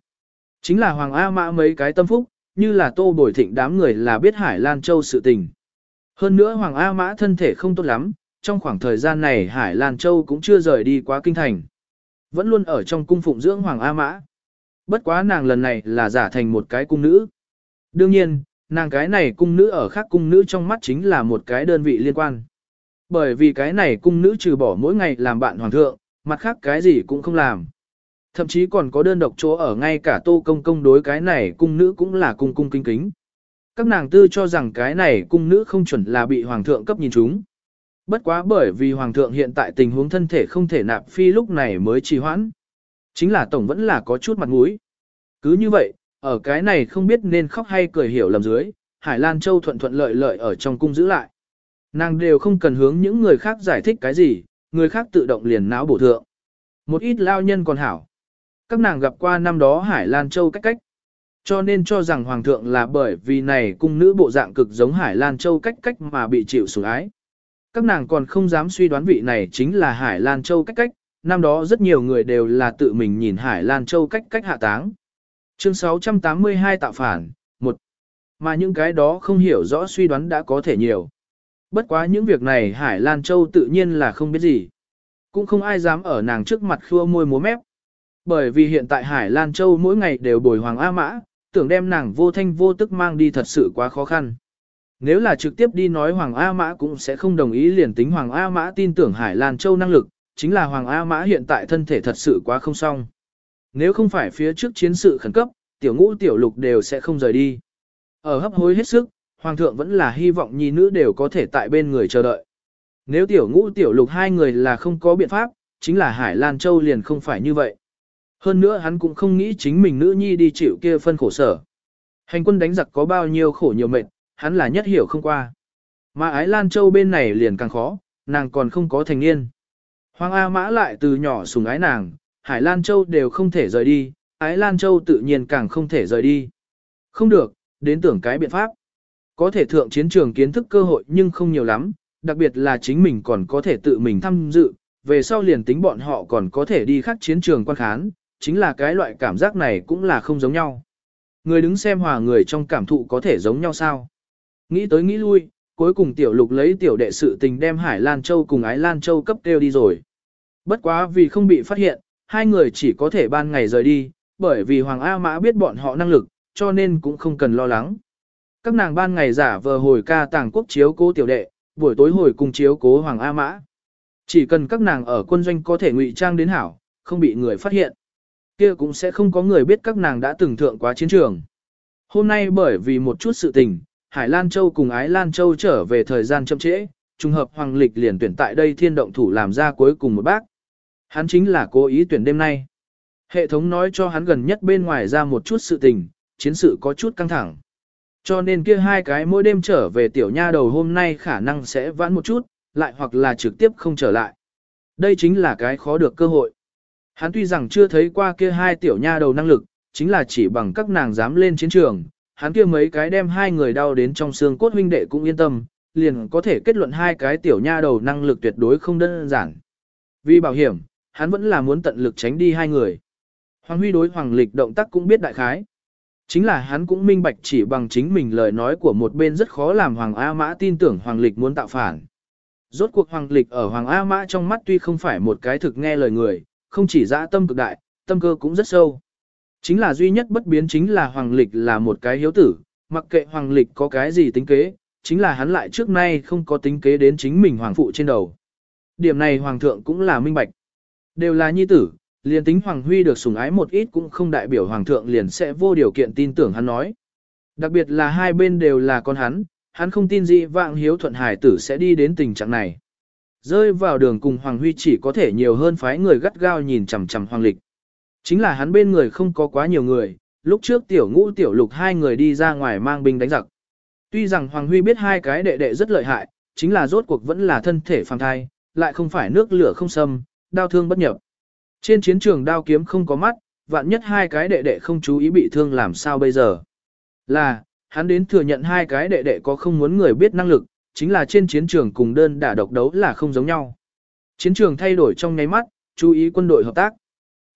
Chính là Hoàng A Mã mấy cái tâm phúc, như là tô bồi thịnh đám người là biết Hải Lan Châu sự tình. Hơn nữa Hoàng A Mã thân thể không tốt lắm, trong khoảng thời gian này Hải Lan Châu cũng chưa rời đi quá kinh thành. Vẫn luôn ở trong cung phụng dưỡng Hoàng A Mã. Bất quá nàng lần này là giả thành một cái cung nữ. Đương nhiên, nàng cái này cung nữ ở khác cung nữ trong mắt chính là một cái đơn vị liên quan. Bởi vì cái này cung nữ trừ bỏ mỗi ngày làm bạn hoàng thượng, mặt khác cái gì cũng không làm. Thậm chí còn có đơn độc chỗ ở ngay cả tô công công đối cái này cung nữ cũng là cung cung kinh kính. Các nàng tư cho rằng cái này cung nữ không chuẩn là bị hoàng thượng cấp nhìn chúng. Bất quá bởi vì hoàng thượng hiện tại tình huống thân thể không thể nạp phi lúc này mới trì hoãn. Chính là tổng vẫn là có chút mặt mũi. Cứ như vậy, ở cái này không biết nên khóc hay cười hiểu lầm dưới, Hải Lan Châu thuận thuận lợi lợi ở trong cung giữ lại. Nàng đều không cần hướng những người khác giải thích cái gì, người khác tự động liền náo bổ thượng. Một ít lao nhân còn hảo. Các nàng gặp qua năm đó Hải Lan Châu cách cách. Cho nên cho rằng Hoàng thượng là bởi vì này cung nữ bộ dạng cực giống Hải Lan Châu cách cách mà bị chịu sủng ái. Các nàng còn không dám suy đoán vị này chính là Hải Lan Châu cách cách, năm đó rất nhiều người đều là tự mình nhìn Hải Lan Châu cách cách hạ táng. Chương 682 tạo phản, 1. Mà những cái đó không hiểu rõ suy đoán đã có thể nhiều. Bất quá những việc này Hải Lan Châu tự nhiên là không biết gì. Cũng không ai dám ở nàng trước mặt khua môi múa mép. Bởi vì hiện tại Hải Lan Châu mỗi ngày đều bồi hoàng A Mã, tưởng đem nàng vô thanh vô tức mang đi thật sự quá khó khăn. Nếu là trực tiếp đi nói Hoàng A Mã cũng sẽ không đồng ý liền tính Hoàng A Mã tin tưởng Hải Lan Châu năng lực, chính là Hoàng A Mã hiện tại thân thể thật sự quá không xong. Nếu không phải phía trước chiến sự khẩn cấp, tiểu ngũ tiểu lục đều sẽ không rời đi. Ở hấp hối hết sức, Hoàng thượng vẫn là hy vọng nhi nữ đều có thể tại bên người chờ đợi. Nếu tiểu ngũ tiểu lục hai người là không có biện pháp, chính là Hải Lan Châu liền không phải như vậy. Hơn nữa hắn cũng không nghĩ chính mình nữ nhi đi chịu kia phân khổ sở. Hành quân đánh giặc có bao nhiêu khổ nhiều mệt, hắn là nhất hiểu không qua. Mà Ái Lan Châu bên này liền càng khó, nàng còn không có thành niên. Hoàng A Mã lại từ nhỏ sùng ái nàng, Hải Lan Châu đều không thể rời đi, Ái Lan Châu tự nhiên càng không thể rời đi. Không được, đến tưởng cái biện pháp. Có thể thượng chiến trường kiến thức cơ hội nhưng không nhiều lắm, đặc biệt là chính mình còn có thể tự mình tham dự, về sau liền tính bọn họ còn có thể đi khác chiến trường quan khán, chính là cái loại cảm giác này cũng là không giống nhau. Người đứng xem hòa người trong cảm thụ có thể giống nhau sao? Nghĩ tới nghĩ lui, cuối cùng tiểu lục lấy tiểu đệ sự tình đem Hải Lan Châu cùng Ái Lan Châu cấp kêu đi rồi. Bất quá vì không bị phát hiện, hai người chỉ có thể ban ngày rời đi, bởi vì Hoàng A Mã biết bọn họ năng lực, cho nên cũng không cần lo lắng. Các nàng ban ngày giả vờ hồi ca tàng quốc chiếu cố tiểu đệ, buổi tối hồi cùng chiếu cố Hoàng A Mã. Chỉ cần các nàng ở quân doanh có thể ngụy trang đến hảo, không bị người phát hiện kia cũng sẽ không có người biết các nàng đã từng thượng quá chiến trường. Hôm nay bởi vì một chút sự tình, Hải Lan Châu cùng Ái Lan Châu trở về thời gian chậm trễ, trùng hợp Hoàng Lịch liền tuyển tại đây thiên động thủ làm ra cuối cùng một bác. Hắn chính là cố ý tuyển đêm nay. Hệ thống nói cho hắn gần nhất bên ngoài ra một chút sự tình, chiến sự có chút căng thẳng. Cho nên kia hai cái mỗi đêm trở về tiểu nha đầu hôm nay khả năng sẽ vãn một chút, lại hoặc là trực tiếp không trở lại. Đây chính là cái khó được cơ hội. Hắn tuy rằng chưa thấy qua kia hai tiểu nha đầu năng lực, chính là chỉ bằng các nàng dám lên chiến trường, hắn kia mấy cái đem hai người đau đến trong xương cốt huynh đệ cũng yên tâm, liền có thể kết luận hai cái tiểu nha đầu năng lực tuyệt đối không đơn giản. Vì bảo hiểm, hắn vẫn là muốn tận lực tránh đi hai người. Hoàng Huy đối Hoàng Lịch động tác cũng biết đại khái. Chính là hắn cũng minh bạch chỉ bằng chính mình lời nói của một bên rất khó làm Hoàng A Mã tin tưởng Hoàng Lịch muốn tạo phản. Rốt cuộc Hoàng Lịch ở Hoàng A Mã trong mắt tuy không phải một cái thực nghe lời người, không chỉ dã tâm cực đại, tâm cơ cũng rất sâu. Chính là duy nhất bất biến chính là Hoàng Lịch là một cái hiếu tử, mặc kệ Hoàng Lịch có cái gì tính kế, chính là hắn lại trước nay không có tính kế đến chính mình Hoàng phụ trên đầu. Điểm này Hoàng thượng cũng là minh bạch. Đều là nhi tử, liền tính Hoàng Huy được sủng ái một ít cũng không đại biểu Hoàng thượng liền sẽ vô điều kiện tin tưởng hắn nói. Đặc biệt là hai bên đều là con hắn, hắn không tin gì vạng hiếu thuận hải tử sẽ đi đến tình trạng này. Rơi vào đường cùng Hoàng Huy chỉ có thể nhiều hơn phái người gắt gao nhìn chằm chằm Hoàng Lịch. Chính là hắn bên người không có quá nhiều người, lúc trước tiểu ngũ tiểu lục hai người đi ra ngoài mang binh đánh giặc. Tuy rằng Hoàng Huy biết hai cái đệ đệ rất lợi hại, chính là rốt cuộc vẫn là thân thể phàm thai, lại không phải nước lửa không xâm, đau thương bất nhập. Trên chiến trường đao kiếm không có mắt, vạn nhất hai cái đệ đệ không chú ý bị thương làm sao bây giờ. Là, hắn đến thừa nhận hai cái đệ đệ có không muốn người biết năng lực, chính là trên chiến trường cùng đơn đả độc đấu là không giống nhau. Chiến trường thay đổi trong nháy mắt, chú ý quân đội hợp tác.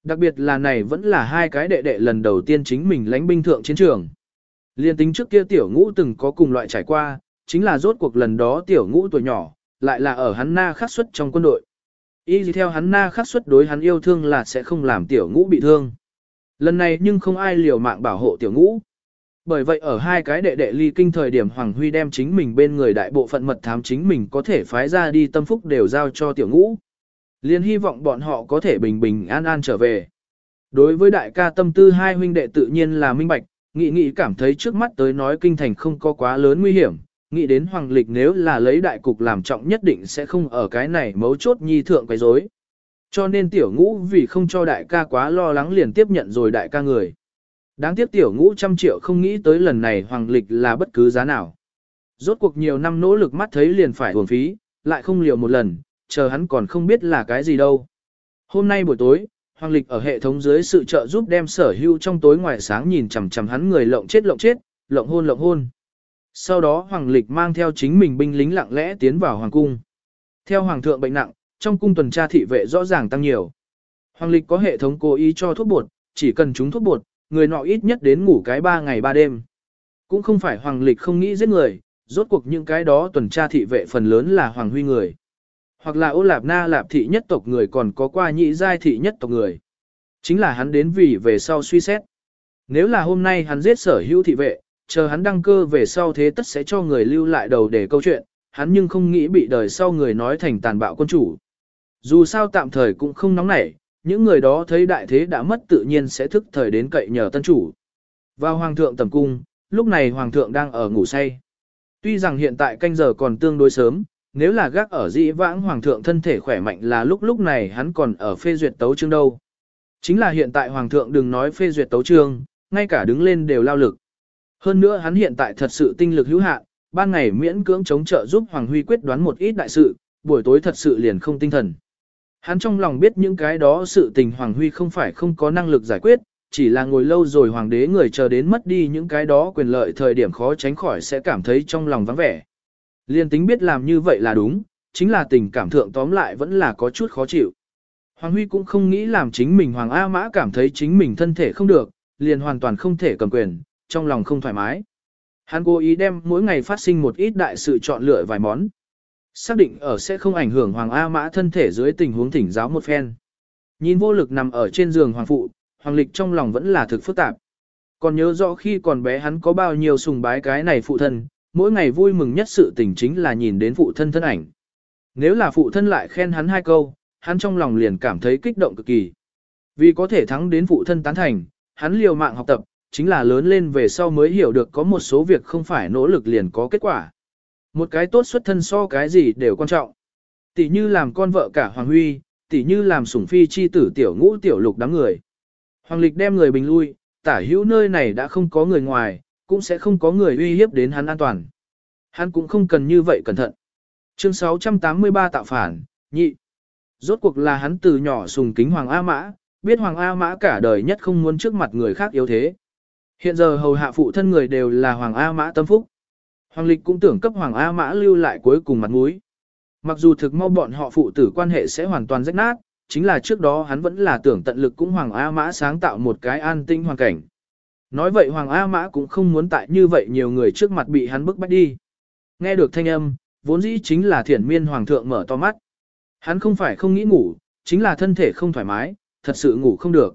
Đặc biệt là này vẫn là hai cái đệ đệ lần đầu tiên chính mình lãnh binh thượng chiến trường. Liên tính trước kia tiểu ngũ từng có cùng loại trải qua, chính là rốt cuộc lần đó tiểu ngũ tuổi nhỏ, lại là ở hắn na khắc xuất trong quân đội. Y gì theo hắn na khắc xuất đối hắn yêu thương là sẽ không làm tiểu ngũ bị thương. Lần này nhưng không ai liều mạng bảo hộ tiểu ngũ. Bởi vậy ở hai cái đệ đệ ly kinh thời điểm Hoàng Huy đem chính mình bên người đại bộ phận mật thám chính mình có thể phái ra đi tâm phúc đều giao cho tiểu ngũ. Liên hy vọng bọn họ có thể bình bình an an trở về. Đối với đại ca tâm tư hai huynh đệ tự nhiên là minh bạch, nghị nghị cảm thấy trước mắt tới nói kinh thành không có quá lớn nguy hiểm, nghĩ đến hoàng lịch nếu là lấy đại cục làm trọng nhất định sẽ không ở cái này mấu chốt nhi thượng quấy rối. Cho nên tiểu ngũ vì không cho đại ca quá lo lắng liền tiếp nhận rồi đại ca người. Đáng tiếc tiểu ngũ trăm triệu không nghĩ tới lần này hoàng lịch là bất cứ giá nào. Rốt cuộc nhiều năm nỗ lực mắt thấy liền phải uổng phí, lại không liều một lần, chờ hắn còn không biết là cái gì đâu. Hôm nay buổi tối, Hoàng Lịch ở hệ thống dưới sự trợ giúp đem sở hưu trong tối ngoài sáng nhìn chằm chằm hắn người lộng chết lộng chết, lộng hôn lộng hôn. Sau đó Hoàng Lịch mang theo chính mình binh lính lặng lẽ tiến vào Hoàng cung. Theo Hoàng thượng bệnh nặng, trong cung tuần tra thị vệ rõ ràng tăng nhiều. Hoàng Lịch có hệ thống cố ý cho thuốc bột, chỉ cần chúng thuốc bột, người nọ ít nhất đến ngủ cái ba ngày ba đêm. Cũng không phải Hoàng Lịch không nghĩ giết người, rốt cuộc những cái đó tuần tra thị vệ phần lớn là Hoàng Huy người hoặc là ô lạp na lạp thị nhất tộc người còn có qua nhị giai thị nhất tộc người. Chính là hắn đến vì về sau suy xét. Nếu là hôm nay hắn giết sở hữu thị vệ, chờ hắn đăng cơ về sau thế tất sẽ cho người lưu lại đầu để câu chuyện, hắn nhưng không nghĩ bị đời sau người nói thành tàn bạo quân chủ. Dù sao tạm thời cũng không nóng nảy, những người đó thấy đại thế đã mất tự nhiên sẽ thức thời đến cậy nhờ tân chủ. Vào hoàng thượng tầm cung, lúc này hoàng thượng đang ở ngủ say. Tuy rằng hiện tại canh giờ còn tương đối sớm, nếu là gác ở dĩ vãng hoàng thượng thân thể khỏe mạnh là lúc lúc này hắn còn ở phê duyệt tấu chương đâu. Chính là hiện tại hoàng thượng đừng nói phê duyệt tấu chương, ngay cả đứng lên đều lao lực. Hơn nữa hắn hiện tại thật sự tinh lực hữu hạn, ban ngày miễn cưỡng chống trợ giúp Hoàng Huy quyết đoán một ít đại sự, buổi tối thật sự liền không tinh thần. Hắn trong lòng biết những cái đó sự tình Hoàng Huy không phải không có năng lực giải quyết, chỉ là ngồi lâu rồi Hoàng đế người chờ đến mất đi những cái đó quyền lợi thời điểm khó tránh khỏi sẽ cảm thấy trong lòng vắng vẻ. Liên tính biết làm như vậy là đúng, chính là tình cảm thượng tóm lại vẫn là có chút khó chịu. Hoàng Huy cũng không nghĩ làm chính mình Hoàng A Mã cảm thấy chính mình thân thể không được, liền hoàn toàn không thể cầm quyền, trong lòng không thoải mái. Hắn cố ý đem mỗi ngày phát sinh một ít đại sự chọn lựa vài món. Xác định ở sẽ không ảnh hưởng Hoàng A Mã thân thể dưới tình huống thỉnh giáo một phen. Nhìn vô lực nằm ở trên giường Hoàng Phụ, Hoàng Lịch trong lòng vẫn là thực phức tạp. Còn nhớ rõ khi còn bé hắn có bao nhiêu sùng bái cái này phụ thân, mỗi ngày vui mừng nhất sự tình chính là nhìn đến phụ thân thân ảnh. Nếu là phụ thân lại khen hắn hai câu, hắn trong lòng liền cảm thấy kích động cực kỳ. Vì có thể thắng đến phụ thân tán thành, hắn liều mạng học tập, chính là lớn lên về sau mới hiểu được có một số việc không phải nỗ lực liền có kết quả. Một cái tốt xuất thân so cái gì đều quan trọng. Tỷ như làm con vợ cả Hoàng Huy, tỷ như làm sủng phi chi tử tiểu ngũ tiểu lục đám người. Hoàng lịch đem người bình lui, tả hữu nơi này đã không có người ngoài, cũng sẽ không có người uy hiếp đến hắn an toàn. Hắn cũng không cần như vậy cẩn thận. Chương 683 tạo phản, nhị. Rốt cuộc là hắn từ nhỏ sùng kính Hoàng A Mã, biết Hoàng A Mã cả đời nhất không muốn trước mặt người khác yếu thế. Hiện giờ hầu hạ phụ thân người đều là Hoàng A Mã tâm phúc. Hoàng Lịch cũng tưởng cấp Hoàng A Mã lưu lại cuối cùng mặt mũi. Mặc dù thực mau bọn họ phụ tử quan hệ sẽ hoàn toàn rách nát, chính là trước đó hắn vẫn là tưởng tận lực cũng Hoàng A Mã sáng tạo một cái an tinh hoàn cảnh. Nói vậy Hoàng A Mã cũng không muốn tại như vậy nhiều người trước mặt bị hắn bức bách đi. Nghe được thanh âm, vốn dĩ chính là thiển miên Hoàng thượng mở to mắt. Hắn không phải không nghĩ ngủ, chính là thân thể không thoải mái, thật sự ngủ không được.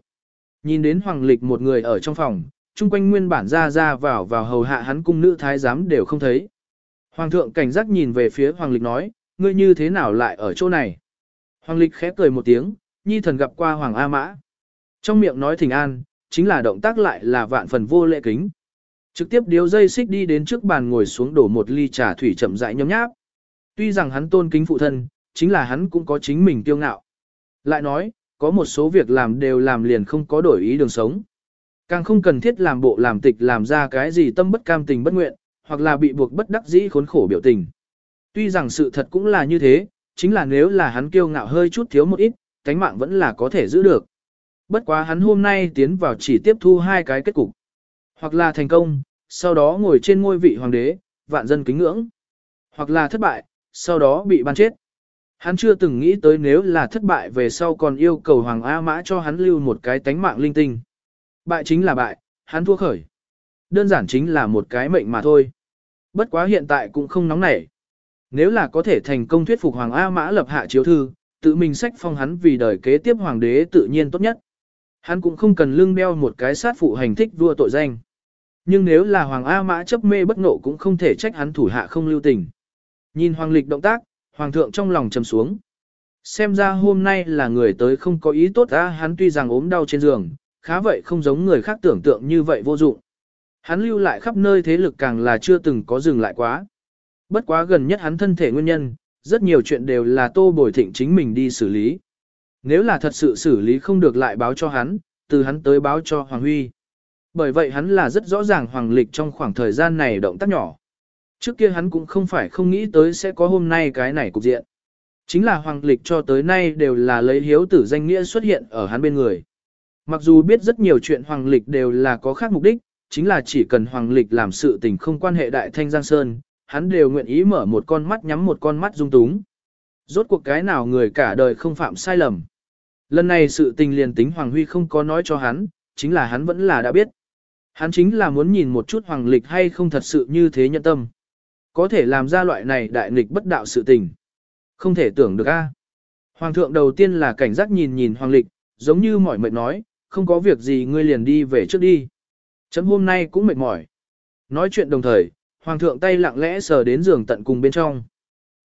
Nhìn đến Hoàng Lịch một người ở trong phòng, chung quanh nguyên bản ra ra vào vào hầu hạ hắn cung nữ thái giám đều không thấy. Hoàng thượng cảnh giác nhìn về phía Hoàng Lịch nói, ngươi như thế nào lại ở chỗ này? Hoàng Lịch khẽ cười một tiếng, nhi thần gặp qua Hoàng A Mã. Trong miệng nói thỉnh an, chính là động tác lại là vạn phần vô lễ kính. Trực tiếp điếu dây xích đi đến trước bàn ngồi xuống đổ một ly trà thủy chậm rãi nhấm nháp. Tuy rằng hắn tôn kính phụ thân, chính là hắn cũng có chính mình tiêu ngạo. Lại nói, có một số việc làm đều làm liền không có đổi ý đường sống. Càng không cần thiết làm bộ làm tịch làm ra cái gì tâm bất cam tình bất nguyện, hoặc là bị buộc bất đắc dĩ khốn khổ biểu tình. Tuy rằng sự thật cũng là như thế, chính là nếu là hắn kiêu ngạo hơi chút thiếu một ít, cánh mạng vẫn là có thể giữ được. Bất quá hắn hôm nay tiến vào chỉ tiếp thu hai cái kết cục. Hoặc là thành công, sau đó ngồi trên ngôi vị hoàng đế, vạn dân kính ngưỡng. Hoặc là thất bại, sau đó bị ban chết. Hắn chưa từng nghĩ tới nếu là thất bại về sau còn yêu cầu Hoàng A Mã cho hắn lưu một cái tánh mạng linh tinh. Bại chính là bại, hắn thua khởi. Đơn giản chính là một cái mệnh mà thôi. Bất quá hiện tại cũng không nóng nảy. Nếu là có thể thành công thuyết phục Hoàng A Mã lập hạ chiếu thư, tự mình sách phong hắn vì đời kế tiếp hoàng đế tự nhiên tốt nhất. Hắn cũng không cần lưng đeo một cái sát phụ hành thích vua tội danh. Nhưng nếu là Hoàng A Mã chấp mê bất nộ cũng không thể trách hắn thủ hạ không lưu tình. Nhìn Hoàng Lịch động tác, Hoàng thượng trong lòng trầm xuống. Xem ra hôm nay là người tới không có ý tốt ra hắn tuy rằng ốm đau trên giường, khá vậy không giống người khác tưởng tượng như vậy vô dụng. Hắn lưu lại khắp nơi thế lực càng là chưa từng có dừng lại quá. Bất quá gần nhất hắn thân thể nguyên nhân, rất nhiều chuyện đều là tô bồi thịnh chính mình đi xử lý. Nếu là thật sự xử lý không được lại báo cho hắn, từ hắn tới báo cho Hoàng Huy. Bởi vậy hắn là rất rõ ràng Hoàng Lịch trong khoảng thời gian này động tác nhỏ. Trước kia hắn cũng không phải không nghĩ tới sẽ có hôm nay cái này cục diện. Chính là Hoàng Lịch cho tới nay đều là lấy hiếu tử danh nghĩa xuất hiện ở hắn bên người. Mặc dù biết rất nhiều chuyện Hoàng Lịch đều là có khác mục đích, chính là chỉ cần Hoàng Lịch làm sự tình không quan hệ Đại Thanh Giang Sơn, hắn đều nguyện ý mở một con mắt nhắm một con mắt dung túng. Rốt cuộc cái nào người cả đời không phạm sai lầm. Lần này sự tình liền tính Hoàng Huy không có nói cho hắn, chính là hắn vẫn là đã biết. Hắn chính là muốn nhìn một chút Hoàng Lịch hay không thật sự như thế nhận tâm. Có thể làm ra loại này đại nghịch bất đạo sự tình. Không thể tưởng được a. Hoàng thượng đầu tiên là cảnh giác nhìn nhìn Hoàng Lịch, giống như mỏi mệt nói, không có việc gì ngươi liền đi về trước đi. Chấm hôm nay cũng mệt mỏi. Nói chuyện đồng thời, Hoàng thượng tay lặng lẽ sờ đến giường tận cùng bên trong.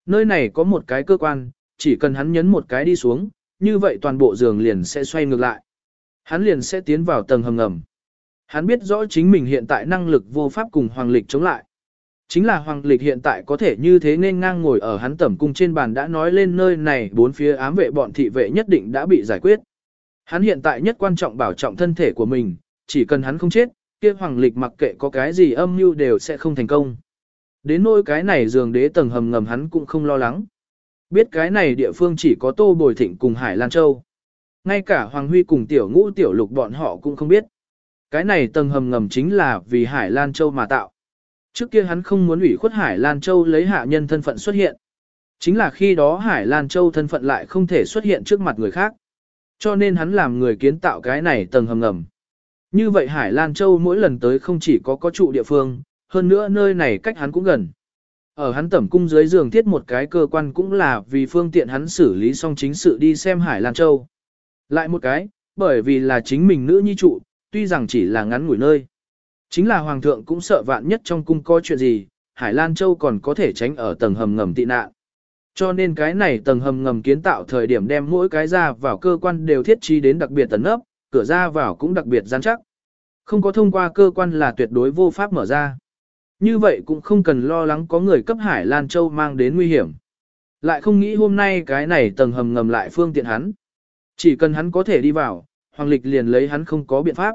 Nơi này có một cái cơ quan, chỉ cần hắn nhấn một cái đi xuống, như vậy toàn bộ giường liền sẽ xoay ngược lại. Hắn liền sẽ tiến vào tầng hầm ngầm. Hắn biết rõ chính mình hiện tại năng lực vô pháp cùng Hoàng Lịch chống lại. Chính là Hoàng Lịch hiện tại có thể như thế nên ngang ngồi ở hắn tẩm cung trên bàn đã nói lên nơi này bốn phía ám vệ bọn thị vệ nhất định đã bị giải quyết. Hắn hiện tại nhất quan trọng bảo trọng thân thể của mình, chỉ cần hắn không chết, kia Hoàng Lịch mặc kệ có cái gì âm mưu đều sẽ không thành công. Đến nỗi cái này giường đế tầng hầm ngầm hắn cũng không lo lắng. Biết cái này địa phương chỉ có Tô Bồi Thịnh cùng Hải Lan Châu. Ngay cả Hoàng Huy cùng Tiểu Ngũ Tiểu Lục bọn họ cũng không biết. Cái này tầng hầm ngầm chính là vì Hải Lan Châu mà tạo. Trước kia hắn không muốn ủy khuất Hải Lan Châu lấy hạ nhân thân phận xuất hiện. Chính là khi đó Hải Lan Châu thân phận lại không thể xuất hiện trước mặt người khác. Cho nên hắn làm người kiến tạo cái này tầng hầm ngầm. Như vậy Hải Lan Châu mỗi lần tới không chỉ có có trụ địa phương, hơn nữa nơi này cách hắn cũng gần. Ở hắn tẩm cung dưới giường thiết một cái cơ quan cũng là vì phương tiện hắn xử lý xong chính sự đi xem Hải Lan Châu. Lại một cái, bởi vì là chính mình nữ nhi trụ, tuy rằng chỉ là ngắn ngủi nơi. Chính là Hoàng thượng cũng sợ vạn nhất trong cung có chuyện gì, Hải Lan Châu còn có thể tránh ở tầng hầm ngầm tị nạn. Cho nên cái này tầng hầm ngầm kiến tạo thời điểm đem mỗi cái ra vào cơ quan đều thiết trí đến đặc biệt tấn ấp, cửa ra vào cũng đặc biệt gian chắc. Không có thông qua cơ quan là tuyệt đối vô pháp mở ra. Như vậy cũng không cần lo lắng có người cấp Hải Lan Châu mang đến nguy hiểm. Lại không nghĩ hôm nay cái này tầng hầm ngầm lại phương tiện hắn. Chỉ cần hắn có thể đi vào, Hoàng Lịch liền lấy hắn không có biện pháp.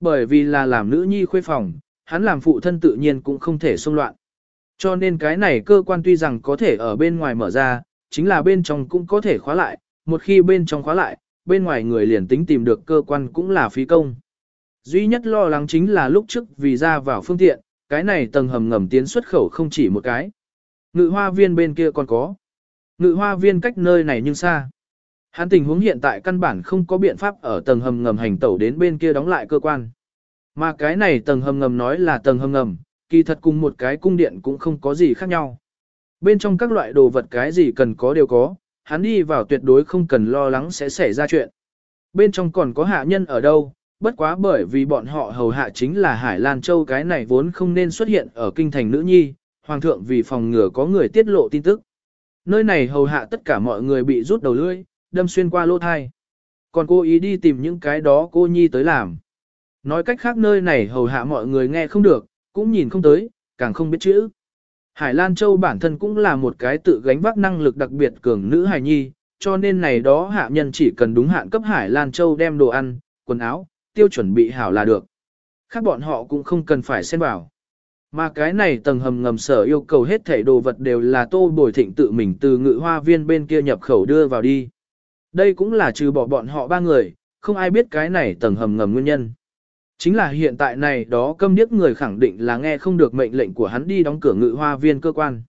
Bởi vì là làm nữ nhi khuê phòng, hắn làm phụ thân tự nhiên cũng không thể xông loạn. Cho nên cái này cơ quan tuy rằng có thể ở bên ngoài mở ra, chính là bên trong cũng có thể khóa lại, một khi bên trong khóa lại, bên ngoài người liền tính tìm được cơ quan cũng là phí công. Duy nhất lo lắng chính là lúc trước vì ra vào phương tiện, cái này tầng hầm ngầm tiến xuất khẩu không chỉ một cái. Ngự hoa viên bên kia còn có. Ngự hoa viên cách nơi này nhưng xa. Hắn tình huống hiện tại căn bản không có biện pháp ở tầng hầm ngầm hành tẩu đến bên kia đóng lại cơ quan. Mà cái này tầng hầm ngầm nói là tầng hầm ngầm, kỳ thật cùng một cái cung điện cũng không có gì khác nhau. Bên trong các loại đồ vật cái gì cần có đều có, hắn đi vào tuyệt đối không cần lo lắng sẽ xảy ra chuyện. Bên trong còn có hạ nhân ở đâu, bất quá bởi vì bọn họ hầu hạ chính là Hải Lan Châu cái này vốn không nên xuất hiện ở kinh thành nữ nhi, hoàng thượng vì phòng ngừa có người tiết lộ tin tức. Nơi này hầu hạ tất cả mọi người bị rút đầu lưỡi, đâm xuyên qua lỗ thai. Còn cô ý đi tìm những cái đó cô nhi tới làm. Nói cách khác nơi này hầu hạ mọi người nghe không được, cũng nhìn không tới, càng không biết chữ. Hải Lan Châu bản thân cũng là một cái tự gánh vác năng lực đặc biệt cường nữ hài nhi, cho nên này đó hạ nhân chỉ cần đúng hạn cấp Hải Lan Châu đem đồ ăn, quần áo, tiêu chuẩn bị hảo là được. Khác bọn họ cũng không cần phải xen vào. Mà cái này tầng hầm ngầm sở yêu cầu hết thảy đồ vật đều là tô bồi thịnh tự mình từ ngự hoa viên bên kia nhập khẩu đưa vào đi. Đây cũng là trừ bỏ bọn họ ba người, không ai biết cái này tầng hầm ngầm nguyên nhân. Chính là hiện tại này đó câm điếc người khẳng định là nghe không được mệnh lệnh của hắn đi đóng cửa ngự hoa viên cơ quan.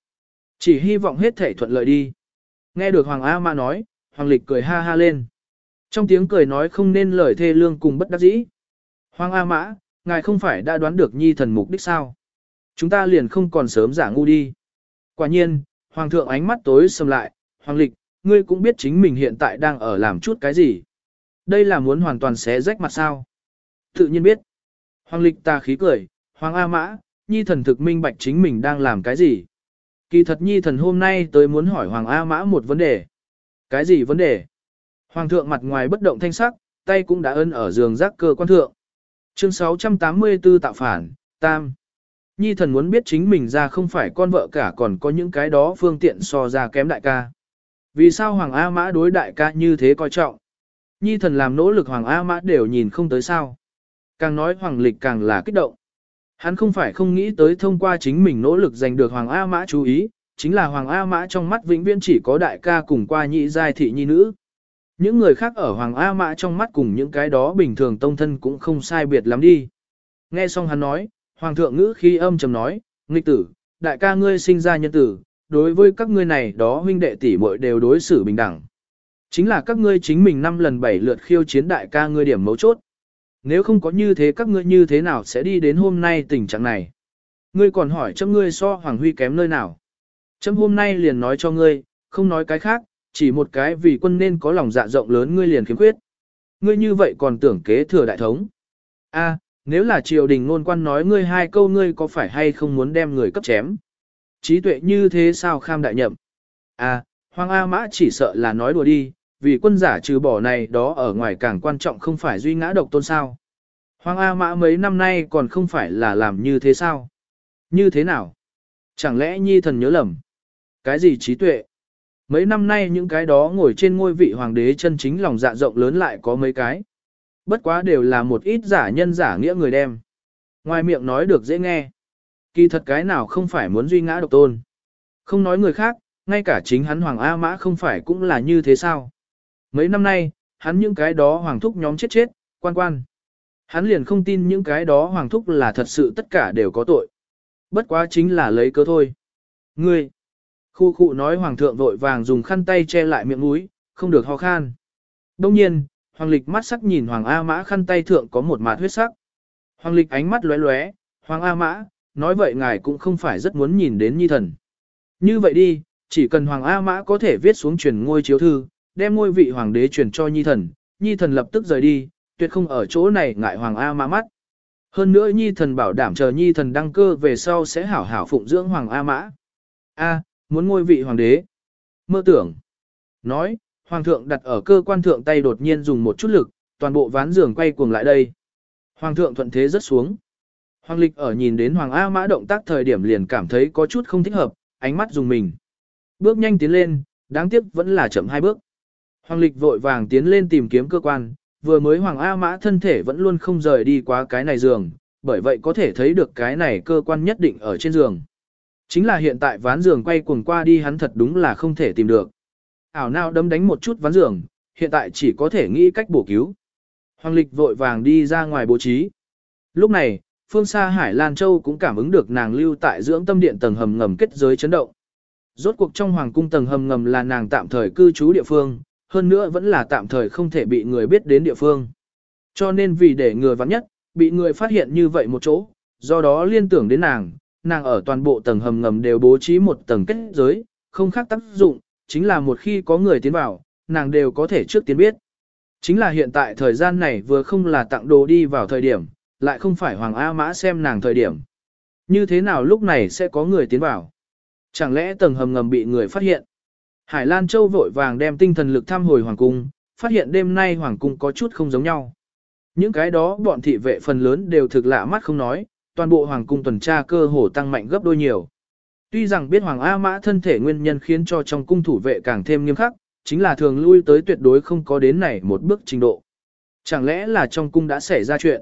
Chỉ hy vọng hết thể thuận lợi đi. Nghe được Hoàng A Ma nói, Hoàng Lịch cười ha ha lên. Trong tiếng cười nói không nên lời thê lương cùng bất đắc dĩ. Hoàng A Mã, ngài không phải đã đoán được nhi thần mục đích sao? Chúng ta liền không còn sớm giả ngu đi. Quả nhiên, Hoàng thượng ánh mắt tối sầm lại, Hoàng Lịch, ngươi cũng biết chính mình hiện tại đang ở làm chút cái gì. Đây là muốn hoàn toàn xé rách mặt sao. Tự nhiên biết. Hoàng Lịch ta khí cười, Hoàng A Mã, nhi thần thực minh bạch chính mình đang làm cái gì. Kỳ thật nhi thần hôm nay tới muốn hỏi Hoàng A Mã một vấn đề. Cái gì vấn đề? Hoàng thượng mặt ngoài bất động thanh sắc, tay cũng đã ân ở giường giác cơ quan thượng. Chương 684 tạo phản, tam. Nhi thần muốn biết chính mình ra không phải con vợ cả còn có những cái đó phương tiện so ra kém đại ca. Vì sao Hoàng A Mã đối đại ca như thế coi trọng? Nhi thần làm nỗ lực Hoàng A Mã đều nhìn không tới sao. Càng nói Hoàng Lịch càng là kích động. Hắn không phải không nghĩ tới thông qua chính mình nỗ lực giành được Hoàng A Mã chú ý, chính là Hoàng A Mã trong mắt vĩnh viễn chỉ có đại ca cùng qua nhị giai thị nhi nữ. Những người khác ở Hoàng A Mã trong mắt cùng những cái đó bình thường tông thân cũng không sai biệt lắm đi. Nghe xong hắn nói, Hoàng thượng ngữ khi âm trầm nói, nghịch tử, đại ca ngươi sinh ra nhân tử, đối với các ngươi này đó huynh đệ tỷ muội đều đối xử bình đẳng. Chính là các ngươi chính mình năm lần bảy lượt khiêu chiến đại ca ngươi điểm mấu chốt. Nếu không có như thế các ngươi như thế nào sẽ đi đến hôm nay tình trạng này? Ngươi còn hỏi chấm ngươi so Hoàng Huy kém nơi nào? Chấm hôm nay liền nói cho ngươi, không nói cái khác, chỉ một cái vì quân nên có lòng dạ rộng lớn ngươi liền khiếm khuyết. Ngươi như vậy còn tưởng kế thừa đại thống. A, nếu là triều đình ngôn quan nói ngươi hai câu ngươi có phải hay không muốn đem người cấp chém? Trí tuệ như thế sao kham đại nhậm? A, Hoàng A Mã chỉ sợ là nói đùa đi, vì quân giả trừ bỏ này đó ở ngoài càng quan trọng không phải duy ngã độc tôn sao. Hoàng A Mã mấy năm nay còn không phải là làm như thế sao? Như thế nào? Chẳng lẽ nhi thần nhớ lầm? Cái gì trí tuệ? Mấy năm nay những cái đó ngồi trên ngôi vị hoàng đế chân chính lòng dạ rộng lớn lại có mấy cái. Bất quá đều là một ít giả nhân giả nghĩa người đem. Ngoài miệng nói được dễ nghe. Kỳ thật cái nào không phải muốn duy ngã độc tôn. Không nói người khác, ngay cả chính hắn Hoàng A Mã không phải cũng là như thế sao. Mấy năm nay, hắn những cái đó hoàng thúc nhóm chết chết, quan quan. Hắn liền không tin những cái đó hoàng thúc là thật sự tất cả đều có tội. Bất quá chính là lấy cớ thôi. Ngươi, khu khu nói hoàng thượng vội vàng dùng khăn tay che lại miệng mũi, không được ho khan. Đông nhiên, hoàng lịch mắt sắc nhìn hoàng A mã khăn tay thượng có một mạt huyết sắc. Hoàng lịch ánh mắt lóe lóe, hoàng A mã, nói vậy ngài cũng không phải rất muốn nhìn đến nhi thần. Như vậy đi, chỉ cần hoàng A mã có thể viết xuống truyền ngôi chiếu thư, đem ngôi vị hoàng đế truyền cho nhi thần, nhi thần lập tức rời đi, tuyệt không ở chỗ này ngại hoàng A mã mắt. Hơn nữa nhi thần bảo đảm chờ nhi thần đăng cơ về sau sẽ hảo hảo phụng dưỡng hoàng A mã. A, muốn ngôi vị hoàng đế. mơ tưởng. Nói, hoàng thượng đặt ở cơ quan thượng tay đột nhiên dùng một chút lực, toàn bộ ván giường quay cuồng lại đây. Hoàng thượng thuận thế rất xuống. Hoàng lịch ở nhìn đến Hoàng A Mã động tác thời điểm liền cảm thấy có chút không thích hợp, ánh mắt dùng mình. Bước nhanh tiến lên, đáng tiếc vẫn là chậm hai bước. Hoàng lịch vội vàng tiến lên tìm kiếm cơ quan, vừa mới Hoàng A Mã thân thể vẫn luôn không rời đi qua cái này giường, bởi vậy có thể thấy được cái này cơ quan nhất định ở trên giường. Chính là hiện tại ván giường quay cuồng qua đi hắn thật đúng là không thể tìm được. Ảo nào đấm đánh một chút ván giường, hiện tại chỉ có thể nghĩ cách bổ cứu. Hoàng lịch vội vàng đi ra ngoài bố trí. Lúc này, phương xa Hải Lan Châu cũng cảm ứng được nàng lưu tại dưỡng tâm điện tầng hầm ngầm kết giới chấn động. Rốt cuộc trong hoàng cung tầng hầm ngầm là nàng tạm thời cư trú địa phương, hơn nữa vẫn là tạm thời không thể bị người biết đến địa phương. Cho nên vì để người vắng nhất, bị người phát hiện như vậy một chỗ, do đó liên tưởng đến nàng, nàng ở toàn bộ tầng hầm ngầm đều bố trí một tầng kết giới, không khác tác dụng, chính là một khi có người tiến vào, nàng đều có thể trước tiên biết. Chính là hiện tại thời gian này vừa không là tặng đồ đi vào thời điểm, lại không phải Hoàng A Mã xem nàng thời điểm. Như thế nào lúc này sẽ có người tiến vào? Chẳng lẽ tầng hầm ngầm bị người phát hiện? Hải Lan Châu vội vàng đem tinh thần lực thăm hồi Hoàng Cung, phát hiện đêm nay Hoàng Cung có chút không giống nhau. Những cái đó bọn thị vệ phần lớn đều thực lạ mắt không nói, toàn bộ Hoàng Cung tuần tra cơ hồ tăng mạnh gấp đôi nhiều. Tuy rằng biết Hoàng A Mã thân thể nguyên nhân khiến cho trong cung thủ vệ càng thêm nghiêm khắc, chính là thường lui tới tuyệt đối không có đến này một bước trình độ. Chẳng lẽ là trong cung đã xảy ra chuyện?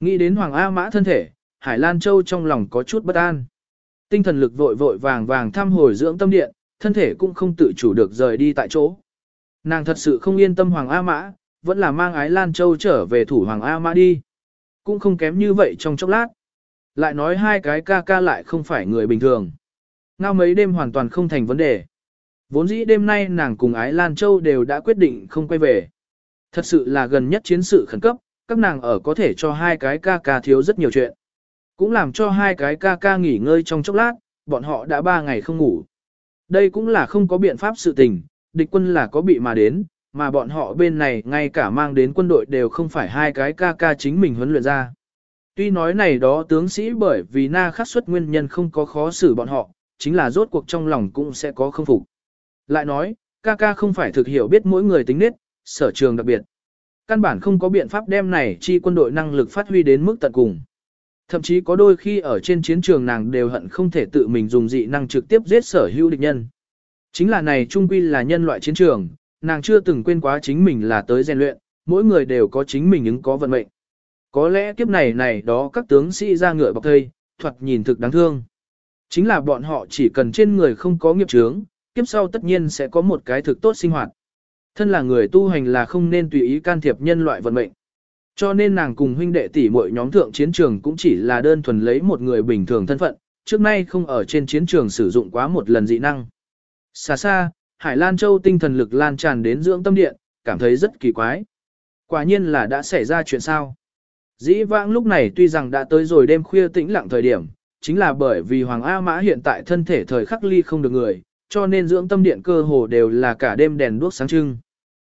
Nghĩ đến Hoàng A Mã thân thể, Hải Lan Châu trong lòng có chút bất an. Tinh thần lực vội vội vàng vàng thăm hồi dưỡng tâm điện, thân thể cũng không tự chủ được rời đi tại chỗ. Nàng thật sự không yên tâm Hoàng A Mã, vẫn là mang ái Lan Châu trở về thủ Hoàng A Mã đi. Cũng không kém như vậy trong chốc lát. Lại nói hai cái ca ca lại không phải người bình thường. Ngao mấy đêm hoàn toàn không thành vấn đề. Vốn dĩ đêm nay nàng cùng ái Lan Châu đều đã quyết định không quay về. Thật sự là gần nhất chiến sự khẩn cấp, các nàng ở có thể cho hai cái ca ca thiếu rất nhiều chuyện. Cũng làm cho hai cái ca ca nghỉ ngơi trong chốc lát, bọn họ đã ba ngày không ngủ. Đây cũng là không có biện pháp sự tình, địch quân là có bị mà đến, mà bọn họ bên này ngay cả mang đến quân đội đều không phải hai cái ca ca chính mình huấn luyện ra. Tuy nói này đó tướng sĩ bởi vì na khắc xuất nguyên nhân không có khó xử bọn họ, chính là rốt cuộc trong lòng cũng sẽ có không phục. Lại nói, ca ca không phải thực hiểu biết mỗi người tính nết, sở trường đặc biệt. Căn bản không có biện pháp đem này chi quân đội năng lực phát huy đến mức tận cùng. Thậm chí có đôi khi ở trên chiến trường nàng đều hận không thể tự mình dùng dị năng trực tiếp giết sở hữu địch nhân. Chính là này trung quy là nhân loại chiến trường, nàng chưa từng quên quá chính mình là tới rèn luyện, mỗi người đều có chính mình ứng có vận mệnh. Có lẽ kiếp này này đó các tướng sĩ ra ngựa bọc thây, thuật nhìn thực đáng thương. Chính là bọn họ chỉ cần trên người không có nghiệp chướng, kiếp sau tất nhiên sẽ có một cái thực tốt sinh hoạt. Thân là người tu hành là không nên tùy ý can thiệp nhân loại vận mệnh. Cho nên nàng cùng huynh đệ tỷ muội nhóm thượng chiến trường cũng chỉ là đơn thuần lấy một người bình thường thân phận, trước nay không ở trên chiến trường sử dụng quá một lần dị năng. Xa xa, Hải Lan Châu tinh thần lực lan tràn đến dưỡng tâm điện, cảm thấy rất kỳ quái. Quả nhiên là đã xảy ra chuyện sao. Dĩ vãng lúc này tuy rằng đã tới rồi đêm khuya tĩnh lặng thời điểm, chính là bởi vì Hoàng A Mã hiện tại thân thể thời khắc ly không được người, cho nên dưỡng tâm điện cơ hồ đều là cả đêm đèn đuốc sáng trưng.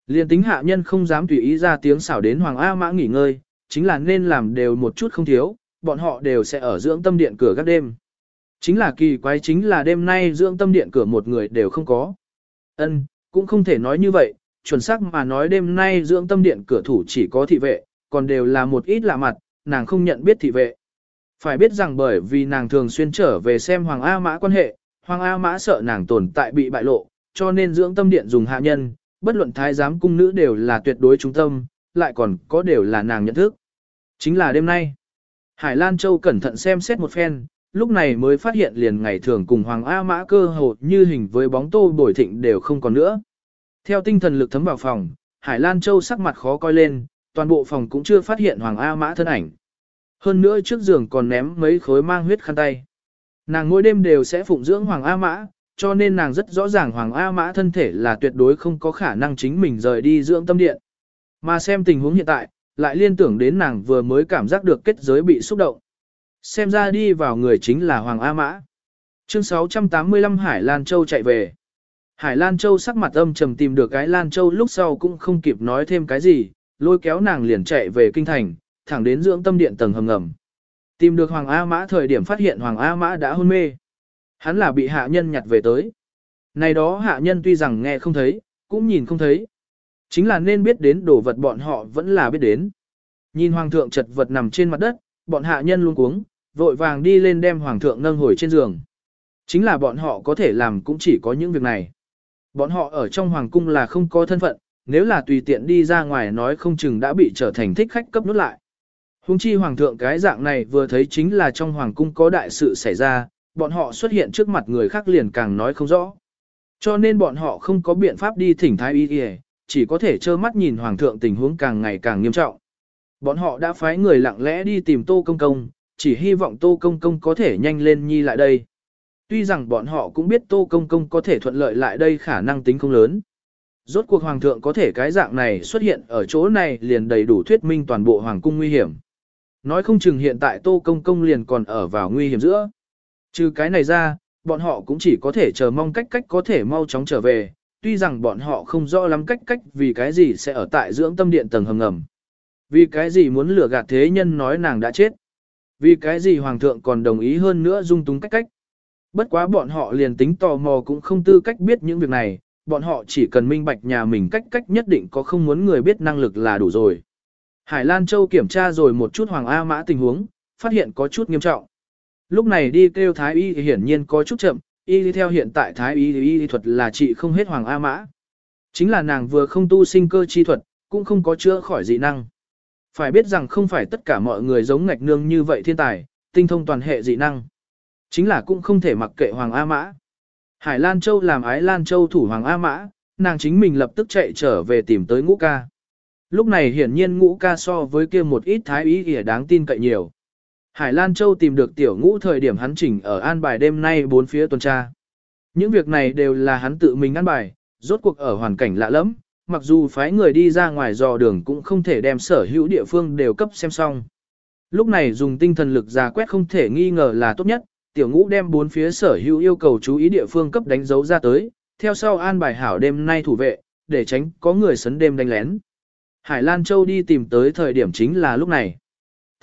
Liên tính hạ nhân không dám tùy ý ra tiếng xảo đến Hoàng A Mã nghỉ ngơi, chính là nên làm đều một chút không thiếu, bọn họ đều sẽ ở dưỡng tâm điện cửa các đêm. Chính là kỳ quái chính là đêm nay dưỡng tâm điện cửa một người đều không có. Ân, cũng không thể nói như vậy, chuẩn xác mà nói đêm nay dưỡng tâm điện cửa thủ chỉ có thị vệ, còn đều là một ít lạ mặt, nàng không nhận biết thị vệ. Phải biết rằng bởi vì nàng thường xuyên trở về xem Hoàng A Mã quan hệ, Hoàng A Mã sợ nàng tồn tại bị bại lộ, cho nên dưỡng tâm điện dùng hạ nhân, bất luận thái giám cung nữ đều là tuyệt đối trung tâm, lại còn có đều là nàng nhận thức. Chính là đêm nay, Hải Lan Châu cẩn thận xem xét một phen, lúc này mới phát hiện liền ngày thường cùng Hoàng A Mã cơ hồ như hình với bóng tô bổi thịnh đều không còn nữa. Theo tinh thần lực thấm vào phòng, Hải Lan Châu sắc mặt khó coi lên, toàn bộ phòng cũng chưa phát hiện Hoàng A Mã thân ảnh. Hơn nữa trước giường còn ném mấy khối mang huyết khăn tay. Nàng mỗi đêm đều sẽ phụng dưỡng Hoàng A Mã, cho nên nàng rất rõ ràng Hoàng A Mã thân thể là tuyệt đối không có khả năng chính mình rời đi dưỡng tâm điện. Mà xem tình huống hiện tại, lại liên tưởng đến nàng vừa mới cảm giác được kết giới bị xúc động. Xem ra đi vào người chính là Hoàng A Mã. Chương 685 Hải Lan Châu chạy về. Hải Lan Châu sắc mặt âm trầm tìm được cái Lan Châu lúc sau cũng không kịp nói thêm cái gì, lôi kéo nàng liền chạy về kinh thành, thẳng đến dưỡng tâm điện tầng hầm ngầm. Tìm được Hoàng A Mã thời điểm phát hiện Hoàng A Mã đã hôn mê. Hắn là bị hạ nhân nhặt về tới. Này đó hạ nhân tuy rằng nghe không thấy, cũng nhìn không thấy. Chính là nên biết đến đồ vật bọn họ vẫn là biết đến. Nhìn hoàng thượng chật vật nằm trên mặt đất, bọn hạ nhân luôn cuống, vội vàng đi lên đem hoàng thượng nâng hồi trên giường. Chính là bọn họ có thể làm cũng chỉ có những việc này. Bọn họ ở trong hoàng cung là không có thân phận, nếu là tùy tiện đi ra ngoài nói không chừng đã bị trở thành thích khách cấp nút lại. Hùng chi hoàng thượng cái dạng này vừa thấy chính là trong hoàng cung có đại sự xảy ra, bọn họ xuất hiện trước mặt người khác liền càng nói không rõ. Cho nên bọn họ không có biện pháp đi thỉnh thái y y, chỉ có thể trơ mắt nhìn hoàng thượng tình huống càng ngày càng nghiêm trọng. Bọn họ đã phái người lặng lẽ đi tìm Tô Công Công, chỉ hy vọng Tô Công Công có thể nhanh lên nhi lại đây. Tuy rằng bọn họ cũng biết Tô Công Công có thể thuận lợi lại đây khả năng tính không lớn. Rốt cuộc Hoàng thượng có thể cái dạng này xuất hiện ở chỗ này liền đầy đủ thuyết minh toàn bộ Hoàng cung nguy hiểm. Nói không chừng hiện tại Tô Công Công liền còn ở vào nguy hiểm giữa. Trừ cái này ra, bọn họ cũng chỉ có thể chờ mong cách cách có thể mau chóng trở về, tuy rằng bọn họ không rõ lắm cách cách vì cái gì sẽ ở tại dưỡng tâm điện tầng hầm ngầm. Vì cái gì muốn lừa gạt thế nhân nói nàng đã chết. Vì cái gì hoàng thượng còn đồng ý hơn nữa dung túng cách cách. Bất quá bọn họ liền tính tò mò cũng không tư cách biết những việc này, bọn họ chỉ cần minh bạch nhà mình cách cách nhất định có không muốn người biết năng lực là đủ rồi. Hải Lan Châu kiểm tra rồi một chút Hoàng A Mã tình huống, phát hiện có chút nghiêm trọng. Lúc này đi kêu Thái Y hiển nhiên có chút chậm, y theo hiện tại Thái Y y thuật là trị không hết Hoàng A Mã. Chính là nàng vừa không tu sinh cơ chi thuật, cũng không có chữa khỏi dị năng. Phải biết rằng không phải tất cả mọi người giống ngạch nương như vậy thiên tài, tinh thông toàn hệ dị năng. Chính là cũng không thể mặc kệ Hoàng A Mã. Hải Lan Châu làm ái Lan Châu thủ Hoàng A Mã, nàng chính mình lập tức chạy trở về tìm tới ngũ ca. Lúc này hiển nhiên ngũ ca so với kia một ít thái ý kìa đáng tin cậy nhiều. Hải Lan Châu tìm được tiểu ngũ thời điểm hắn chỉnh ở an bài đêm nay bốn phía tuần tra. Những việc này đều là hắn tự mình an bài, rốt cuộc ở hoàn cảnh lạ lắm, mặc dù phái người đi ra ngoài dò đường cũng không thể đem sở hữu địa phương đều cấp xem xong. Lúc này dùng tinh thần lực ra quét không thể nghi ngờ là tốt nhất, tiểu ngũ đem bốn phía sở hữu yêu cầu chú ý địa phương cấp đánh dấu ra tới, theo sau an bài hảo đêm nay thủ vệ, để tránh có người sấn đêm đánh lén. Hải Lan Châu đi tìm tới thời điểm chính là lúc này.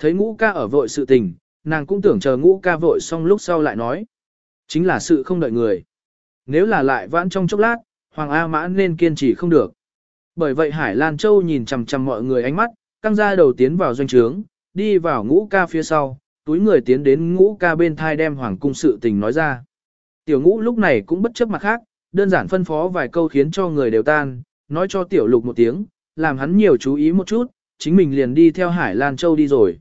Thấy ngũ ca ở vội sự tình, nàng cũng tưởng chờ ngũ ca vội xong lúc sau lại nói. Chính là sự không đợi người. Nếu là lại vãn trong chốc lát, Hoàng A Mã nên kiên trì không được. Bởi vậy Hải Lan Châu nhìn chằm chằm mọi người ánh mắt, căng ra đầu tiến vào doanh trướng, đi vào ngũ ca phía sau, túi người tiến đến ngũ ca bên thai đem hoàng cung sự tình nói ra. Tiểu ngũ lúc này cũng bất chấp mặt khác, đơn giản phân phó vài câu khiến cho người đều tan, nói cho tiểu lục một tiếng, làm hắn nhiều chú ý một chút, chính mình liền đi theo Hải Lan Châu đi rồi.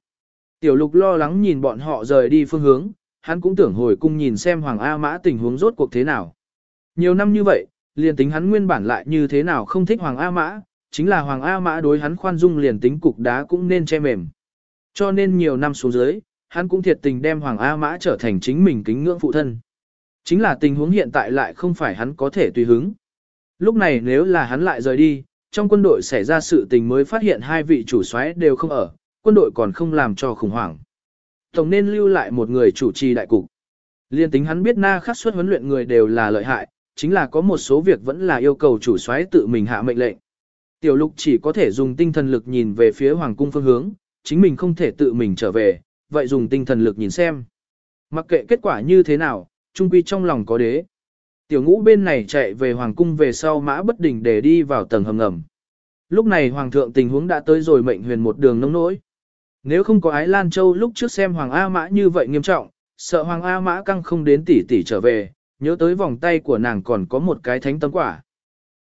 Tiểu lục lo lắng nhìn bọn họ rời đi phương hướng, hắn cũng tưởng hồi cung nhìn xem Hoàng A Mã tình huống rốt cuộc thế nào. Nhiều năm như vậy, liền tính hắn nguyên bản lại như thế nào không thích Hoàng A Mã, chính là Hoàng A Mã đối hắn khoan dung liền tính cục đá cũng nên che mềm. Cho nên nhiều năm xuống dưới, hắn cũng thiệt tình đem Hoàng A Mã trở thành chính mình kính ngưỡng phụ thân. Chính là tình huống hiện tại lại không phải hắn có thể tùy hứng. Lúc này nếu là hắn lại rời đi, trong quân đội xảy ra sự tình mới phát hiện hai vị chủ soái đều không ở, quân đội còn không làm cho khủng hoảng. Tổng nên lưu lại một người chủ trì đại cục. Liên tính hắn biết na khắc suất huấn luyện người đều là lợi hại, chính là có một số việc vẫn là yêu cầu chủ soái tự mình hạ mệnh lệnh. Tiểu lục chỉ có thể dùng tinh thần lực nhìn về phía hoàng cung phương hướng, chính mình không thể tự mình trở về, vậy dùng tinh thần lực nhìn xem. Mặc kệ kết quả như thế nào, trung quy trong lòng có đế. Tiểu ngũ bên này chạy về hoàng cung về sau mã bất đình để đi vào tầng hầm ngầm. Lúc này hoàng thượng tình huống đã tới rồi mệnh huyền một đường nông nỗi. Nếu không có ái Lan Châu lúc trước xem hoàng A mã như vậy nghiêm trọng, sợ hoàng A mã căng không đến tỷ tỷ trở về, nhớ tới vòng tay của nàng còn có một cái thánh tâm quả.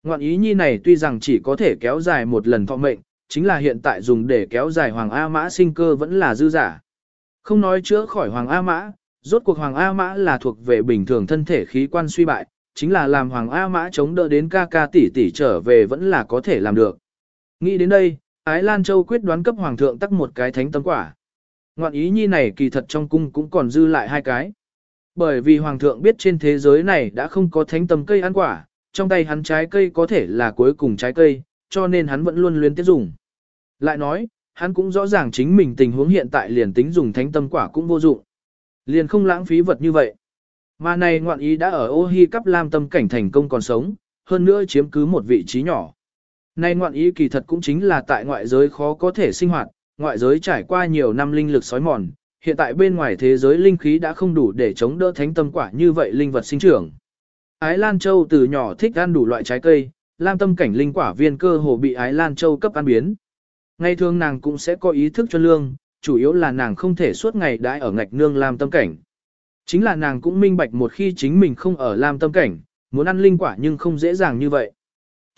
Ngoạn ý nhi này tuy rằng chỉ có thể kéo dài một lần thọ mệnh, chính là hiện tại dùng để kéo dài hoàng A mã sinh cơ vẫn là dư giả. Không nói chữa khỏi Hoàng A Mã, rốt cuộc Hoàng A Mã là thuộc về bình thường thân thể khí quan suy bại, chính là làm Hoàng A Mã chống đỡ đến ca ca tỷ tỷ trở về vẫn là có thể làm được. Nghĩ đến đây, Ái Lan Châu quyết đoán cấp Hoàng thượng tắc một cái thánh tấm quả. Ngoạn ý nhi này kỳ thật trong cung cũng còn dư lại hai cái. Bởi vì Hoàng thượng biết trên thế giới này đã không có thánh tấm cây ăn quả, trong tay hắn trái cây có thể là cuối cùng trái cây, cho nên hắn vẫn luôn luyến tiếp dùng. Lại nói, hắn cũng rõ ràng chính mình tình huống hiện tại liền tính dùng thánh tâm quả cũng vô dụng. Liền không lãng phí vật như vậy. Mà này ngoạn ý đã ở ô hi cắp lam tâm cảnh thành công còn sống, hơn nữa chiếm cứ một vị trí nhỏ nay ngoạn ý kỳ thật cũng chính là tại ngoại giới khó có thể sinh hoạt, ngoại giới trải qua nhiều năm linh lực sói mòn, hiện tại bên ngoài thế giới linh khí đã không đủ để chống đỡ thánh tâm quả như vậy linh vật sinh trưởng. Ái Lan Châu từ nhỏ thích ăn đủ loại trái cây, lam tâm cảnh linh quả viên cơ hồ bị Ái Lan Châu cấp ăn biến. Ngày thường nàng cũng sẽ có ý thức cho lương, chủ yếu là nàng không thể suốt ngày đãi ở ngạch nương lam tâm cảnh. Chính là nàng cũng minh bạch một khi chính mình không ở lam tâm cảnh, muốn ăn linh quả nhưng không dễ dàng như vậy.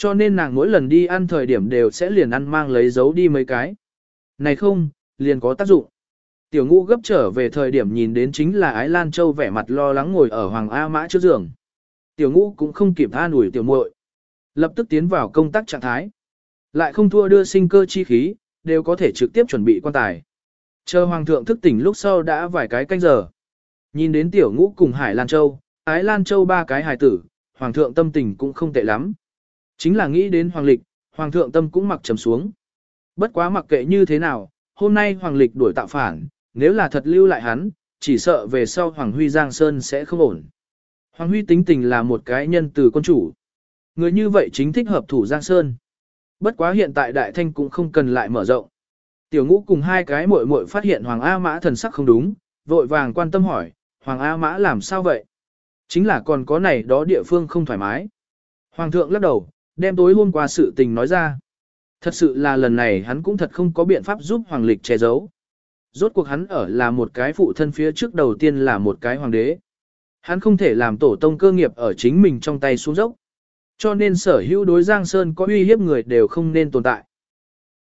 Cho nên nàng mỗi lần đi ăn thời điểm đều sẽ liền ăn mang lấy dấu đi mấy cái. Này không, liền có tác dụng. Tiểu ngũ gấp trở về thời điểm nhìn đến chính là Ái Lan Châu vẻ mặt lo lắng ngồi ở Hoàng A Mã trước giường. Tiểu ngũ cũng không kịp tha ủi tiểu muội, Lập tức tiến vào công tác trạng thái. Lại không thua đưa sinh cơ chi khí, đều có thể trực tiếp chuẩn bị quan tài. Chờ Hoàng thượng thức tỉnh lúc sau đã vài cái canh giờ. Nhìn đến tiểu ngũ cùng Hải Lan Châu, Ái Lan Châu ba cái hài tử, Hoàng thượng tâm tình cũng không tệ lắm. Chính là nghĩ đến Hoàng lịch, Hoàng thượng tâm cũng mặc trầm xuống. Bất quá mặc kệ như thế nào, hôm nay Hoàng lịch đuổi tạo phản, nếu là thật lưu lại hắn, chỉ sợ về sau Hoàng Huy Giang Sơn sẽ không ổn. Hoàng Huy tính tình là một cái nhân từ quân chủ. Người như vậy chính thích hợp thủ Giang Sơn. Bất quá hiện tại Đại Thanh cũng không cần lại mở rộng. Tiểu ngũ cùng hai cái muội muội phát hiện Hoàng A Mã thần sắc không đúng, vội vàng quan tâm hỏi, Hoàng A Mã làm sao vậy? Chính là còn có này đó địa phương không thoải mái. Hoàng thượng lắc đầu, đem tối hôm qua sự tình nói ra. Thật sự là lần này hắn cũng thật không có biện pháp giúp Hoàng Lịch che giấu. Rốt cuộc hắn ở là một cái phụ thân phía trước đầu tiên là một cái hoàng đế. Hắn không thể làm tổ tông cơ nghiệp ở chính mình trong tay xuống dốc. Cho nên sở hữu đối Giang Sơn có uy hiếp người đều không nên tồn tại.